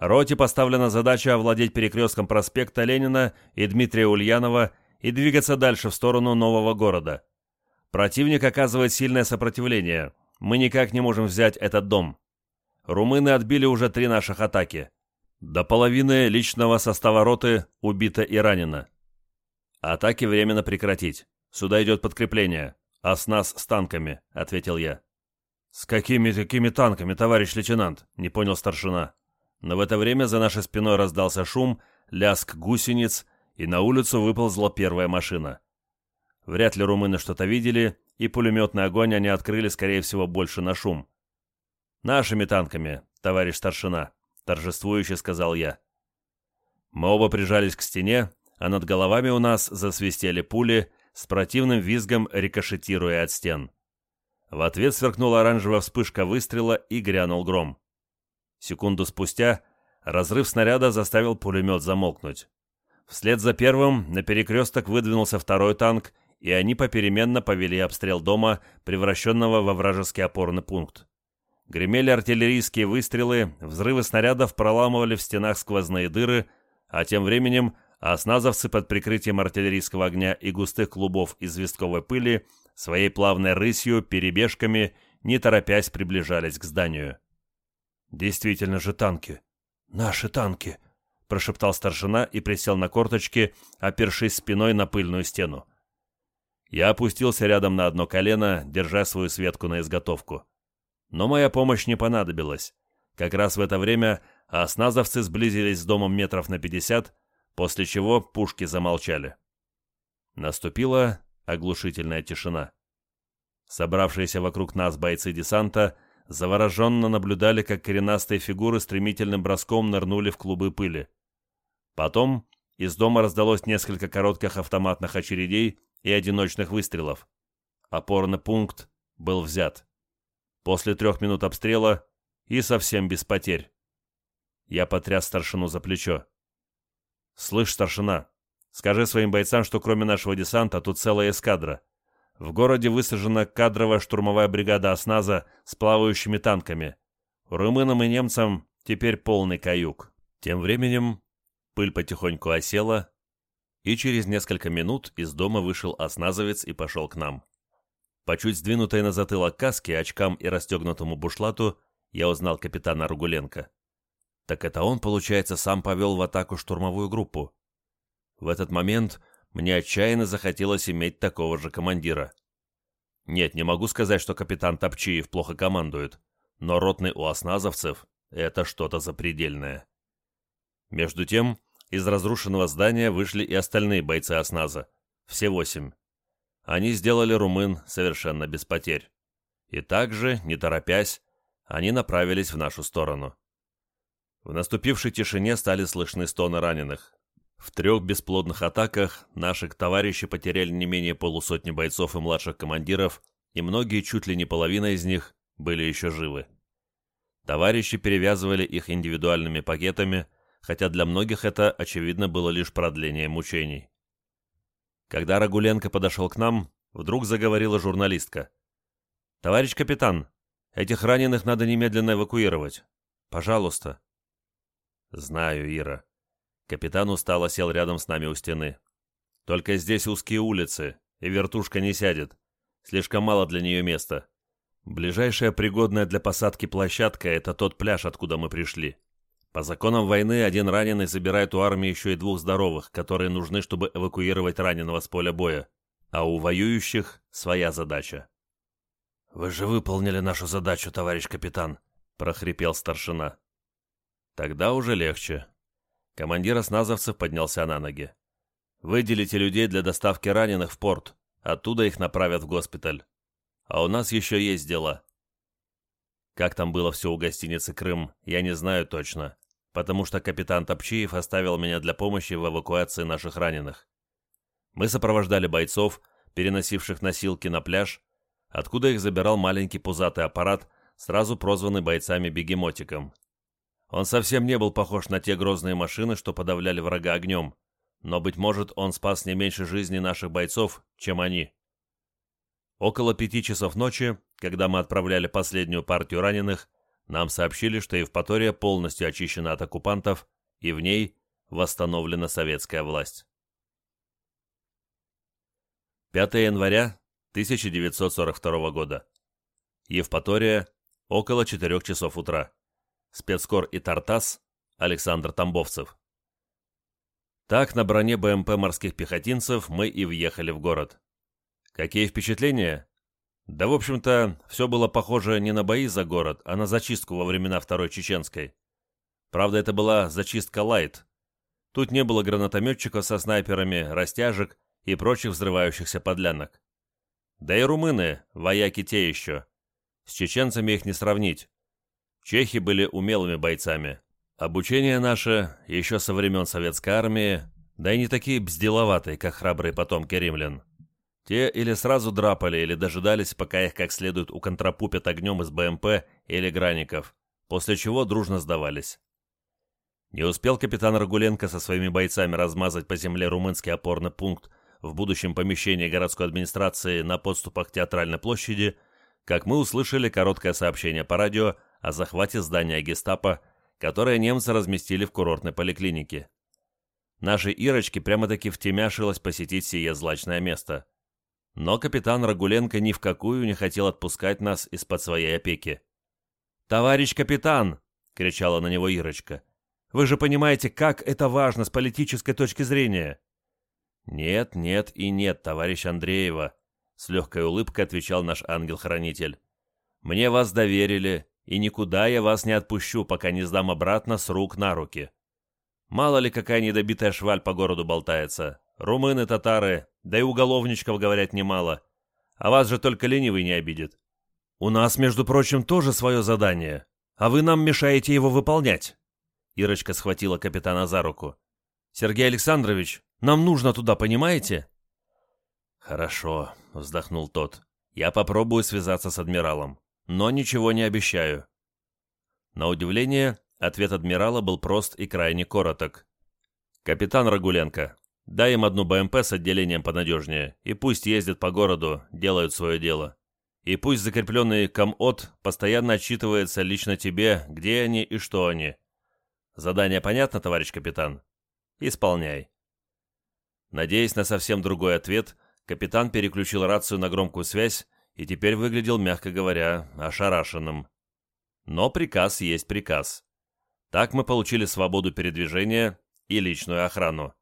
S1: «Роте поставлена задача овладеть перекрестком проспекта Ленина и Дмитрия Ульянова и двигаться дальше в сторону нового города. Противник оказывает сильное сопротивление. Мы никак не можем взять этот дом. Румыны отбили уже три наших атаки. До половины личного состава роты убито и ранено. Атаки временно прекратить. Сюда идет подкрепление. А с нас с танками, ответил я. С какими такими танками, товарищ лейтенант? Не понял старшина. Но в это время за нашей спиной раздался шум, лязг гусениц, и на улицу выползла первая машина. Вряд ли румыны что-то видели, и пулеметный огонь они открыли, скорее всего, больше на шум. «Нашими танками, товарищ старшина», — торжествующе сказал я. Мы оба прижались к стене, а над головами у нас засвистели пули, с противным визгом рикошетируя от стен. В ответ сверкнула оранжевая вспышка выстрела и грянул гром. Секунду спустя разрыв снаряда заставил пулемет замолкнуть. Вслед за первым на перекресток выдвинулся второй танк и они попеременно повели обстрел дома, превращенного во вражеский опорный пункт. Гремели артиллерийские выстрелы, взрывы снарядов проламывали в стенах сквозные дыры, а тем временем осназовцы под прикрытием артиллерийского огня и густых клубов известковой пыли своей плавной рысью, перебежками, не торопясь приближались к зданию. «Действительно же танки! Наши танки!» — прошептал старшина и присел на корточки, опершись спиной на пыльную стену. Я опустился рядом на одно колено, держа свою светку на изготовку. Но моя помощь не понадобилась. Как раз в это время осназовцы сблизились с домом метров на пятьдесят, после чего пушки замолчали. Наступила оглушительная тишина. Собравшиеся вокруг нас бойцы десанта завороженно наблюдали, как коренастые фигуры стремительным броском нырнули в клубы пыли. Потом из дома раздалось несколько коротких автоматных очередей, и одиночных выстрелов. Опорный пункт был взят. После трех минут обстрела и совсем без потерь. Я потряс старшину за плечо. «Слышь, старшина, скажи своим бойцам, что кроме нашего десанта тут целая эскадра. В городе высажена кадровая штурмовая бригада осназа с плавающими танками. Румынам и немцам теперь полный каюк». Тем временем пыль потихоньку осела, и через несколько минут из дома вышел осназовец и пошел к нам. По чуть сдвинутой на затылок каске, очкам и расстегнутому бушлату я узнал капитана Ругуленко. Так это он, получается, сам повел в атаку штурмовую группу. В этот момент мне отчаянно захотелось иметь такого же командира. Нет, не могу сказать, что капитан Топчиев плохо командует, но ротный у осназовцев — это что-то запредельное. Между тем, из разрушенного здания вышли и остальные бойцы осназа. Все восемь. Они сделали румын совершенно без потерь. И также, не торопясь, они направились в нашу сторону. В наступившей тишине стали слышны стоны раненых. В трех бесплодных атаках наши товарищи потеряли не менее полусотни бойцов и младших командиров, и многие, чуть ли не половина из них, были еще живы. Товарищи перевязывали их индивидуальными пакетами, хотя для многих это, очевидно, было лишь продление мучений. Когда Рагуленко подошел к нам, вдруг заговорила журналистка. «Товарищ капитан, этих раненых надо немедленно эвакуировать. Пожалуйста». «Знаю, Ира». Капитан устало сел рядом с нами у стены. «Только здесь узкие улицы, и вертушка не сядет. Слишком мало для нее места. Ближайшая пригодная для посадки площадка – это тот пляж, откуда мы пришли. По законам войны один раненый забирает у армии еще и двух здоровых, которые нужны, чтобы эвакуировать раненого с поля боя. А у воюющих своя задача. «Вы же выполнили нашу задачу, товарищ капитан», – прохрипел старшина. Тогда уже легче. Командир осназовцев поднялся на ноги. «Выделите людей для доставки раненых в порт. Оттуда их направят в госпиталь. А у нас еще есть дела. Как там было все у гостиницы «Крым», я не знаю точно, потому что капитан Топчиев оставил меня для помощи в эвакуации наших раненых. Мы сопровождали бойцов, переносивших носилки на пляж, откуда их забирал маленький пузатый аппарат, сразу прозванный бойцами бегемотиком. Он совсем не был похож на те грозные машины, что подавляли врага огнем, но, быть может, он спас не меньше жизни наших бойцов, чем они. Около пяти часов ночи, когда мы отправляли последнюю партию раненых, нам сообщили, что Евпатория полностью очищена от оккупантов, и в ней восстановлена советская власть. 5 января 1942 года. Евпатория, около 4 часов утра. Спецкор и Тартас, Александр Тамбовцев. Так на броне БМП морских пехотинцев мы и въехали в город. Какие впечатления? Да, в общем-то, все было похоже не на бои за город, а на зачистку во времена Второй Чеченской. Правда, это была зачистка лайт. Тут не было гранатометчиков со снайперами, растяжек и прочих взрывающихся подлянок. Да и румыны, вояки те еще. С чеченцами их не сравнить. Чехи были умелыми бойцами. Обучение наше, еще со времен советской армии, да и не такие бзделоватые, как храбрые потомки римлян. Те или сразу драпали, или дожидались, пока их как следует уконтрапупят огнем из БМП или граников, после чего дружно сдавались. Не успел капитан Рагуленко со своими бойцами размазать по земле румынский опорный пункт в будущем помещении городской администрации на подступах к Театральной площади, как мы услышали короткое сообщение по радио о захвате здания гестапо, которое немцы разместили в курортной поликлинике. Нашей Ирочке прямо-таки втемяшилось посетить сие злачное место. Но капитан Рагуленко ни в какую не хотел отпускать нас из-под своей опеки. «Товарищ капитан!» — кричала на него Ирочка. «Вы же понимаете, как это важно с политической точки зрения!» «Нет, нет и нет, товарищ Андреева», — с легкой улыбкой отвечал наш ангел-хранитель. «Мне вас доверили, и никуда я вас не отпущу, пока не сдам обратно с рук на руки. Мало ли какая недобитая шваль по городу болтается. Румыны, татары, да и уголовничков, говорят, немало. А вас же только ленивый не обидит. У нас, между прочим, тоже свое задание, а вы нам мешаете его выполнять. Ирочка схватила капитана за руку. Сергей Александрович, нам нужно туда, понимаете? Хорошо, вздохнул тот. Я попробую связаться с адмиралом, но ничего не обещаю. На удивление, ответ адмирала был прост и крайне короток. «Капитан Рагуленко, Дай им одну БМП с отделением понадежнее, и пусть ездят по городу, делают свое дело. И пусть закрепленный комот постоянно отчитывается лично тебе, где они и что они. Задание понятно, товарищ капитан? Исполняй. Надеясь на совсем другой ответ, капитан переключил рацию на громкую связь и теперь выглядел, мягко говоря, ошарашенным. Но приказ есть приказ. Так мы получили свободу передвижения и личную охрану.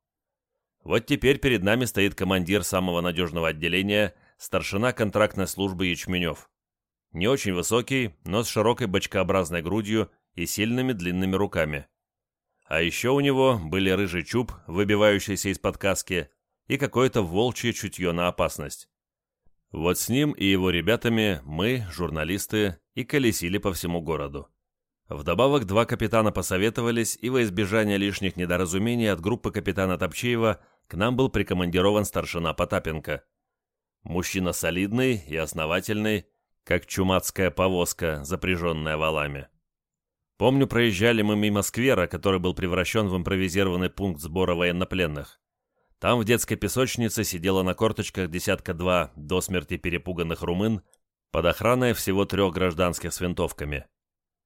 S1: Вот теперь перед нами стоит командир самого надежного отделения, старшина контрактной службы Ячменев. Не очень высокий, но с широкой бочкообразной грудью и сильными длинными руками. А еще у него были рыжий чуб, выбивающийся из-под каски, и какое-то волчье чутье на опасность. Вот с ним и его ребятами мы, журналисты, и колесили по всему городу. Вдобавок два капитана посоветовались, и во избежание лишних недоразумений от группы капитана Топчеева к нам был прикомандирован старшина Потапенко. Мужчина солидный и основательный, как чумацкая повозка, запряженная валами. Помню, проезжали мы мимо сквера, который был превращен в импровизированный пункт сбора военнопленных. Там в детской песочнице сидела на корточках десятка-два до смерти перепуганных румын под охраной всего трех гражданских с винтовками.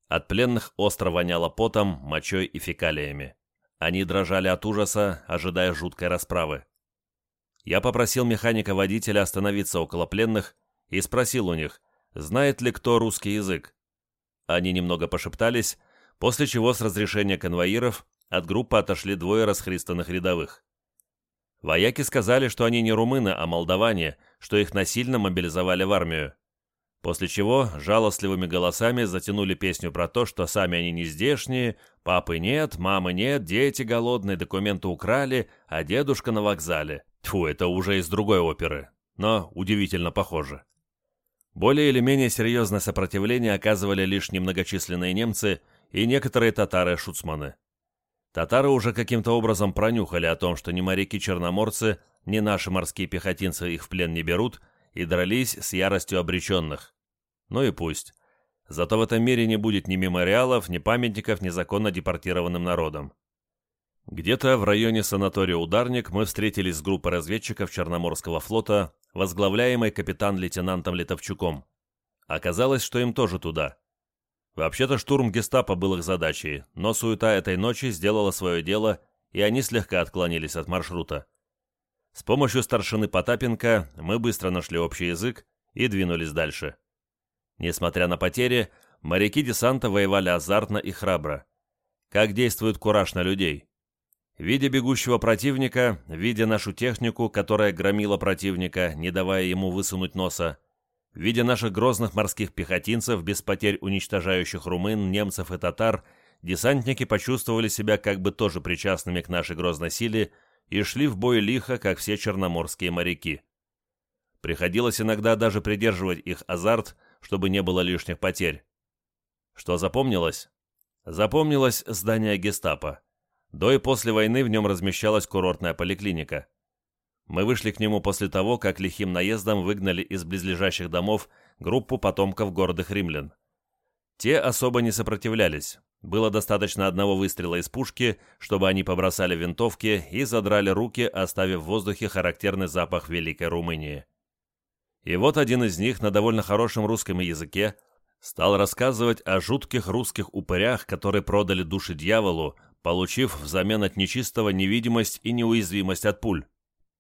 S1: От пленных остро воняло потом, мочой и фекалиями. Они дрожали от ужаса, ожидая жуткой расправы. Я попросил механика-водителя остановиться около пленных и спросил у них, знает ли кто русский язык. Они немного пошептались, после чего с разрешения конвоиров от группы отошли двое расхристанных рядовых. Вояки сказали, что они не румыны, а молдаване, что их насильно мобилизовали в армию. После чего жалостливыми голосами затянули песню про то, что сами они не здешние, папы нет, мамы нет, дети голодные, документы украли, а дедушка на вокзале. Тьфу, это уже из другой оперы, но удивительно похоже. Более или менее серьезное сопротивление оказывали лишь немногочисленные немцы и некоторые татары-шуцманы. Татары уже каким-то образом пронюхали о том, что ни моряки-черноморцы, ни наши морские пехотинцы их в плен не берут, и дрались с яростью обреченных. Ну и пусть. Зато в этом мире не будет ни мемориалов, ни памятников незаконно депортированным народам. Где-то в районе санатория «Ударник» мы встретились с группой разведчиков Черноморского флота, возглавляемой капитан-лейтенантом Литовчуком. Оказалось, что им тоже туда. Вообще-то штурм гестапо был их задачей, но суета этой ночи сделала свое дело, и они слегка отклонились от маршрута. С помощью старшины Потапенко мы быстро нашли общий язык и двинулись дальше. Несмотря на потери, моряки десанта воевали азартно и храбро. Как действует кураж на людей? Видя бегущего противника, видя нашу технику, которая громила противника, не давая ему высунуть носа, видя наших грозных морских пехотинцев, без потерь уничтожающих румын, немцев и татар, десантники почувствовали себя как бы тоже причастными к нашей грозной силе и шли в бой лихо, как все черноморские моряки. Приходилось иногда даже придерживать их азарт, чтобы не было лишних потерь. Что запомнилось? Запомнилось здание гестапо. До и после войны в нем размещалась курортная поликлиника. Мы вышли к нему после того, как лихим наездом выгнали из близлежащих домов группу потомков гордых римлян. Те особо не сопротивлялись. Было достаточно одного выстрела из пушки, чтобы они побросали винтовки и задрали руки, оставив в воздухе характерный запах Великой Румынии. И вот один из них на довольно хорошем русском языке стал рассказывать о жутких русских упырях, которые продали души дьяволу, получив взамен от нечистого невидимость и неуязвимость от пуль.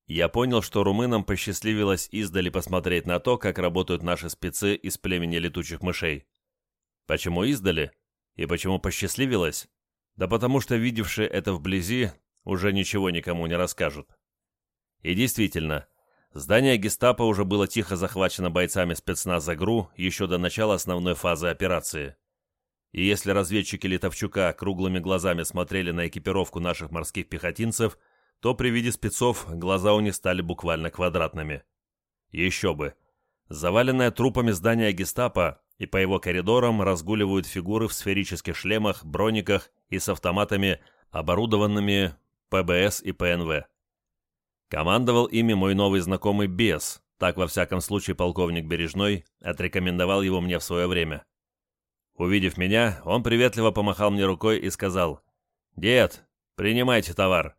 S1: Я понял, что румынам посчастливилось издали посмотреть на то, как работают наши спецы из племени летучих мышей. Почему издали? И почему посчастливилось? Да потому что видевшие это вблизи уже ничего никому не расскажут. И действительно, здание гестапо уже было тихо захвачено бойцами спецназа ГРУ еще до начала основной фазы операции и если разведчики Литовчука круглыми глазами смотрели на экипировку наших морских пехотинцев, то при виде спецов глаза у них стали буквально квадратными. Еще бы. Заваленное трупами здание гестапо, и по его коридорам разгуливают фигуры в сферических шлемах, брониках и с автоматами, оборудованными ПБС и ПНВ. Командовал ими мой новый знакомый Бес, так во всяком случае полковник Бережной отрекомендовал его мне в свое время. Увидев меня, он приветливо помахал мне рукой и сказал, «Дед, принимайте товар.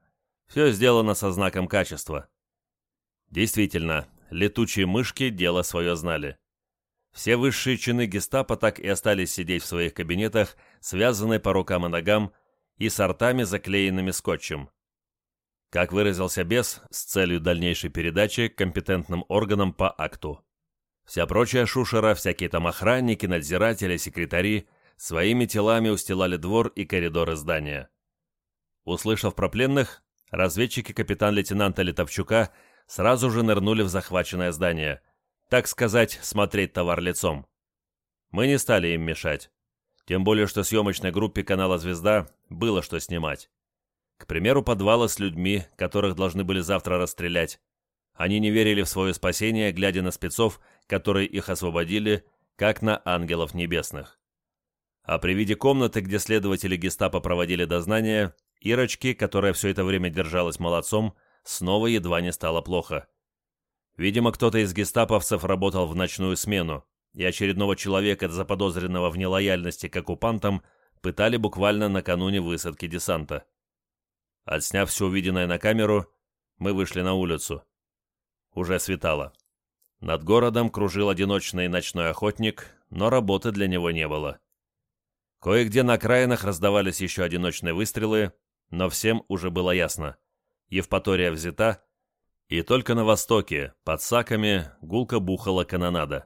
S1: Все сделано со знаком качества». Действительно, летучие мышки дело свое знали. Все высшие чины гестапо так и остались сидеть в своих кабинетах, связанные по рукам и ногам, и с ртами, заклеенными скотчем. Как выразился бес, с целью дальнейшей передачи компетентным органам по акту. Вся прочая шушера, всякие там охранники, надзиратели, секретари, своими телами устилали двор и коридоры здания. Услышав про пленных, разведчики капитан-лейтенанта Литовчука сразу же нырнули в захваченное здание, так сказать, смотреть товар лицом. Мы не стали им мешать. Тем более, что съемочной группе канала «Звезда» было что снимать. К примеру, подвалы с людьми, которых должны были завтра расстрелять. Они не верили в свое спасение, глядя на спецов, которые их освободили, как на ангелов небесных. А при виде комнаты, где следователи гестапо проводили дознание, Ирочки, которая все это время держалась молодцом, снова едва не стало плохо. Видимо, кто-то из гестаповцев работал в ночную смену, и очередного человека, заподозренного в нелояльности к оккупантам, испытали буквально накануне высадки десанта. Отсняв все увиденное на камеру, мы вышли на улицу. Уже светало. Над городом кружил одиночный ночной охотник, но работы для него не было. Кое-где на окраинах раздавались еще одиночные выстрелы, но всем уже было ясно. Евпатория взята, и только на востоке, под Саками, гулко бухала канонада.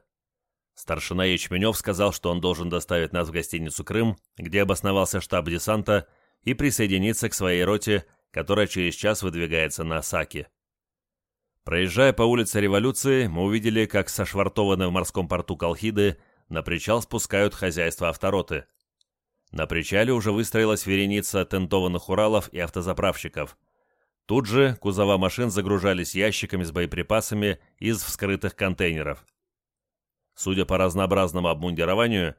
S1: Старшина Ячменев сказал, что он должен доставить нас в гостиницу «Крым», где обосновался штаб десанта, и присоединиться к своей роте, которая через час выдвигается на Саки. Проезжая по улице Революции, мы увидели, как сошвартованные в морском порту Колхиды на причал спускают хозяйство автороты. На причале уже выстроилась вереница тентованных Уралов и автозаправщиков. Тут же кузова машин загружались ящиками с боеприпасами из вскрытых контейнеров. Судя по разнообразному обмундированию,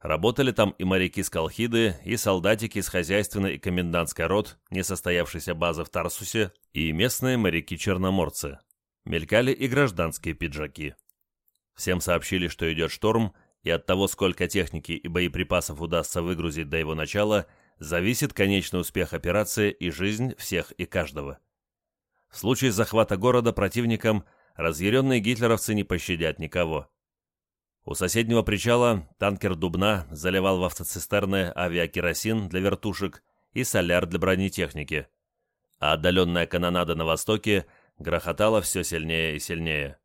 S1: работали там и моряки с Колхиды, и солдатики из хозяйственной и комендантской рот, несостоявшейся базы в Тарсусе, и местные моряки-черноморцы. Мелькали и гражданские пиджаки. Всем сообщили, что идет шторм, и от того, сколько техники и боеприпасов удастся выгрузить до его начала, зависит конечный успех операции и жизнь всех и каждого. В случае захвата города противникам разъяренные гитлеровцы не пощадят никого. У соседнего причала танкер «Дубна» заливал в автоцистерны авиакеросин для вертушек и соляр для бронетехники, а отдаленная канонада на востоке грохотала все сильнее и сильнее.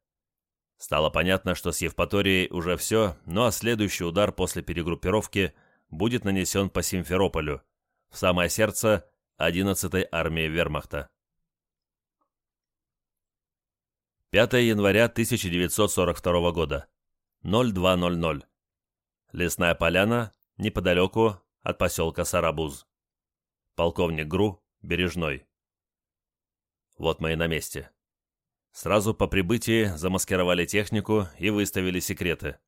S1: Стало понятно, что с Евпаторией уже все, ну а следующий удар после перегруппировки будет нанесен по Симферополю, в самое сердце 11-й армии вермахта. 5 января 1942 года. 0200. Лесная поляна, неподалеку от поселка Сарабуз. Полковник ГРУ, Бережной. Вот мы и на месте. Сразу по прибытии замаскировали технику и выставили секреты.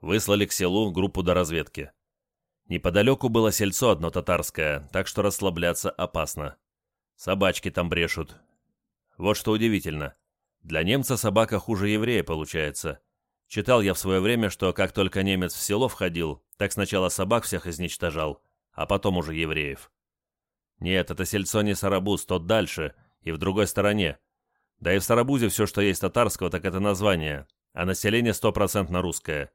S1: Выслали к селу группу до разведки. Неподалеку было сельцо одно татарское, так что расслабляться опасно. Собачки там брешут. Вот что удивительно. Для немца собака хуже еврея получается. Читал я в свое время, что как только немец в село входил, так сначала собак всех изничтожал, а потом уже евреев. Нет, это сельцо не Сарабуз, тот дальше и в другой стороне. Да и в Сарабузе все, что есть татарского, так это название, а население стопроцентно русское.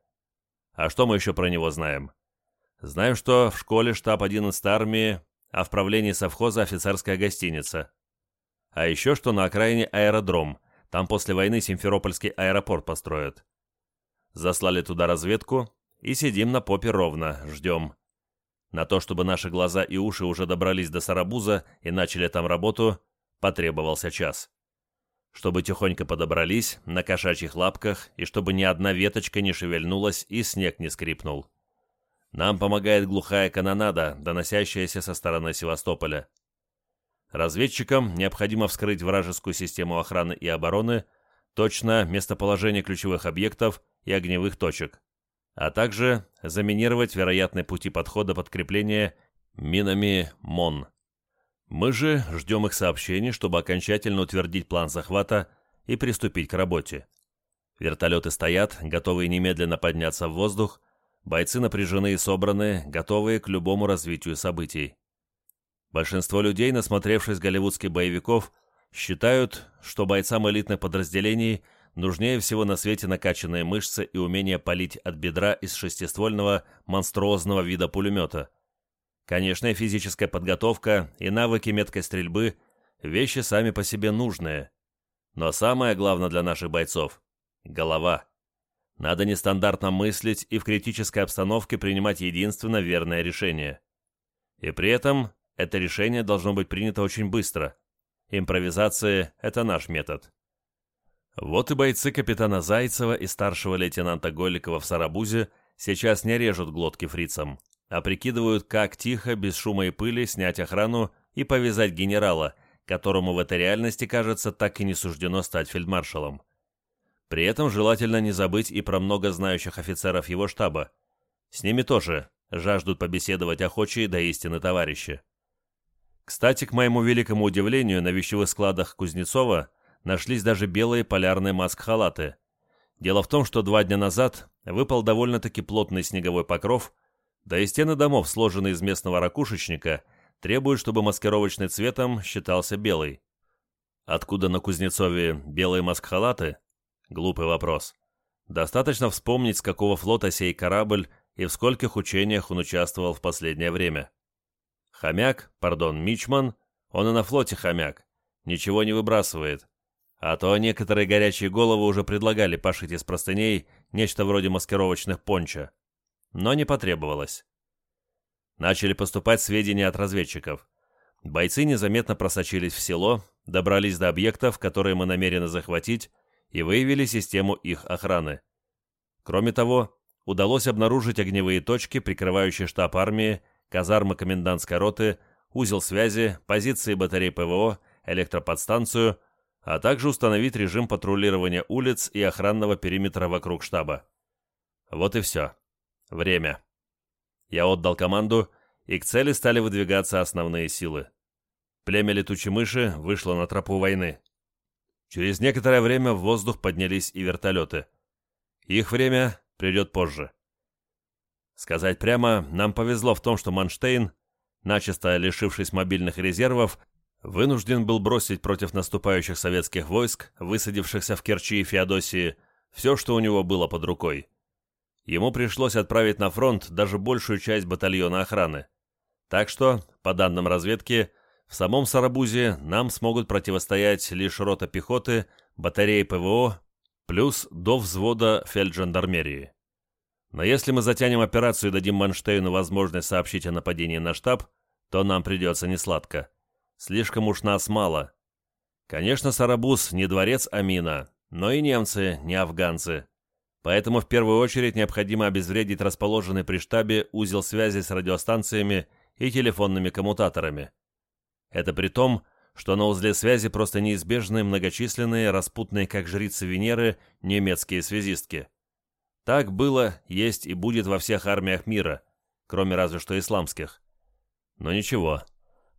S1: А что мы еще про него знаем? Знаем, что в школе штаб 11 армии, а в правлении совхоза офицерская гостиница. А еще что на окраине аэродром, там после войны Симферопольский аэропорт построят. Заслали туда разведку и сидим на попе ровно, ждем. На то, чтобы наши глаза и уши уже добрались до Сарабуза и начали там работу, потребовался час. Чтобы тихонько подобрались, на кошачьих лапках, и чтобы ни одна веточка не шевельнулась и снег не скрипнул. Нам помогает глухая канонада, доносящаяся со стороны Севастополя. Разведчикам необходимо вскрыть вражескую систему охраны и обороны, точно местоположение ключевых объектов и огневых точек, а также заминировать вероятные пути подхода подкрепления минами МОН. Мы же ждем их сообщений, чтобы окончательно утвердить план захвата и приступить к работе. Вертолеты стоят, готовые немедленно подняться в воздух, бойцы напряжены и собраны, готовые к любому развитию событий. Большинство людей, насмотревшись голливудских боевиков, считают, что бойцам элитных подразделений – Нужнее всего на свете накачанные мышцы и умение палить от бедра из шестиствольного монструозного вида пулемета. Конечно, физическая подготовка и навыки меткой стрельбы – вещи сами по себе нужные. Но самое главное для наших бойцов – голова. Надо нестандартно мыслить и в критической обстановке принимать единственно верное решение. И при этом это решение должно быть принято очень быстро. Импровизация – это наш метод. Вот и бойцы капитана Зайцева и старшего лейтенанта Голикова в Сарабузе сейчас не режут глотки фрицам, а прикидывают, как тихо, без шума и пыли, снять охрану и повязать генерала, которому в этой реальности, кажется, так и не суждено стать фельдмаршалом. При этом желательно не забыть и про много знающих офицеров его штаба. С ними тоже жаждут побеседовать охочие до истины товарищи. Кстати, к моему великому удивлению, на вещевых складах Кузнецова нашлись даже белые полярные маск-халаты. Дело в том, что два дня назад выпал довольно-таки плотный снеговой покров, Да и стены домов, сложенные из местного ракушечника, требуют, чтобы маскировочный цветом считался белый. Откуда на Кузнецове белые маскхалаты? Глупый вопрос. Достаточно вспомнить, с какого флота сей корабль и в скольких учениях он участвовал в последнее время. Хомяк, пардон, Мичман, он и на флоте хомяк, ничего не выбрасывает. А то некоторые горячие головы уже предлагали пошить из простыней нечто вроде маскировочных пончо. Но не потребовалось. Начали поступать сведения от разведчиков. Бойцы незаметно просочились в село, добрались до объектов, которые мы намерены захватить, и выявили систему их охраны. Кроме того, удалось обнаружить огневые точки, прикрывающие штаб армии, казармы комендантской роты, узел связи, позиции батарей ПВО, электроподстанцию, а также установить режим патрулирования улиц и охранного периметра вокруг штаба. Вот и все. Время. Я отдал команду, и к цели стали выдвигаться основные силы. Племя летучей мыши вышло на тропу войны. Через некоторое время в воздух поднялись и вертолеты. Их время придет позже. Сказать прямо, нам повезло в том, что Манштейн, начисто лишившись мобильных резервов, вынужден был бросить против наступающих советских войск, высадившихся в Керчи и Феодосии, все, что у него было под рукой. Ему пришлось отправить на фронт даже большую часть батальона охраны. Так что, по данным разведки, в самом Сарабузе нам смогут противостоять лишь рота пехоты, батареи ПВО, плюс до взвода фельджандармерии. Но если мы затянем операцию и дадим Манштейну возможность сообщить о нападении на штаб, то нам придется несладко. Слишком уж нас мало. Конечно, Сарабуз не дворец Амина, но и немцы не афганцы. Поэтому в первую очередь необходимо обезвредить расположенный при штабе узел связи с радиостанциями и телефонными коммутаторами. Это при том, что на узле связи просто неизбежны многочисленные, распутные как жрицы Венеры, немецкие связистки. Так было, есть и будет во всех армиях мира, кроме разве что исламских. Но ничего,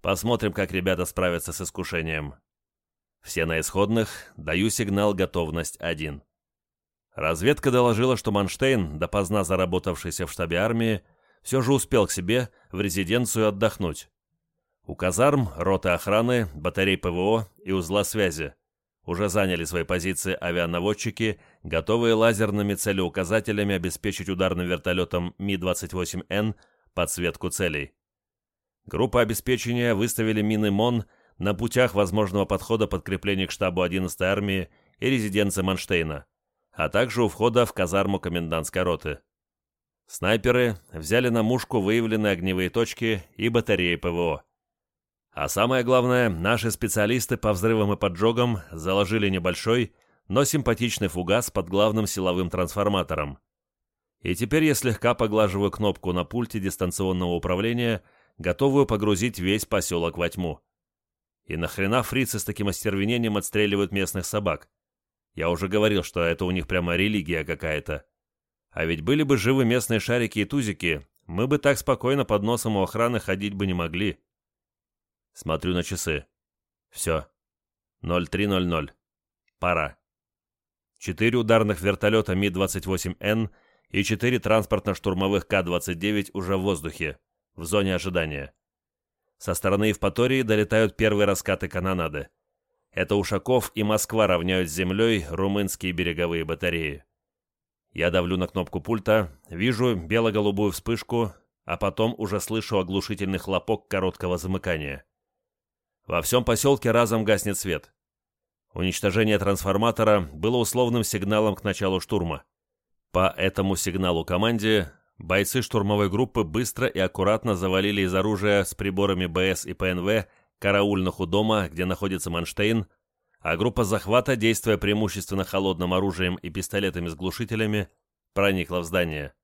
S1: посмотрим, как ребята справятся с искушением. Все на исходных, даю сигнал «Готовность 1». Разведка доложила, что Манштейн, допоздна заработавшийся в штабе армии, все же успел к себе в резиденцию отдохнуть. У казарм, роты охраны, батарей ПВО и узла связи. Уже заняли свои позиции авианаводчики, готовые лазерными целеуказателями обеспечить ударным вертолетом Ми-28Н подсветку целей. Группа обеспечения выставили мины МОН на путях возможного подхода подкреплений к штабу 11-й армии и резиденции Манштейна, а также у входа в казарму комендантской роты. Снайперы взяли на мушку выявленные огневые точки и батареи ПВО. А самое главное, наши специалисты по взрывам и поджогам заложили небольшой, но симпатичный фугас под главным силовым трансформатором. И теперь я слегка поглаживаю кнопку на пульте дистанционного управления, готовую погрузить весь поселок во тьму. И нахрена фрицы с таким остервенением отстреливают местных собак? Я уже говорил, что это у них прямо религия какая-то. А ведь были бы живы местные шарики и тузики, мы бы так спокойно под носом у охраны ходить бы не могли. Смотрю на часы. Все. 03.00. Пора. Четыре ударных вертолета Ми-28Н и четыре транспортно-штурмовых К-29 уже в воздухе, в зоне ожидания. Со стороны Евпатории долетают первые раскаты канонады. Это Ушаков и Москва равняют с землей румынские береговые батареи. Я давлю на кнопку пульта, вижу бело-голубую вспышку, а потом уже слышу оглушительный хлопок короткого замыкания. Во всем поселке разом гаснет свет. Уничтожение трансформатора было условным сигналом к началу штурма. По этому сигналу команде бойцы штурмовой группы быстро и аккуратно завалили из оружия с приборами БС и ПНВ караульных у дома, где находится Манштейн, а группа захвата, действуя преимущественно холодным оружием и пистолетами с глушителями, проникла в здание.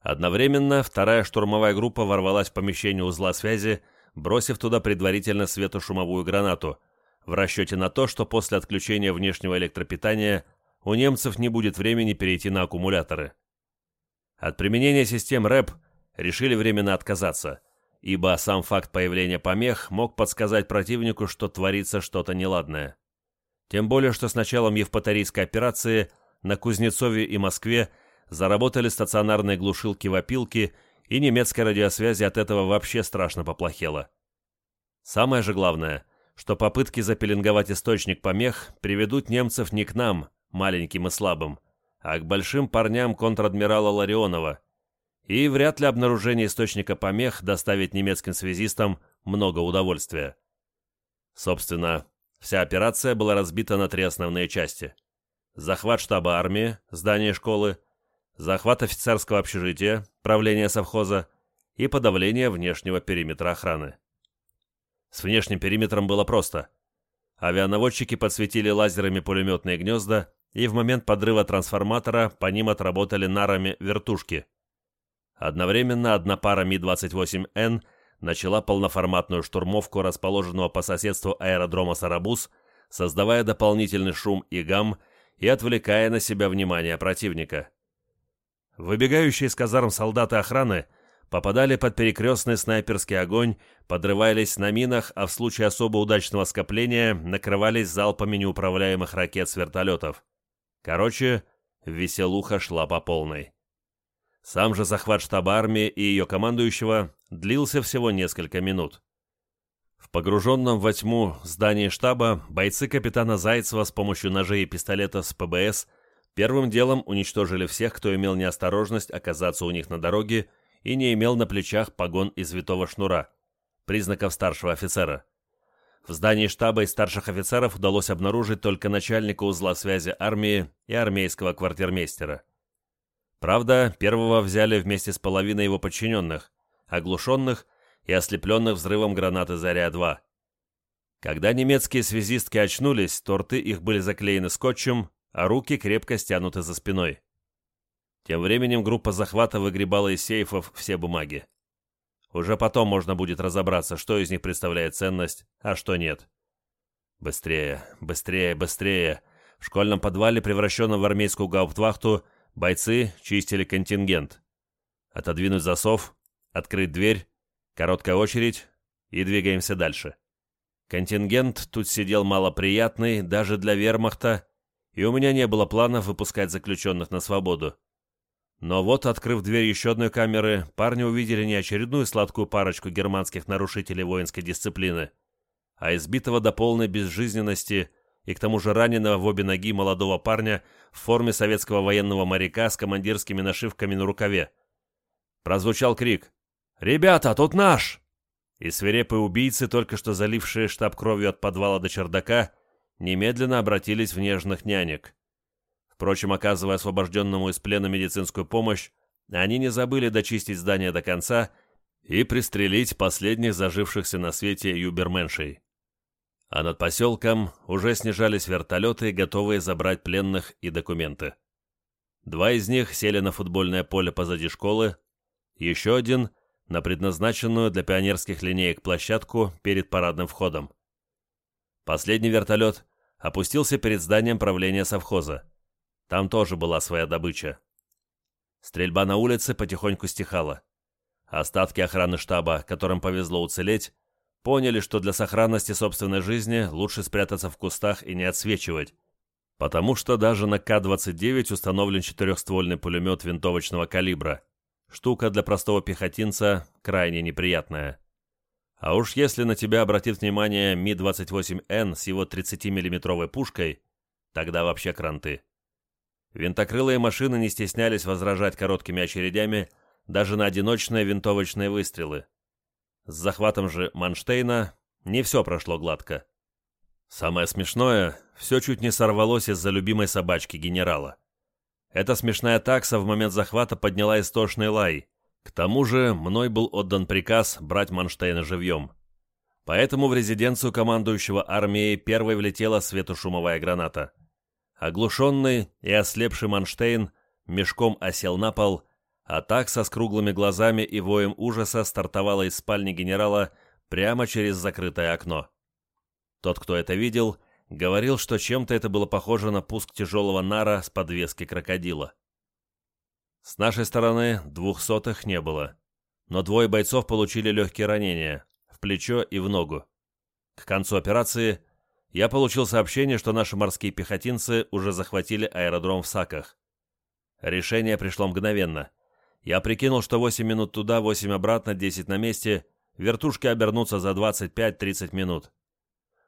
S1: Одновременно вторая штурмовая группа ворвалась в помещение узла связи, бросив туда предварительно светошумовую гранату, в расчете на то, что после отключения внешнего электропитания у немцев не будет времени перейти на аккумуляторы. От применения систем РЭП решили временно отказаться, ибо сам факт появления помех мог подсказать противнику, что творится что-то неладное. Тем более, что с началом Евпаторийской операции на Кузнецове и Москве заработали стационарные глушилки-вопилки и немецкой радиосвязи от этого вообще страшно поплохело. Самое же главное, что попытки запеленговать источник помех приведут немцев не к нам, маленьким и слабым, а к большим парням контр-адмирала Ларионова, и вряд ли обнаружение источника помех доставит немецким связистам много удовольствия. Собственно, вся операция была разбита на три основные части. Захват штаба армии, здания школы, захват офицерского общежития, правления совхоза и подавление внешнего периметра охраны. С внешним периметром было просто. Авианаводчики подсветили лазерами пулеметные гнезда, и в момент подрыва трансформатора по ним отработали нарами вертушки. Одновременно одна пара Ми-28Н начала полноформатную штурмовку расположенного по соседству аэродрома Сарабуз, создавая дополнительный шум и гам и отвлекая на себя внимание противника. Выбегающие из казарм солдаты охраны попадали под перекрестный снайперский огонь, подрывались на минах, а в случае особо удачного скопления накрывались залпами неуправляемых ракет с вертолетов. Короче, веселуха шла по полной. Сам же захват штаба армии и ее командующего длился всего несколько минут. В погруженном во тьму здании штаба бойцы капитана Зайцева с помощью ножей и пистолетов с ПБС первым делом уничтожили всех, кто имел неосторожность оказаться у них на дороге и не имел на плечах погон из витого шнура, признаков старшего офицера. В здании штаба из старших офицеров удалось обнаружить только начальника узла связи армии и армейского квартирмейстера. Правда, первого взяли вместе с половиной его подчиненных, оглушенных и ослепленных взрывом гранаты «Заря-2». Когда немецкие связистки очнулись, то рты их были заклеены скотчем, а руки крепко стянуты за спиной. Тем временем группа захвата выгребала из сейфов все бумаги. Уже потом можно будет разобраться, что из них представляет ценность, а что нет. Быстрее, быстрее, быстрее. В школьном подвале, превращенном в армейскую гауптвахту, Бойцы чистили контингент. Отодвинуть засов, открыть дверь, короткая очередь и двигаемся дальше. Контингент тут сидел малоприятный даже для вермахта, и у меня не было планов выпускать заключенных на свободу. Но вот, открыв дверь еще одной камеры, парни увидели не очередную сладкую парочку германских нарушителей воинской дисциплины, а избитого до полной безжизненности и к тому же раненого в обе ноги молодого парня в форме советского военного моряка с командирскими нашивками на рукаве. Прозвучал крик «Ребята, тут наш!» И свирепые убийцы, только что залившие штаб кровью от подвала до чердака, немедленно обратились в нежных нянек. Впрочем, оказывая освобожденному из плена медицинскую помощь, они не забыли дочистить здание до конца и пристрелить последних зажившихся на свете юберменшей а над поселком уже снижались вертолеты, готовые забрать пленных и документы. Два из них сели на футбольное поле позади школы, еще один — на предназначенную для пионерских линеек площадку перед парадным входом. Последний вертолет опустился перед зданием правления совхоза. Там тоже была своя добыча. Стрельба на улице потихоньку стихала. Остатки охраны штаба, которым повезло уцелеть, поняли, что для сохранности собственной жизни лучше спрятаться в кустах и не отсвечивать, потому что даже на К-29 установлен четырехствольный пулемет винтовочного калибра. Штука для простого пехотинца крайне неприятная. А уж если на тебя обратит внимание Ми-28Н с его 30-миллиметровой пушкой, тогда вообще кранты. Винтокрылые машины не стеснялись возражать короткими очередями даже на одиночные винтовочные выстрелы. С захватом же Манштейна не все прошло гладко. Самое смешное, все чуть не сорвалось из-за любимой собачки генерала. Эта смешная такса в момент захвата подняла истошный лай. К тому же мной был отдан приказ брать Манштейна живьем. Поэтому в резиденцию командующего армией первой влетела светошумовая граната. Оглушенный и ослепший Манштейн мешком осел на пол а такса с круглыми глазами и воем ужаса стартовала из спальни генерала прямо через закрытое окно. Тот, кто это видел, говорил, что чем-то это было похоже на пуск тяжелого нара с подвески крокодила. С нашей стороны двухсотых не было, но двое бойцов получили легкие ранения в плечо и в ногу. К концу операции я получил сообщение, что наши морские пехотинцы уже захватили аэродром в Саках. Решение пришло мгновенно Я прикинул, что 8 минут туда, 8 обратно, 10 на месте, вертушки обернутся за 25-30 минут.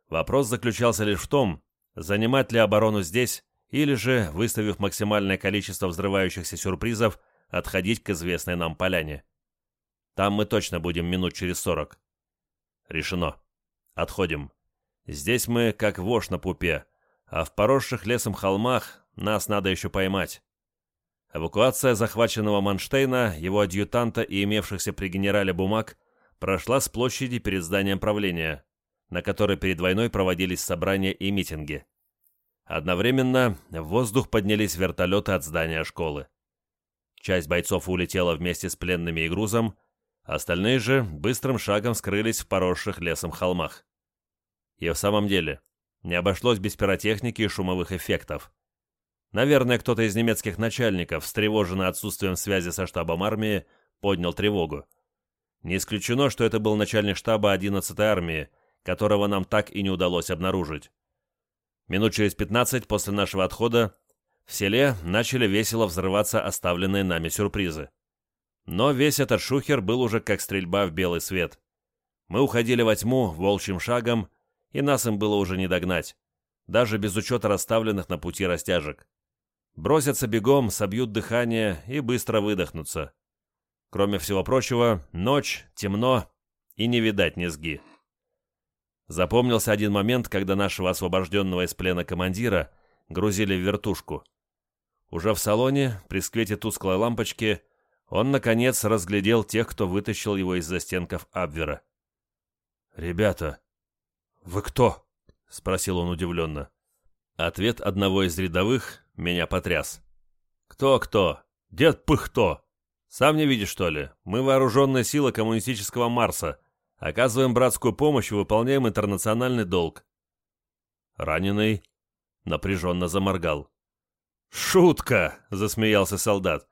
S1: Вопрос заключался лишь в том, занимать ли оборону здесь, или же, выставив максимальное количество взрывающихся сюрпризов, отходить к известной нам поляне. Там мы точно будем минут через сорок. Решено. Отходим. Здесь мы как вошь на пупе, а в поросших лесом холмах нас надо еще поймать. Эвакуация захваченного Манштейна, его адъютанта и имевшихся при генерале бумаг прошла с площади перед зданием правления, на которой перед войной проводились собрания и митинги. Одновременно в воздух поднялись вертолеты от здания школы. Часть бойцов улетела вместе с пленными и грузом, остальные же быстрым шагом скрылись в поросших лесом холмах. И в самом деле, не обошлось без пиротехники и шумовых эффектов. Наверное, кто-то из немецких начальников, встревоженный отсутствием связи со штабом армии, поднял тревогу. Не исключено, что это был начальник штаба 11-й армии, которого нам так и не удалось обнаружить. Минут через 15 после нашего отхода в селе начали весело взрываться оставленные нами сюрпризы. Но весь этот шухер был уже как стрельба в белый свет. Мы уходили во тьму волчьим шагом, и нас им было уже не догнать, даже без учета расставленных на пути растяжек. Бросятся бегом, собьют дыхание и быстро выдохнутся. Кроме всего прочего, ночь, темно и не видать низги. Запомнился один момент, когда нашего освобожденного из плена командира грузили в вертушку. Уже в салоне, при свете тусклой лампочки, он, наконец, разглядел тех, кто вытащил его из застенков Абвера. «Ребята, вы кто?» — спросил он удивленно. Ответ одного из рядовых меня потряс. «Кто-кто? Дед Пыхто! Сам не видишь, что ли? Мы вооруженная сила коммунистического Марса. Оказываем братскую помощь и выполняем интернациональный долг». Раненый напряженно заморгал. «Шутка!» — засмеялся солдат.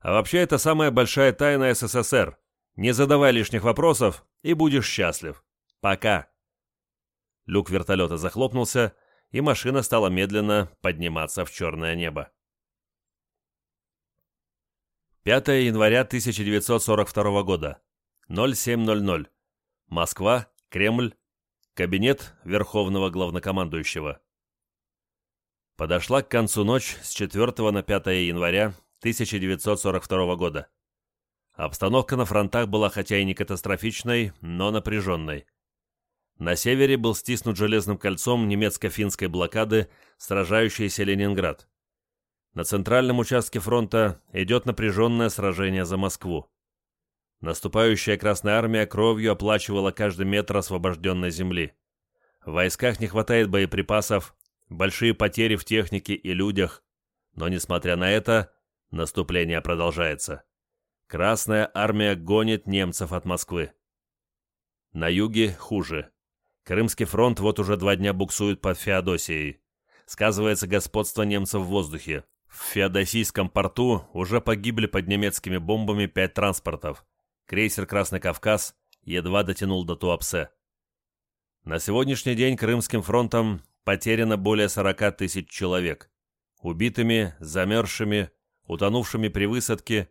S1: «А вообще это самая большая тайна СССР. Не задавай лишних вопросов, и будешь счастлив. Пока!» Люк вертолета захлопнулся, и машина стала медленно подниматься в черное небо. 5 января 1942 года. 07.00. Москва, Кремль, кабинет Верховного Главнокомандующего. Подошла к концу ночь с 4 на 5 января 1942 года. Обстановка на фронтах была хотя и не катастрофичной, но напряженной. На севере был стиснут железным кольцом немецко-финской блокады сражающийся Ленинград. На центральном участке фронта идет напряженное сражение за Москву. Наступающая Красная Армия кровью оплачивала каждый метр освобожденной земли. В войсках не хватает боеприпасов, большие потери в технике и людях, но, несмотря на это, наступление продолжается. Красная Армия гонит немцев от Москвы. На юге хуже. Крымский фронт вот уже два дня буксует под Феодосией. Сказывается господство немцев в воздухе. В Феодосийском порту уже погибли под немецкими бомбами пять транспортов. Крейсер «Красный Кавказ» едва дотянул до Туапсе. На сегодняшний день Крымским фронтом потеряно более 40 тысяч человек. Убитыми, замерзшими, утонувшими при высадке,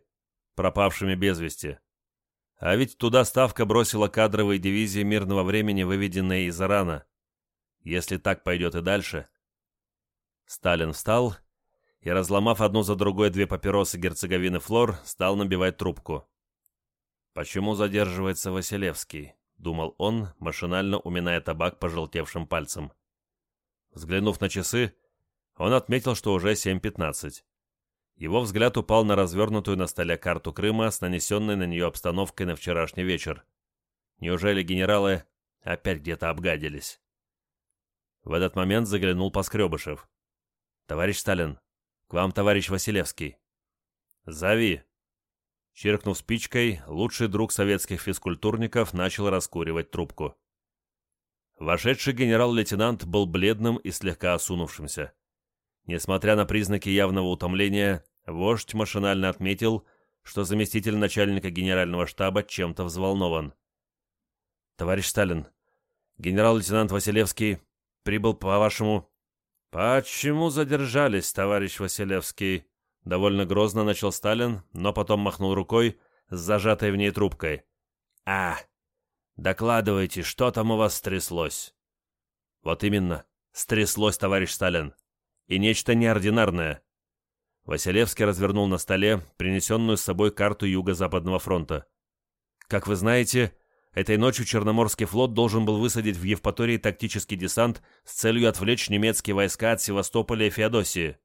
S1: пропавшими без вести. А ведь туда Ставка бросила кадровые дивизии мирного времени, выведенные из Ирана. Если так пойдет и дальше... Сталин встал и, разломав одну за другой две папиросы герцоговины Флор, стал набивать трубку. «Почему задерживается Василевский?» — думал он, машинально уминая табак пожелтевшим пальцем. Взглянув на часы, он отметил, что уже 7.15. Его взгляд упал на развернутую на столе карту Крыма с нанесенной на нее обстановкой на вчерашний вечер. Неужели генералы опять где-то обгадились? В этот момент заглянул Поскребышев. «Товарищ Сталин, к вам товарищ Василевский». «Зови». Чиркнув спичкой, лучший друг советских физкультурников начал раскуривать трубку. Вошедший генерал-лейтенант был бледным и слегка осунувшимся. Несмотря на признаки явного утомления, вождь машинально отметил, что заместитель начальника генерального штаба чем-то взволнован. «Товарищ Сталин, генерал-лейтенант Василевский прибыл по вашему...» «Почему задержались, товарищ Василевский?» Довольно грозно начал Сталин, но потом махнул рукой с зажатой в ней трубкой. «А, докладывайте, что там у вас стряслось?» «Вот именно, стряслось, товарищ Сталин. И нечто неординарное». Василевский развернул на столе принесенную с собой карту Юго-Западного фронта. «Как вы знаете, этой ночью Черноморский флот должен был высадить в Евпатории тактический десант с целью отвлечь немецкие войска от Севастополя и Феодосии.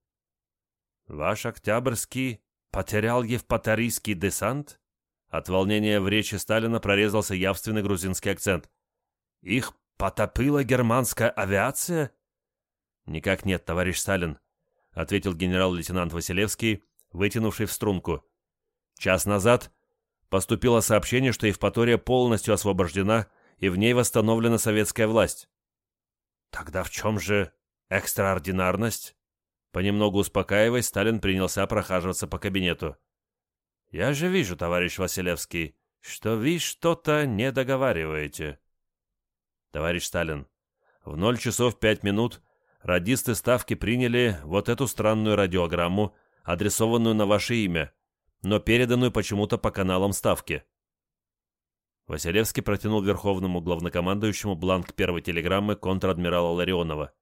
S1: «Ваш Октябрьский потерял Евпаторийский десант?» От волнения в речи Сталина прорезался явственный грузинский акцент. «Их потопила германская авиация?» «Никак нет, товарищ Сталин», — ответил генерал-лейтенант Василевский, вытянувший в струнку. «Час назад поступило сообщение, что Евпатория полностью освобождена и в ней восстановлена советская власть». «Тогда в чем же экстраординарность?» Понемногу успокаиваясь, Сталин принялся прохаживаться по кабинету. «Я же вижу, товарищ Василевский, что вы что-то не договариваете». «Товарищ Сталин, в ноль часов пять минут радисты Ставки приняли вот эту странную радиограмму, адресованную на ваше имя, но переданную почему-то по каналам Ставки». Василевский протянул верховному главнокомандующему бланк первой телеграммы контр-адмирала Ларионова.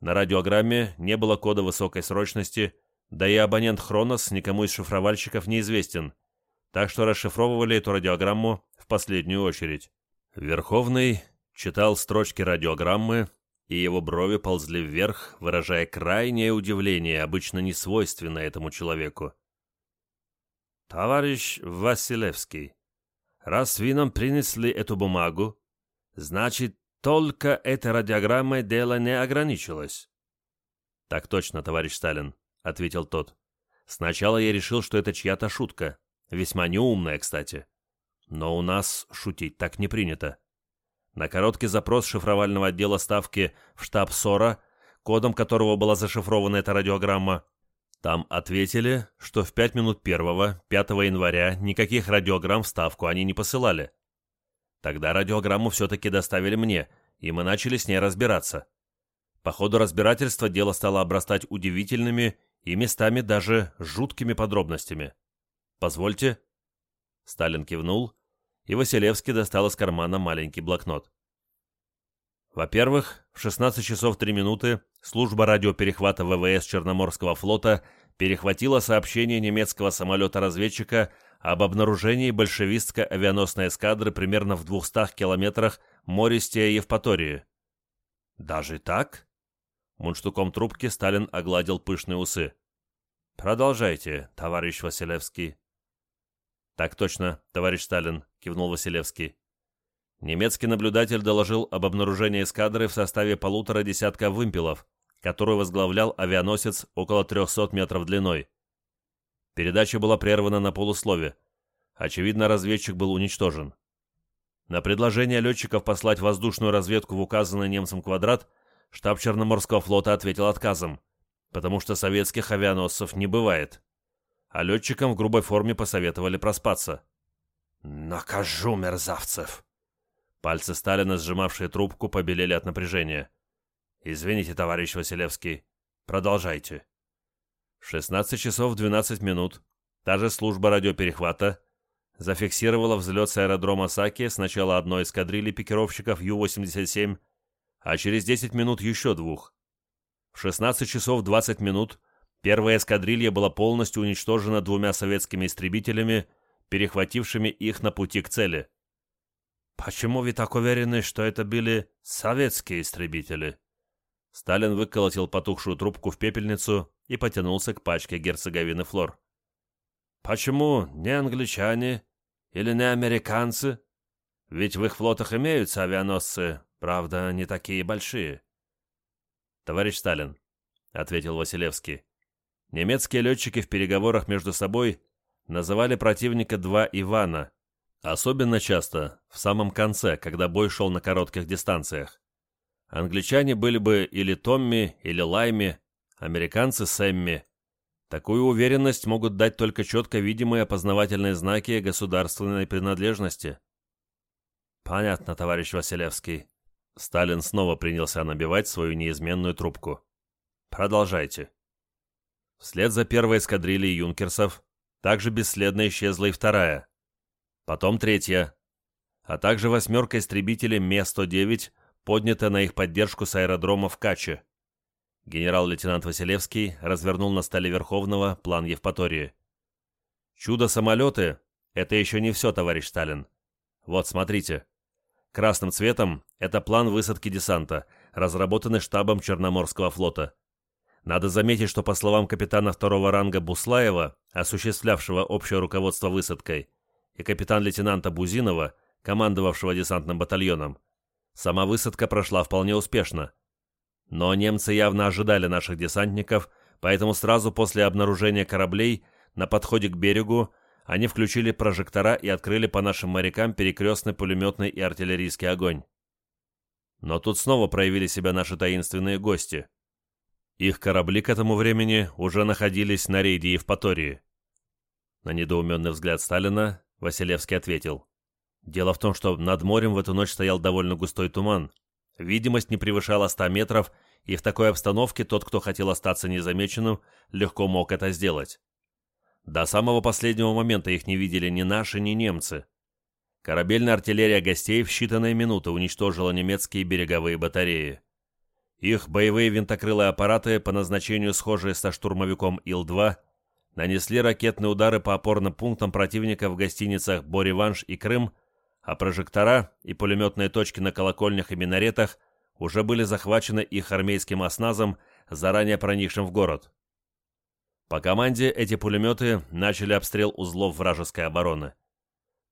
S1: На радиограмме не было кода высокой срочности, да и абонент Хронос никому из шифровальщиков неизвестен, так что расшифровывали эту радиограмму в последнюю очередь. Верховный читал строчки радиограммы, и его брови ползли вверх, выражая крайнее удивление, обычно не свойственное этому человеку. «Товарищ Василевский, раз вы нам принесли эту бумагу, значит, только этой радиограммой дело не ограничилось. «Так точно, товарищ Сталин», — ответил тот. «Сначала я решил, что это чья-то шутка. Весьма неумная, кстати. Но у нас шутить так не принято. На короткий запрос шифровального отдела Ставки в штаб СОРа, кодом которого была зашифрована эта радиограмма, там ответили, что в 5 минут первого, 5 января, никаких радиограмм в Ставку они не посылали. Тогда радиограмму все-таки доставили мне, и мы начали с ней разбираться. По ходу разбирательства дело стало обрастать удивительными и местами даже жуткими подробностями. «Позвольте». Сталин кивнул, и Василевский достал из кармана маленький блокнот. Во-первых, в 16 часов 3 минуты служба радиоперехвата ВВС Черноморского флота перехватила сообщение немецкого самолета-разведчика об обнаружении большевистской авианосной эскадры примерно в 200 километрах мористее Евпатории. «Даже так?» Мундштуком трубки Сталин огладил пышные усы. «Продолжайте, товарищ Василевский». «Так точно, товарищ Сталин», — кивнул Василевский. Немецкий наблюдатель доложил об обнаружении эскадры в составе полутора десятка вымпелов, который возглавлял авианосец около 300 метров длиной. Передача была прервана на полуслове. Очевидно, разведчик был уничтожен. На предложение летчиков послать воздушную разведку в указанный немцам квадрат штаб Черноморского флота ответил отказом, потому что советских авианосцев не бывает. А летчикам в грубой форме посоветовали проспаться. «Накажу мерзавцев!» Пальцы Сталина, сжимавшие трубку, побелели от напряжения. «Извините, товарищ Василевский. Продолжайте». 16 часов 12 минут. Та же служба радиоперехвата зафиксировала взлет с аэродрома Саки сначала одной эскадрильи пикировщиков Ю-87, а через 10 минут еще двух. В 16 часов 20 минут первая эскадрилья была полностью уничтожена двумя советскими истребителями, перехватившими их на пути к цели. «Почему вы так уверены, что это были советские истребители?» Сталин выколотил потухшую трубку в пепельницу и потянулся к пачке герцоговины флор. «Почему не англичане или не американцы? Ведь в их флотах имеются авианосцы, правда, не такие большие». «Товарищ Сталин», — ответил Василевский, — «немецкие летчики в переговорах между собой называли противника два Ивана, особенно часто в самом конце, когда бой шел на коротких дистанциях. Англичане были бы или Томми, или Лайми, американцы Сэмми. Такую уверенность могут дать только четко видимые опознавательные знаки государственной принадлежности. Понятно, товарищ Василевский. Сталин снова принялся набивать свою неизменную трубку. Продолжайте. Вслед за первой эскадрильей юнкерсов также бесследно исчезла и вторая. Потом третья. А также восьмерка истребителей Ме-109, поднята на их поддержку с аэродрома в Каче. Генерал-лейтенант Василевский развернул на столе Верховного план Евпатории. «Чудо-самолеты — это еще не все, товарищ Сталин. Вот, смотрите. Красным цветом — это план высадки десанта, разработанный штабом Черноморского флота. Надо заметить, что по словам капитана второго ранга Буслаева, осуществлявшего общее руководство высадкой, и капитан-лейтенанта Бузинова, командовавшего десантным батальоном, сама высадка прошла вполне успешно. Но немцы явно ожидали наших десантников, поэтому сразу после обнаружения кораблей на подходе к берегу они включили прожектора и открыли по нашим морякам перекрестный пулеметный и артиллерийский огонь. Но тут снова проявили себя наши таинственные гости. Их корабли к этому времени уже находились на рейде Евпатории. На недоуменный взгляд Сталина Василевский ответил. Дело в том, что над морем в эту ночь стоял довольно густой туман. Видимость не превышала 100 метров, и в такой обстановке тот, кто хотел остаться незамеченным, легко мог это сделать. До самого последнего момента их не видели ни наши, ни немцы. Корабельная артиллерия гостей в считанные минуты уничтожила немецкие береговые батареи. Их боевые винтокрылые аппараты, по назначению схожие со штурмовиком Ил-2, нанесли ракетные удары по опорным пунктам противника в гостиницах Бориванш и Крым, а прожектора и пулеметные точки на колокольнях и минаретах уже были захвачены их армейским осназом, заранее проникшим в город. По команде эти пулеметы начали обстрел узлов вражеской обороны.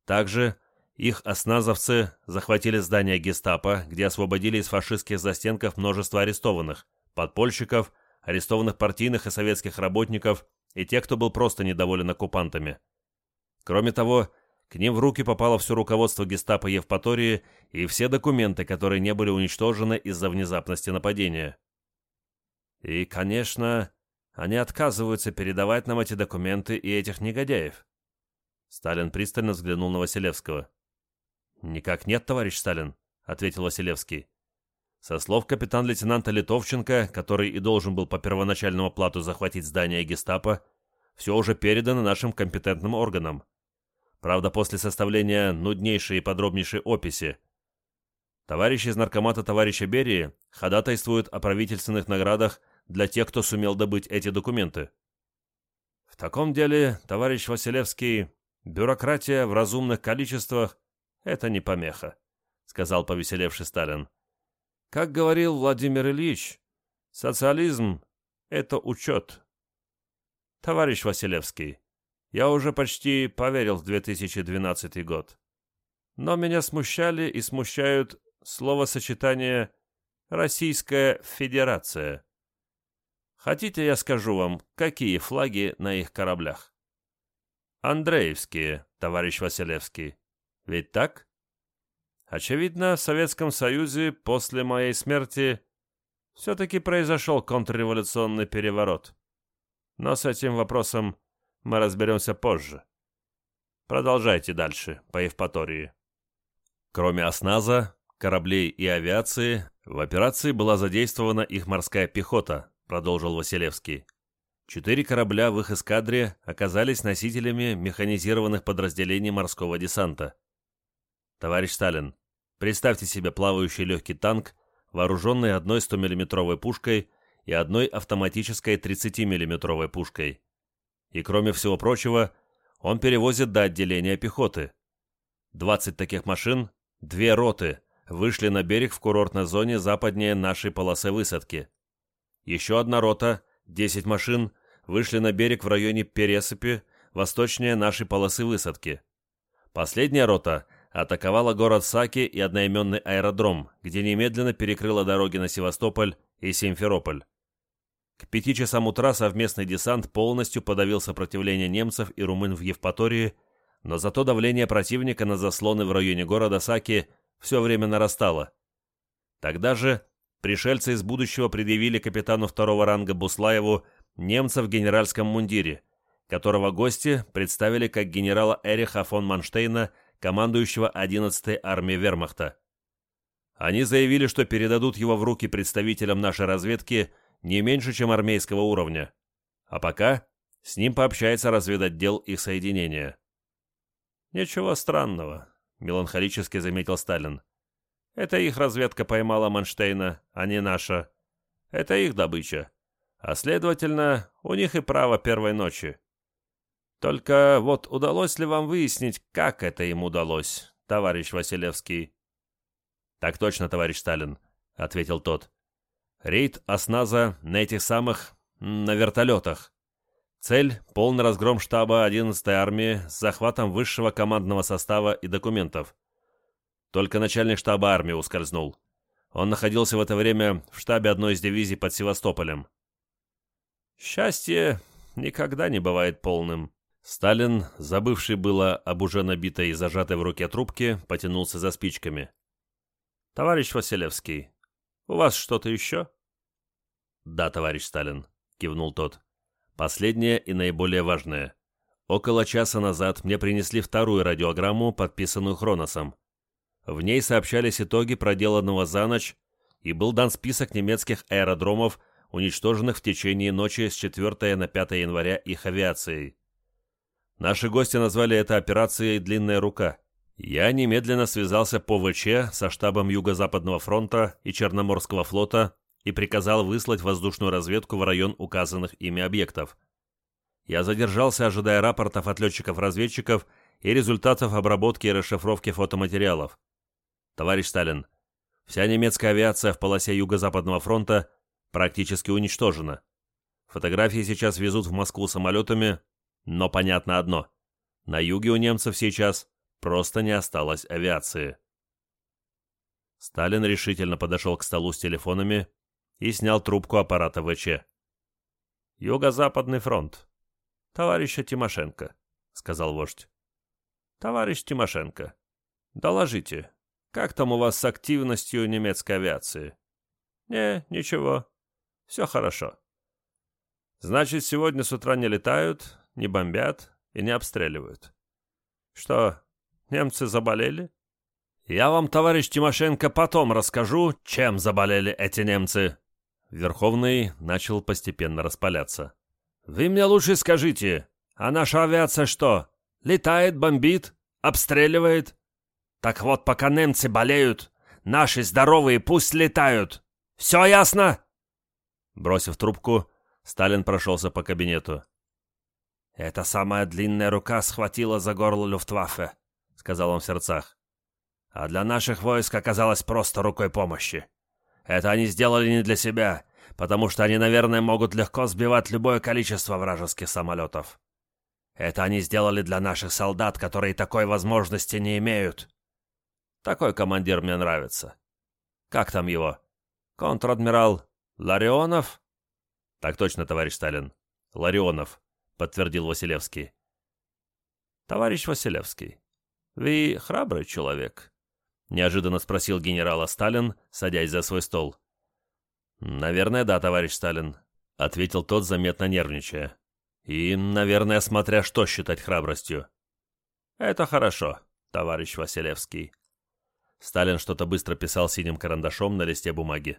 S1: Также их осназовцы захватили здание гестапо, где освободили из фашистских застенков множество арестованных, подпольщиков, арестованных партийных и советских работников и тех, кто был просто недоволен оккупантами. Кроме того, к ним в руки попало все руководство гестапо Евпатории и все документы, которые не были уничтожены из-за внезапности нападения. И, конечно, они отказываются передавать нам эти документы и этих негодяев. Сталин пристально взглянул на Василевского. «Никак нет, товарищ Сталин», — ответил Василевский. Со слов капитан-лейтенанта Литовченко, который и должен был по первоначальному плату захватить здание гестапо, все уже передано нашим компетентным органам. Правда, после составления нуднейшей и подробнейшей описи. Товарищи из наркомата товарища Берии ходатайствуют о правительственных наградах для тех, кто сумел добыть эти документы. В таком деле, товарищ Василевский, бюрократия в разумных количествах – это не помеха, сказал повеселевший Сталин. Как говорил Владимир Ильич, социализм – это учет. Товарищ Василевский, я уже почти поверил в 2012 год. Но меня смущали и смущают словосочетание «Российская Федерация». Хотите, я скажу вам, какие флаги на их кораблях? Андреевские, товарищ Василевский. Ведь так? Очевидно, в Советском Союзе после моей смерти все-таки произошел контрреволюционный переворот. Но с этим вопросом мы разберемся позже. Продолжайте дальше по Евпатории. Кроме осназа, кораблей и авиации, в операции была задействована их морская пехота, продолжил Василевский. Четыре корабля в их эскадре оказались носителями механизированных подразделений морского десанта. Товарищ Сталин, представьте себе плавающий легкий танк, вооруженный одной 100-мм пушкой и одной автоматической 30-мм пушкой. И кроме всего прочего, он перевозит до отделения пехоты. 20 таких машин, две роты, вышли на берег в курортной зоне западнее нашей полосы высадки. Еще одна рота, 10 машин, вышли на берег в районе Пересыпи, восточнее нашей полосы высадки. Последняя рота атаковала город Саки и одноименный аэродром, где немедленно перекрыла дороги на Севастополь и Симферополь. К пяти часам утра совместный десант полностью подавил сопротивление немцев и румын в Евпатории, но зато давление противника на заслоны в районе города Саки все время нарастало. Тогда же пришельцы из будущего предъявили капитану второго ранга Буслаеву немца в генеральском мундире, которого гости представили как генерала Эриха фон Манштейна, командующего 11-й армией вермахта. Они заявили, что передадут его в руки представителям нашей разведки не меньше, чем армейского уровня. А пока с ним пообщается разведотдел их соединения. «Ничего странного», — меланхолически заметил Сталин. «Это их разведка поймала Манштейна, а не наша. Это их добыча. А следовательно, у них и право первой ночи. Только вот удалось ли вам выяснить, как это им удалось, товарищ Василевский?» «Так точно, товарищ Сталин», — ответил тот. «Рейд осназа на этих самых... на вертолетах. Цель – полный разгром штаба 11-й армии с захватом высшего командного состава и документов. Только начальник штаба армии ускользнул. Он находился в это время в штабе одной из дивизий под Севастополем. Счастье никогда не бывает полным. Сталин, забывший было об уже набитой и зажатой в руке трубке, потянулся за спичками. «Товарищ Василевский, у вас что-то еще?» «Да, товарищ Сталин», — кивнул тот. Последнее и наиболее важное. Около часа назад мне принесли вторую радиограмму, подписанную Хроносом. В ней сообщались итоги проделанного за ночь и был дан список немецких аэродромов, уничтоженных в течение ночи с 4 на 5 января их авиацией. Наши гости назвали это операцией «Длинная рука». Я немедленно связался по ВЧ со штабом Юго-Западного фронта и Черноморского флота и приказал выслать воздушную разведку в район указанных ими объектов. Я задержался, ожидая рапортов от летчиков-разведчиков и результатов обработки и расшифровки фотоматериалов. Товарищ Сталин, вся немецкая авиация в полосе Юго-Западного фронта практически уничтожена. Фотографии сейчас везут в Москву самолетами, но понятно одно. На юге у немцев сейчас просто не осталось авиации. Сталин решительно подошел к столу с телефонами и снял трубку аппарата ВЧ. «Юго-Западный фронт. Товарища Тимошенко», — сказал вождь. «Товарищ Тимошенко, доложите, как там у вас с активностью немецкой авиации?» «Не, ничего. Все хорошо». «Значит, сегодня с утра не летают, не бомбят и не обстреливают». «Что, немцы заболели?» «Я вам, товарищ Тимошенко, потом расскажу, чем заболели эти немцы», Верховный начал постепенно распаляться. «Вы мне лучше скажите, а наша авиация что, летает, бомбит, обстреливает? Так вот, пока немцы болеют, наши здоровые пусть летают. Все ясно?» Бросив трубку, Сталин прошелся по кабинету. «Эта самая длинная рука схватила за горло Люфтваффе», — сказал он в сердцах. «А для наших войск оказалась просто рукой помощи. Это они сделали не для себя, потому что они, наверное, могут легко сбивать любое количество вражеских самолетов. Это они сделали для наших солдат, которые такой возможности не имеют. Такой командир мне нравится. Как там его? Контр-адмирал Ларионов? Так точно, товарищ Сталин. Ларионов, подтвердил Василевский. Товарищ Василевский, вы храбрый человек. — неожиданно спросил генерала Сталин, садясь за свой стол. «Наверное, да, товарищ Сталин», — ответил тот, заметно нервничая. «И, наверное, смотря что считать храбростью». «Это хорошо, товарищ Василевский». Сталин что-то быстро писал синим карандашом на листе бумаги.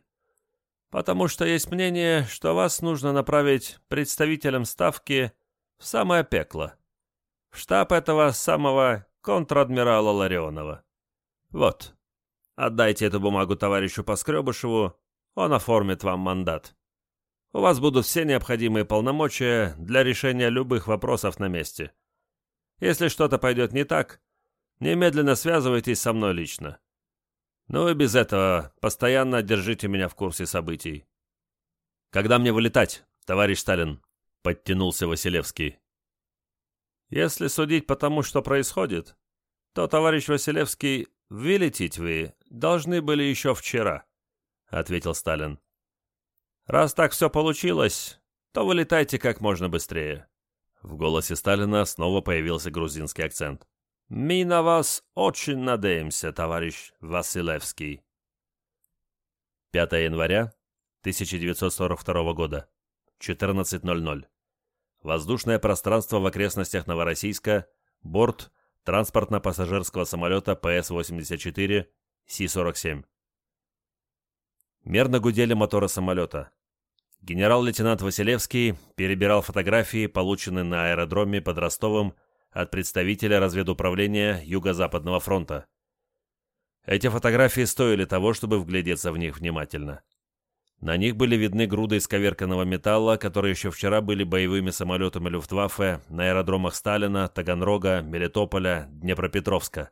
S1: «Потому что есть мнение, что вас нужно направить представителем Ставки в самое пекло, в штаб этого самого контр-адмирала Ларионова. Вот, отдайте эту бумагу товарищу Поскребышеву, он оформит вам мандат. У вас будут все необходимые полномочия для решения любых вопросов на месте. Если что-то пойдет не так, немедленно связывайтесь со мной лично. Ну и без этого постоянно держите меня в курсе событий. Когда мне вылетать, товарищ Сталин? Подтянулся Василевский. Если судить по тому, что происходит, то, товарищ Василевский, «Вылететь вы должны были еще вчера», — ответил Сталин. «Раз так все получилось, то вылетайте как можно быстрее». В голосе Сталина снова появился грузинский акцент. «Мы на вас очень надеемся, товарищ Василевский». 5 января 1942 года, 14.00. Воздушное пространство в окрестностях Новороссийска, борт транспортно-пассажирского самолета ПС-84 Си-47. Мерно гудели моторы самолета. генерал-лейтенант Василевский перебирал фотографии, полученные на аэродроме под Ростовом от представителя разведуправления Юго-Западного фронта. Эти фотографии стоили того, чтобы вглядеться в них внимательно. На них были видны груды исковерканного металла, которые еще вчера были боевыми самолетами Люфтваффе на аэродромах Сталина, Таганрога, Мелитополя, Днепропетровска.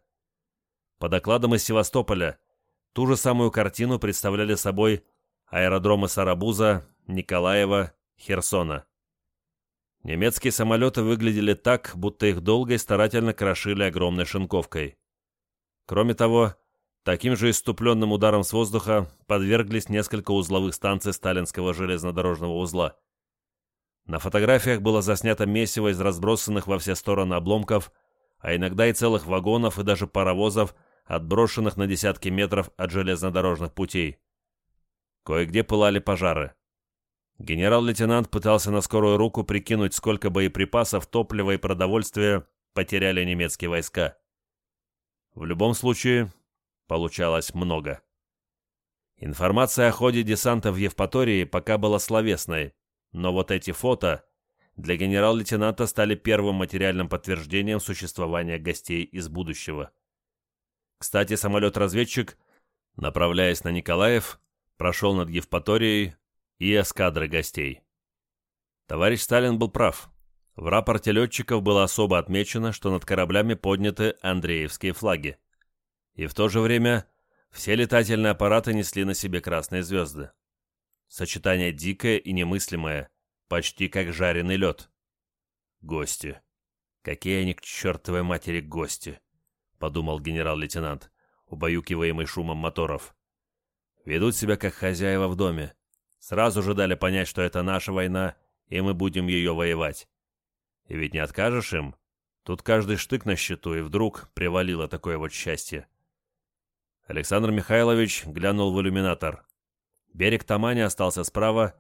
S1: По докладам из Севастополя, ту же самую картину представляли собой аэродромы Сарабуза, Николаева, Херсона. Немецкие самолеты выглядели так, будто их долго и старательно крошили огромной шинковкой. Кроме того, таким же иступленным ударом с воздуха подверглись несколько узловых станций сталинского железнодорожного узла. На фотографиях было заснято месиво из разбросанных во все стороны обломков, а иногда и целых вагонов и даже паровозов, отброшенных на десятки метров от железнодорожных путей. Кое-где пылали пожары. Генерал-лейтенант пытался на скорую руку прикинуть, сколько боеприпасов, топлива и продовольствия потеряли немецкие войска. В любом случае, получалось много. Информация о ходе десанта в Евпатории пока была словесной, но вот эти фото для генерал-лейтенанта стали первым материальным подтверждением существования гостей из будущего. Кстати, самолет-разведчик, направляясь на Николаев, прошел над Евпаторией, и эскадры гостей. Товарищ Сталин был прав. В рапорте летчиков было особо отмечено, что над кораблями подняты Андреевские флаги. И в то же время все летательные аппараты несли на себе красные звезды. Сочетание дикое и немыслимое, почти как жареный лед. Гости. Какие они к чертовой матери гости, подумал генерал-лейтенант, убаюкиваемый шумом моторов. Ведут себя как хозяева в доме. Сразу же дали понять, что это наша война, и мы будем ее воевать. И ведь не откажешь им. Тут каждый штык на счету, и вдруг привалило такое вот счастье. Александр Михайлович глянул в иллюминатор. Берег Тамани остался справа,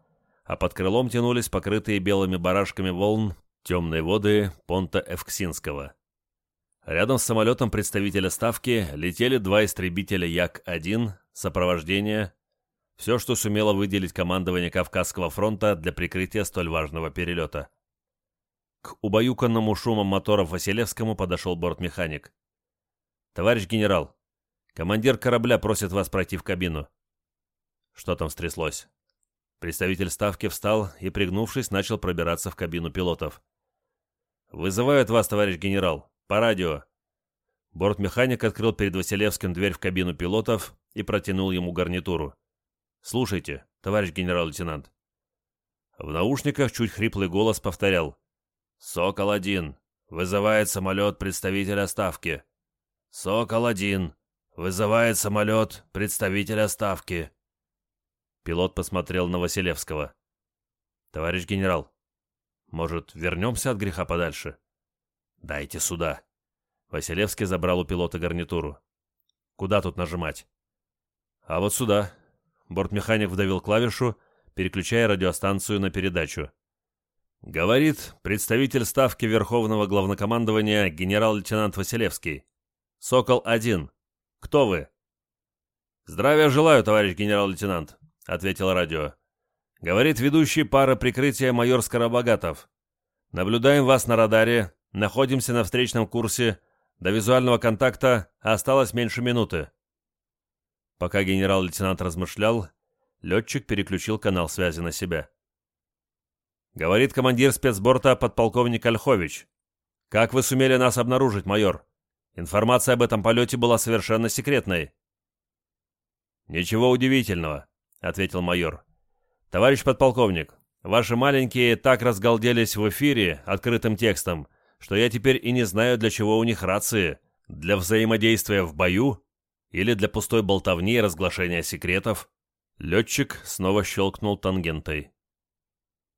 S1: а под крылом тянулись покрытые белыми барашками волн темные воды понта Эвксинского. Рядом с самолетом представителя Ставки летели два истребителя Як-1, сопровождение, все, что сумело выделить командование Кавказского фронта для прикрытия столь важного перелета. К убаюканному шумом моторов Василевскому подошел бортмеханик. «Товарищ генерал, командир корабля просит вас пройти в кабину». Что там стряслось? Представитель Ставки встал и, пригнувшись, начал пробираться в кабину пилотов. «Вызывают вас, товарищ генерал. По радио». Бортмеханик открыл перед Василевским дверь в кабину пилотов и протянул ему гарнитуру. «Слушайте, товарищ генерал-лейтенант». В наушниках чуть хриплый голос повторял. «Сокол-1. Вызывает самолет представителя Ставки». «Сокол-1. Вызывает самолет представителя Ставки». Пилот посмотрел на Василевского. «Товарищ генерал, может, вернемся от греха подальше?» «Дайте сюда». Василевский забрал у пилота гарнитуру. «Куда тут нажимать?» «А вот сюда», Бортмеханик вдавил клавишу, переключая радиостанцию на передачу. Говорит представитель Ставки Верховного Главнокомандования генерал-лейтенант Василевский. «Сокол-1. Кто вы?» «Здравия желаю, товарищ генерал-лейтенант», — ответил радио. «Говорит ведущий пара прикрытия майор Скоробогатов. Наблюдаем вас на радаре, находимся на встречном курсе, до визуального контакта осталось меньше минуты. Пока генерал-лейтенант размышлял, летчик переключил канал связи на себя. «Говорит командир спецборта подполковник Ольхович. Как вы сумели нас обнаружить, майор? Информация об этом полете была совершенно секретной». «Ничего удивительного», — ответил майор. «Товарищ подполковник, ваши маленькие так разгалделись в эфире открытым текстом, что я теперь и не знаю, для чего у них рации. Для взаимодействия в бою или для пустой болтовни и разглашения секретов? Летчик снова щелкнул тангентой.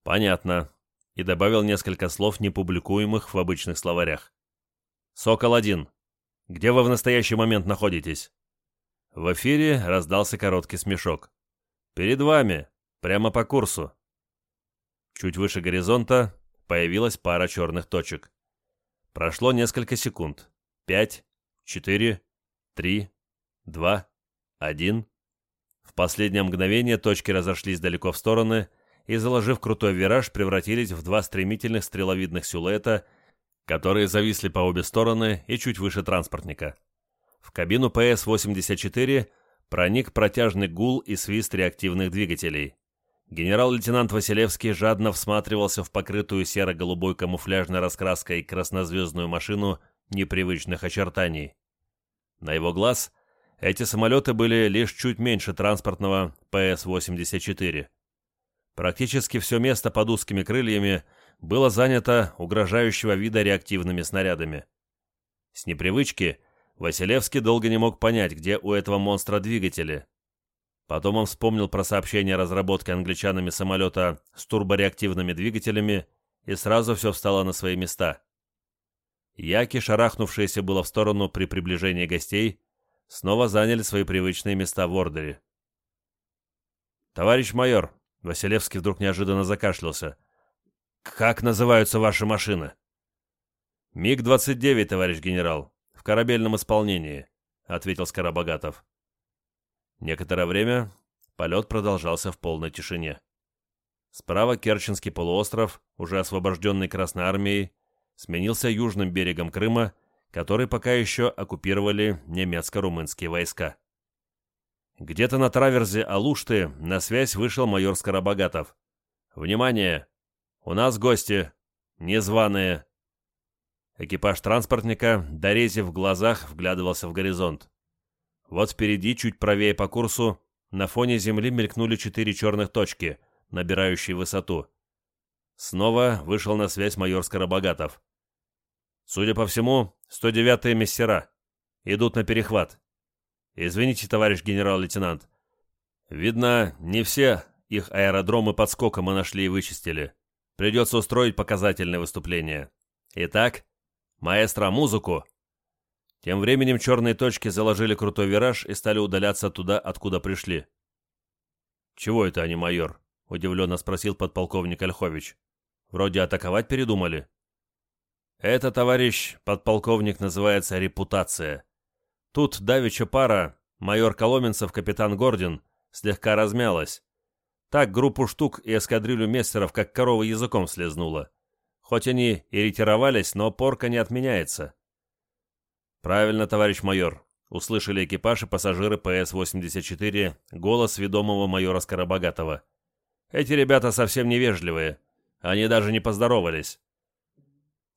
S1: Понятно. И добавил несколько слов, не публикуемых в обычных словарях. «Сокол-1. Где вы в настоящий момент находитесь?» В эфире раздался короткий смешок. «Перед вами, прямо по курсу». Чуть выше горизонта появилась пара черных точек. Прошло несколько секунд. Пять, четыре, три, два, один. В последнее мгновение точки разошлись далеко в стороны, и, заложив крутой вираж, превратились в два стремительных стреловидных силуэта, которые зависли по обе стороны и чуть выше транспортника. В кабину ПС-84 проник протяжный гул и свист реактивных двигателей. Генерал-лейтенант Василевский жадно всматривался в покрытую серо-голубой камуфляжной раскраской краснозвездную машину непривычных очертаний. На его глаз эти самолеты были лишь чуть меньше транспортного ПС-84. Практически все место под узкими крыльями было занято угрожающего вида реактивными снарядами. С непривычки Василевский долго не мог понять, где у этого монстра двигатели. Потом он вспомнил про сообщение о разработке англичанами самолета с турбореактивными двигателями, и сразу все встало на свои места. Яки, шарахнувшиеся было в сторону при приближении гостей, снова заняли свои привычные места в ордере. «Товарищ майор», — Василевский вдруг неожиданно закашлялся, — «как называются ваши машины?» «МиГ-29, товарищ генерал, в корабельном исполнении», — ответил Скоробогатов. Некоторое время полет продолжался в полной тишине. Справа Керченский полуостров, уже освобожденный Красной Армией, сменился южным берегом Крыма, который пока еще оккупировали немецко-румынские войска. Где-то на траверзе Алушты на связь вышел майор Скоробогатов. «Внимание! У нас гости! Незваные!» Экипаж транспортника, дорезив в глазах, вглядывался в горизонт. Вот впереди, чуть правее по курсу, на фоне земли мелькнули четыре черных точки, набирающие высоту. Снова вышел на связь майор Скоробогатов. Судя по всему, 109-е мессера. Идут на перехват. Извините, товарищ генерал-лейтенант. Видно, не все их аэродромы подскока мы нашли и вычистили. Придется устроить показательное выступление. Итак, маэстро, музыку!» Тем временем черные точки заложили крутой вираж и стали удаляться туда, откуда пришли. «Чего это они, майор?» — удивленно спросил подполковник Ольхович. «Вроде атаковать передумали». «Это, товарищ подполковник, называется репутация. Тут давеча пара, майор Коломенцев, капитан Гордин, слегка размялась. Так группу штук и эскадрилью мессеров, как корова языком слезнула. Хоть они и ретировались, но порка не отменяется. «Правильно, товарищ майор», — услышали экипаж и пассажиры ПС-84 голос ведомого майора Скоробогатова. «Эти ребята совсем невежливые. Они даже не поздоровались».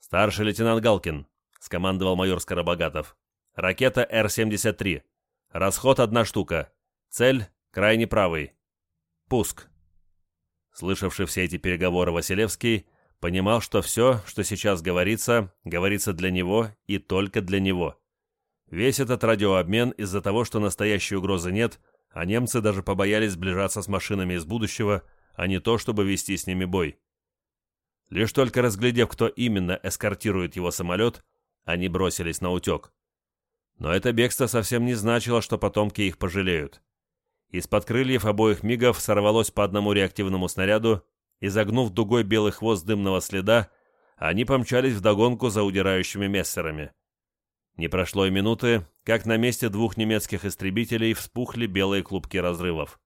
S1: «Старший лейтенант Галкин», — скомандовал майор Скоробогатов. «Ракета Р-73. Расход одна штука. Цель — крайне правый. Пуск». Слышавший все эти переговоры Василевский понимал, что все, что сейчас говорится, говорится для него и только для него. Весь этот радиообмен из-за того, что настоящей угрозы нет, а немцы даже побоялись сближаться с машинами из будущего, а не то, чтобы вести с ними бой. Лишь только разглядев, кто именно эскортирует его самолет, они бросились на утек. Но это бегство совсем не значило, что потомки их пожалеют. Из-под крыльев обоих мигов сорвалось по одному реактивному снаряду, и, загнув дугой белый хвост дымного следа, они помчались вдогонку за удирающими мессерами. Не прошло и минуты, как на месте двух немецких истребителей вспухли белые клубки разрывов.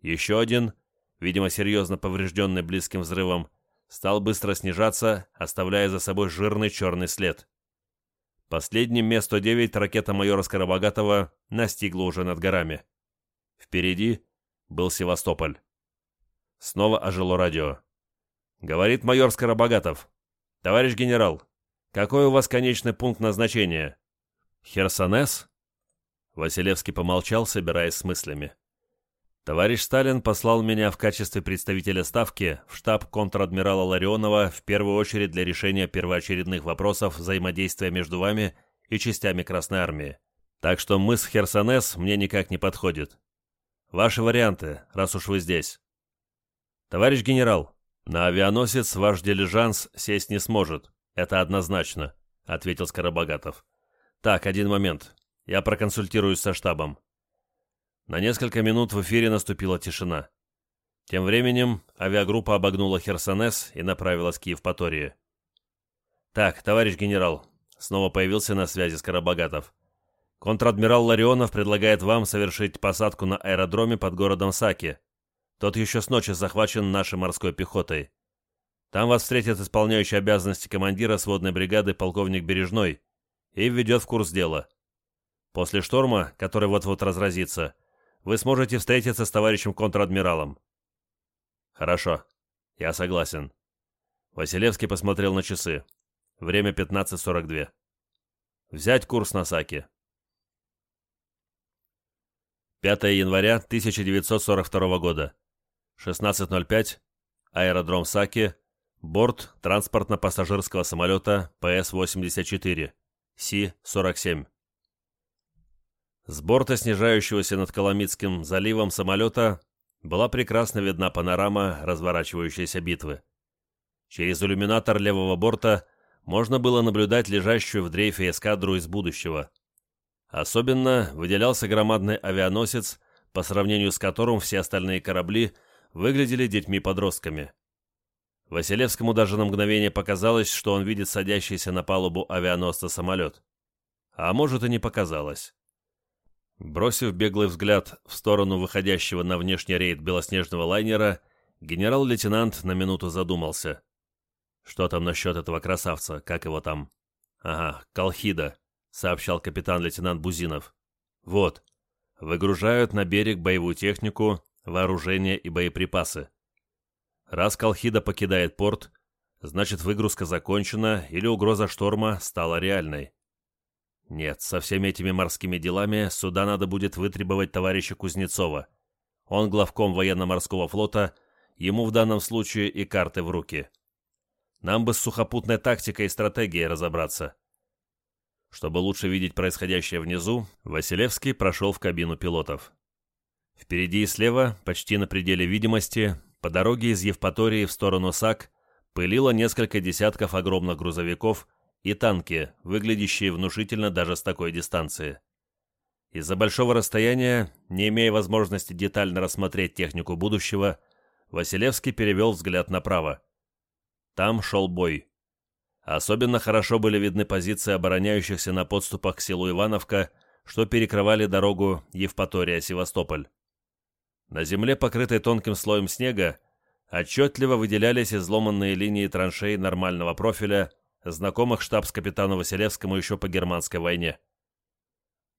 S1: Еще один, видимо, серьезно поврежденный близким взрывом, стал быстро снижаться, оставляя за собой жирный черный след. Последним Ме-109 ракета майора Скоробогатова настигла уже над горами. Впереди был Севастополь. Снова ожило радио. Говорит майор Скоробогатов. «Товарищ генерал, какой у вас конечный пункт назначения?» «Херсонес?» Василевский помолчал, собираясь с мыслями. Товарищ Сталин послал меня в качестве представителя Ставки в штаб контр-адмирала Ларионова в первую очередь для решения первоочередных вопросов взаимодействия между вами и частями Красной Армии. Так что мы с Херсонес мне никак не подходит. Ваши варианты, раз уж вы здесь. Товарищ генерал, на авианосец ваш дилижанс сесть не сможет. Это однозначно, ответил Скоробогатов. «Так, один момент. Я проконсультируюсь со штабом». На несколько минут в эфире наступила тишина. Тем временем авиагруппа обогнула Херсонес и направилась к Евпатории. «Так, товарищ генерал», — снова появился на связи Скоробогатов. «Контр-адмирал Ларионов предлагает вам совершить посадку на аэродроме под городом Саки. Тот еще с ночи захвачен нашей морской пехотой. Там вас встретит исполняющий обязанности командира сводной бригады полковник Бережной и введет в курс дела. После шторма, который вот-вот разразится, вы сможете встретиться с товарищем контр-адмиралом. Хорошо, я согласен. Василевский посмотрел на часы. Время 15.42. Взять курс на Саки. 5 января 1942 года. 16.05. Аэродром Саки. Борт транспортно-пассажирского самолета ПС-84. Си-47. С борта снижающегося над Коломитским заливом самолета была прекрасно видна панорама разворачивающейся битвы. Через иллюминатор левого борта можно было наблюдать лежащую в дрейфе эскадру из будущего. Особенно выделялся громадный авианосец, по сравнению с которым все остальные корабли выглядели детьми-подростками. Василевскому даже на мгновение показалось, что он видит садящийся на палубу авианосца самолет. А может и не показалось. Бросив беглый взгляд в сторону выходящего на внешний рейд белоснежного лайнера, генерал-лейтенант на минуту задумался. «Что там насчет этого красавца? Как его там?» «Ага, Колхида», — сообщал капитан-лейтенант Бузинов. «Вот. Выгружают на берег боевую технику, вооружение и боеприпасы. Раз Колхида покидает порт, значит выгрузка закончена или угроза шторма стала реальной. Нет, со всеми этими морскими делами сюда надо будет вытребовать товарища Кузнецова. Он главком военно-морского флота, ему в данном случае и карты в руки. Нам бы с сухопутной тактикой и стратегией разобраться. Чтобы лучше видеть происходящее внизу, Василевский прошел в кабину пилотов. Впереди и слева, почти на пределе видимости, по дороге из Евпатории в сторону САК, пылило несколько десятков огромных грузовиков и танки, выглядящие внушительно даже с такой дистанции. Из-за большого расстояния, не имея возможности детально рассмотреть технику будущего, Василевский перевел взгляд направо. Там шел бой. Особенно хорошо были видны позиции обороняющихся на подступах к селу Ивановка, что перекрывали дорогу Евпатория-Севастополь. На земле, покрытой тонким слоем снега, отчетливо выделялись изломанные линии траншей нормального профиля – знакомых штабс-капитану Василевскому еще по германской войне.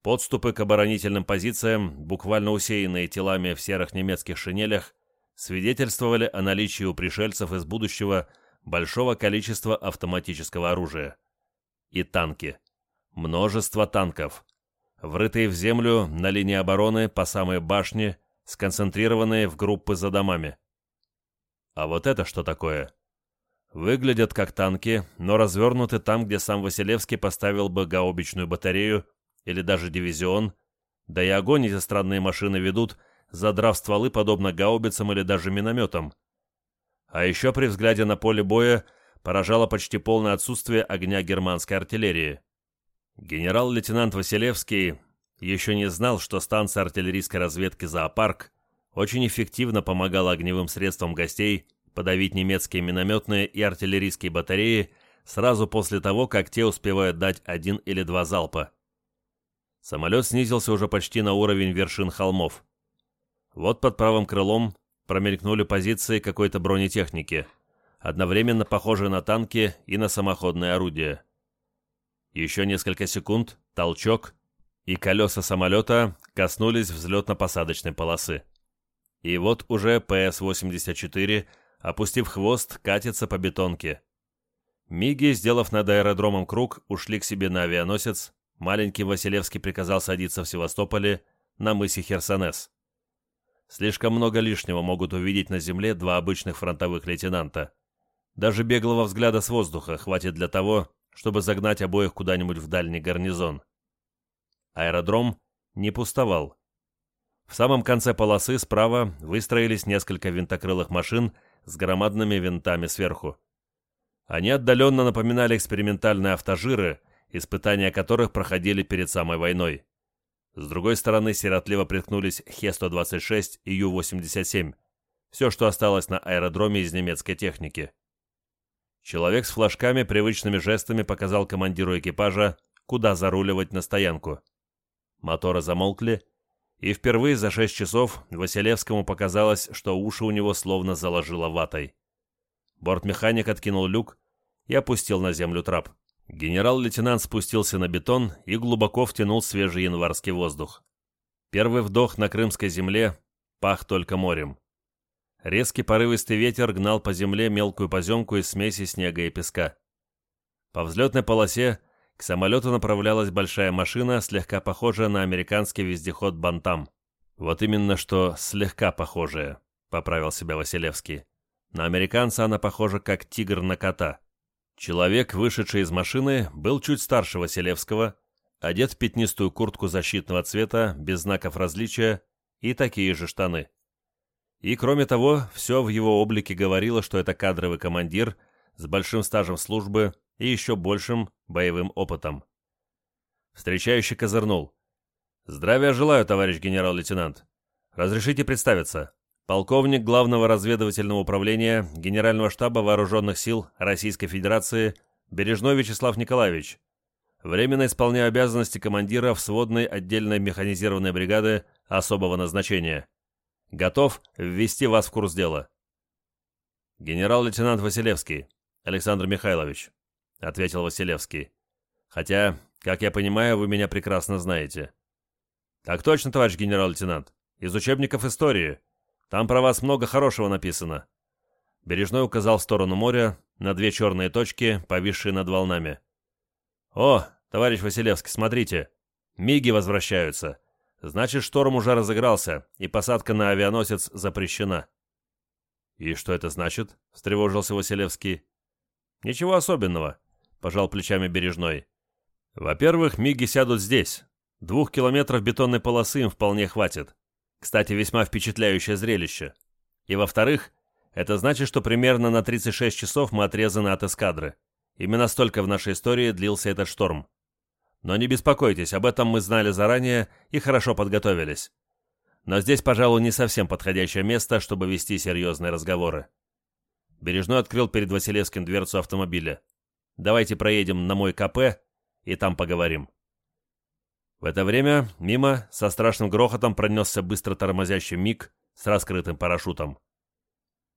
S1: Подступы к оборонительным позициям, буквально усеянные телами в серых немецких шинелях, свидетельствовали о наличии у пришельцев из будущего большого количества автоматического оружия. И танки. Множество танков. Врытые в землю на линии обороны по самой башне, сконцентрированные в группы за домами. А вот это что такое? Выглядят как танки, но развернуты там, где сам Василевский поставил бы гаубичную батарею или даже дивизион, да и огонь эти странные машины ведут, задрав стволы подобно гаубицам или даже минометам. А еще при взгляде на поле боя поражало почти полное отсутствие огня германской артиллерии. Генерал-лейтенант Василевский еще не знал, что станция артиллерийской разведки «Зоопарк» очень эффективно помогала огневым средствам гостей подавить немецкие минометные и артиллерийские батареи сразу после того, как те успевают дать один или два залпа. Самолет снизился уже почти на уровень вершин холмов. Вот под правым крылом промелькнули позиции какой-то бронетехники, одновременно похожие на танки и на самоходные орудия. Еще несколько секунд, толчок, и колеса самолета коснулись взлетно-посадочной полосы. И вот уже ПС-84 опустив хвост, катится по бетонке. Миги, сделав над аэродромом круг, ушли к себе на авианосец. Маленький Василевский приказал садиться в Севастополе на мысе Херсонес. Слишком много лишнего могут увидеть на земле два обычных фронтовых лейтенанта. Даже беглого взгляда с воздуха хватит для того, чтобы загнать обоих куда-нибудь в дальний гарнизон. Аэродром не пустовал. В самом конце полосы справа выстроились несколько винтокрылых машин с громадными винтами сверху. Они отдаленно напоминали экспериментальные автожиры, испытания которых проходили перед самой войной. С другой стороны сиротливо приткнулись Хе-126 и Ю-87, все, что осталось на аэродроме из немецкой техники. Человек с флажками привычными жестами показал командиру экипажа, куда заруливать на стоянку. Моторы замолкли, и впервые за шесть часов Василевскому показалось, что уши у него словно заложило ватой. Бортмеханик откинул люк и опустил на землю трап. Генерал-лейтенант спустился на бетон и глубоко втянул свежий январский воздух. Первый вдох на крымской земле пах только морем. Резкий порывистый ветер гнал по земле мелкую поземку из смеси снега и песка. По взлетной полосе к самолету направлялась большая машина, слегка похожая на американский вездеход «Бантам». «Вот именно что слегка похожая», — поправил себя Василевский. «На американца она похожа как тигр на кота». Человек, вышедший из машины, был чуть старше Василевского, одет в пятнистую куртку защитного цвета, без знаков различия, и такие же штаны. И, кроме того, все в его облике говорило, что это кадровый командир с большим стажем службы и еще большим боевым опытом. Встречающий козырнул. «Здравия желаю, товарищ генерал-лейтенант. Разрешите представиться. Полковник Главного разведывательного управления Генерального штаба Вооруженных сил Российской Федерации Бережной Вячеслав Николаевич. Временно исполняю обязанности командира в сводной отдельной механизированной бригады особого назначения. Готов ввести вас в курс дела. Генерал-лейтенант Василевский, Александр Михайлович, ответил Василевский. Хотя, как я понимаю, вы меня прекрасно знаете. Так точно, товарищ генерал-лейтенант. Из учебников истории. Там про вас много хорошего написано». Бережной указал в сторону моря на две черные точки, повисшие над волнами. «О, товарищ Василевский, смотрите! Миги возвращаются. Значит, шторм уже разыгрался, и посадка на авианосец запрещена». «И что это значит?» — встревожился Василевский. «Ничего особенного», — пожал плечами Бережной. «Во-первых, миги сядут здесь. Двух километров бетонной полосы им вполне хватит. Кстати, весьма впечатляющее зрелище. И во-вторых, это значит, что примерно на 36 часов мы отрезаны от эскадры. Именно столько в нашей истории длился этот шторм. Но не беспокойтесь, об этом мы знали заранее и хорошо подготовились. Но здесь, пожалуй, не совсем подходящее место, чтобы вести серьезные разговоры. Бережной открыл перед Василевским дверцу автомобиля. «Давайте проедем на мой КП, и там поговорим». В это время мимо со страшным грохотом пронесся быстро тормозящий миг с раскрытым парашютом.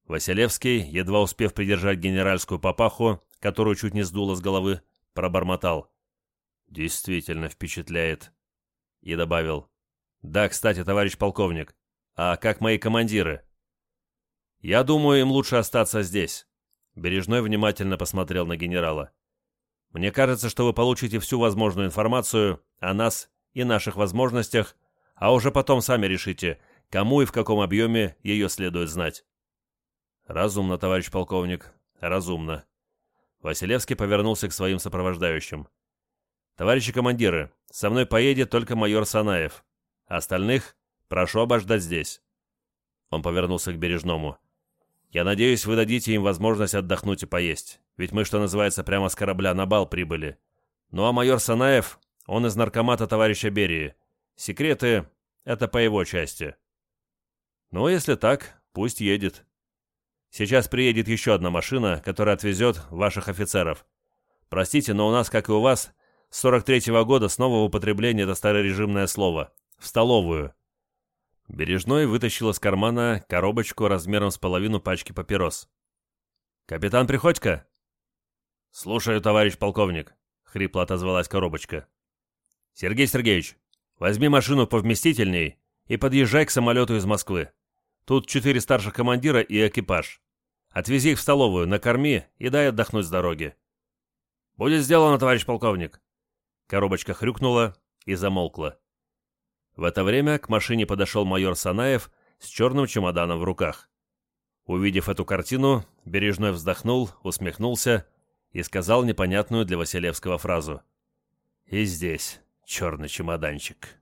S1: Василевский, едва успев придержать генеральскую папаху, которую чуть не сдуло с головы, пробормотал. «Действительно впечатляет». И добавил. «Да, кстати, товарищ полковник, а как мои командиры?» «Я думаю, им лучше остаться здесь». Бережной внимательно посмотрел на генерала. «Мне кажется, что вы получите всю возможную информацию о нас и наших возможностях, а уже потом сами решите, кому и в каком объеме ее следует знать. Разумно, товарищ полковник, разумно. Василевский повернулся к своим сопровождающим. Товарищи командиры, со мной поедет только майор Санаев. Остальных прошу обождать здесь. Он повернулся к Бережному. Я надеюсь, вы дадите им возможность отдохнуть и поесть. Ведь мы, что называется, прямо с корабля на бал прибыли. Ну а майор Санаев он из наркомата товарища Берии. Секреты — это по его части. Ну, если так, пусть едет. Сейчас приедет еще одна машина, которая отвезет ваших офицеров. Простите, но у нас, как и у вас, с 43-го года снова в употреблении это старорежимное слово. В столовую. Бережной вытащил из кармана коробочку размером с половину пачки папирос. «Капитан Приходько?» «Слушаю, товарищ полковник», — хрипло отозвалась коробочка. «Сергей Сергеевич, возьми машину повместительней и подъезжай к самолету из Москвы. Тут четыре старших командира и экипаж. Отвези их в столовую, накорми и дай отдохнуть с дороги». «Будет сделано, товарищ полковник». Коробочка хрюкнула и замолкла. В это время к машине подошел майор Санаев с черным чемоданом в руках. Увидев эту картину, Бережной вздохнул, усмехнулся и сказал непонятную для Василевского фразу. «И здесь черный чемоданчик.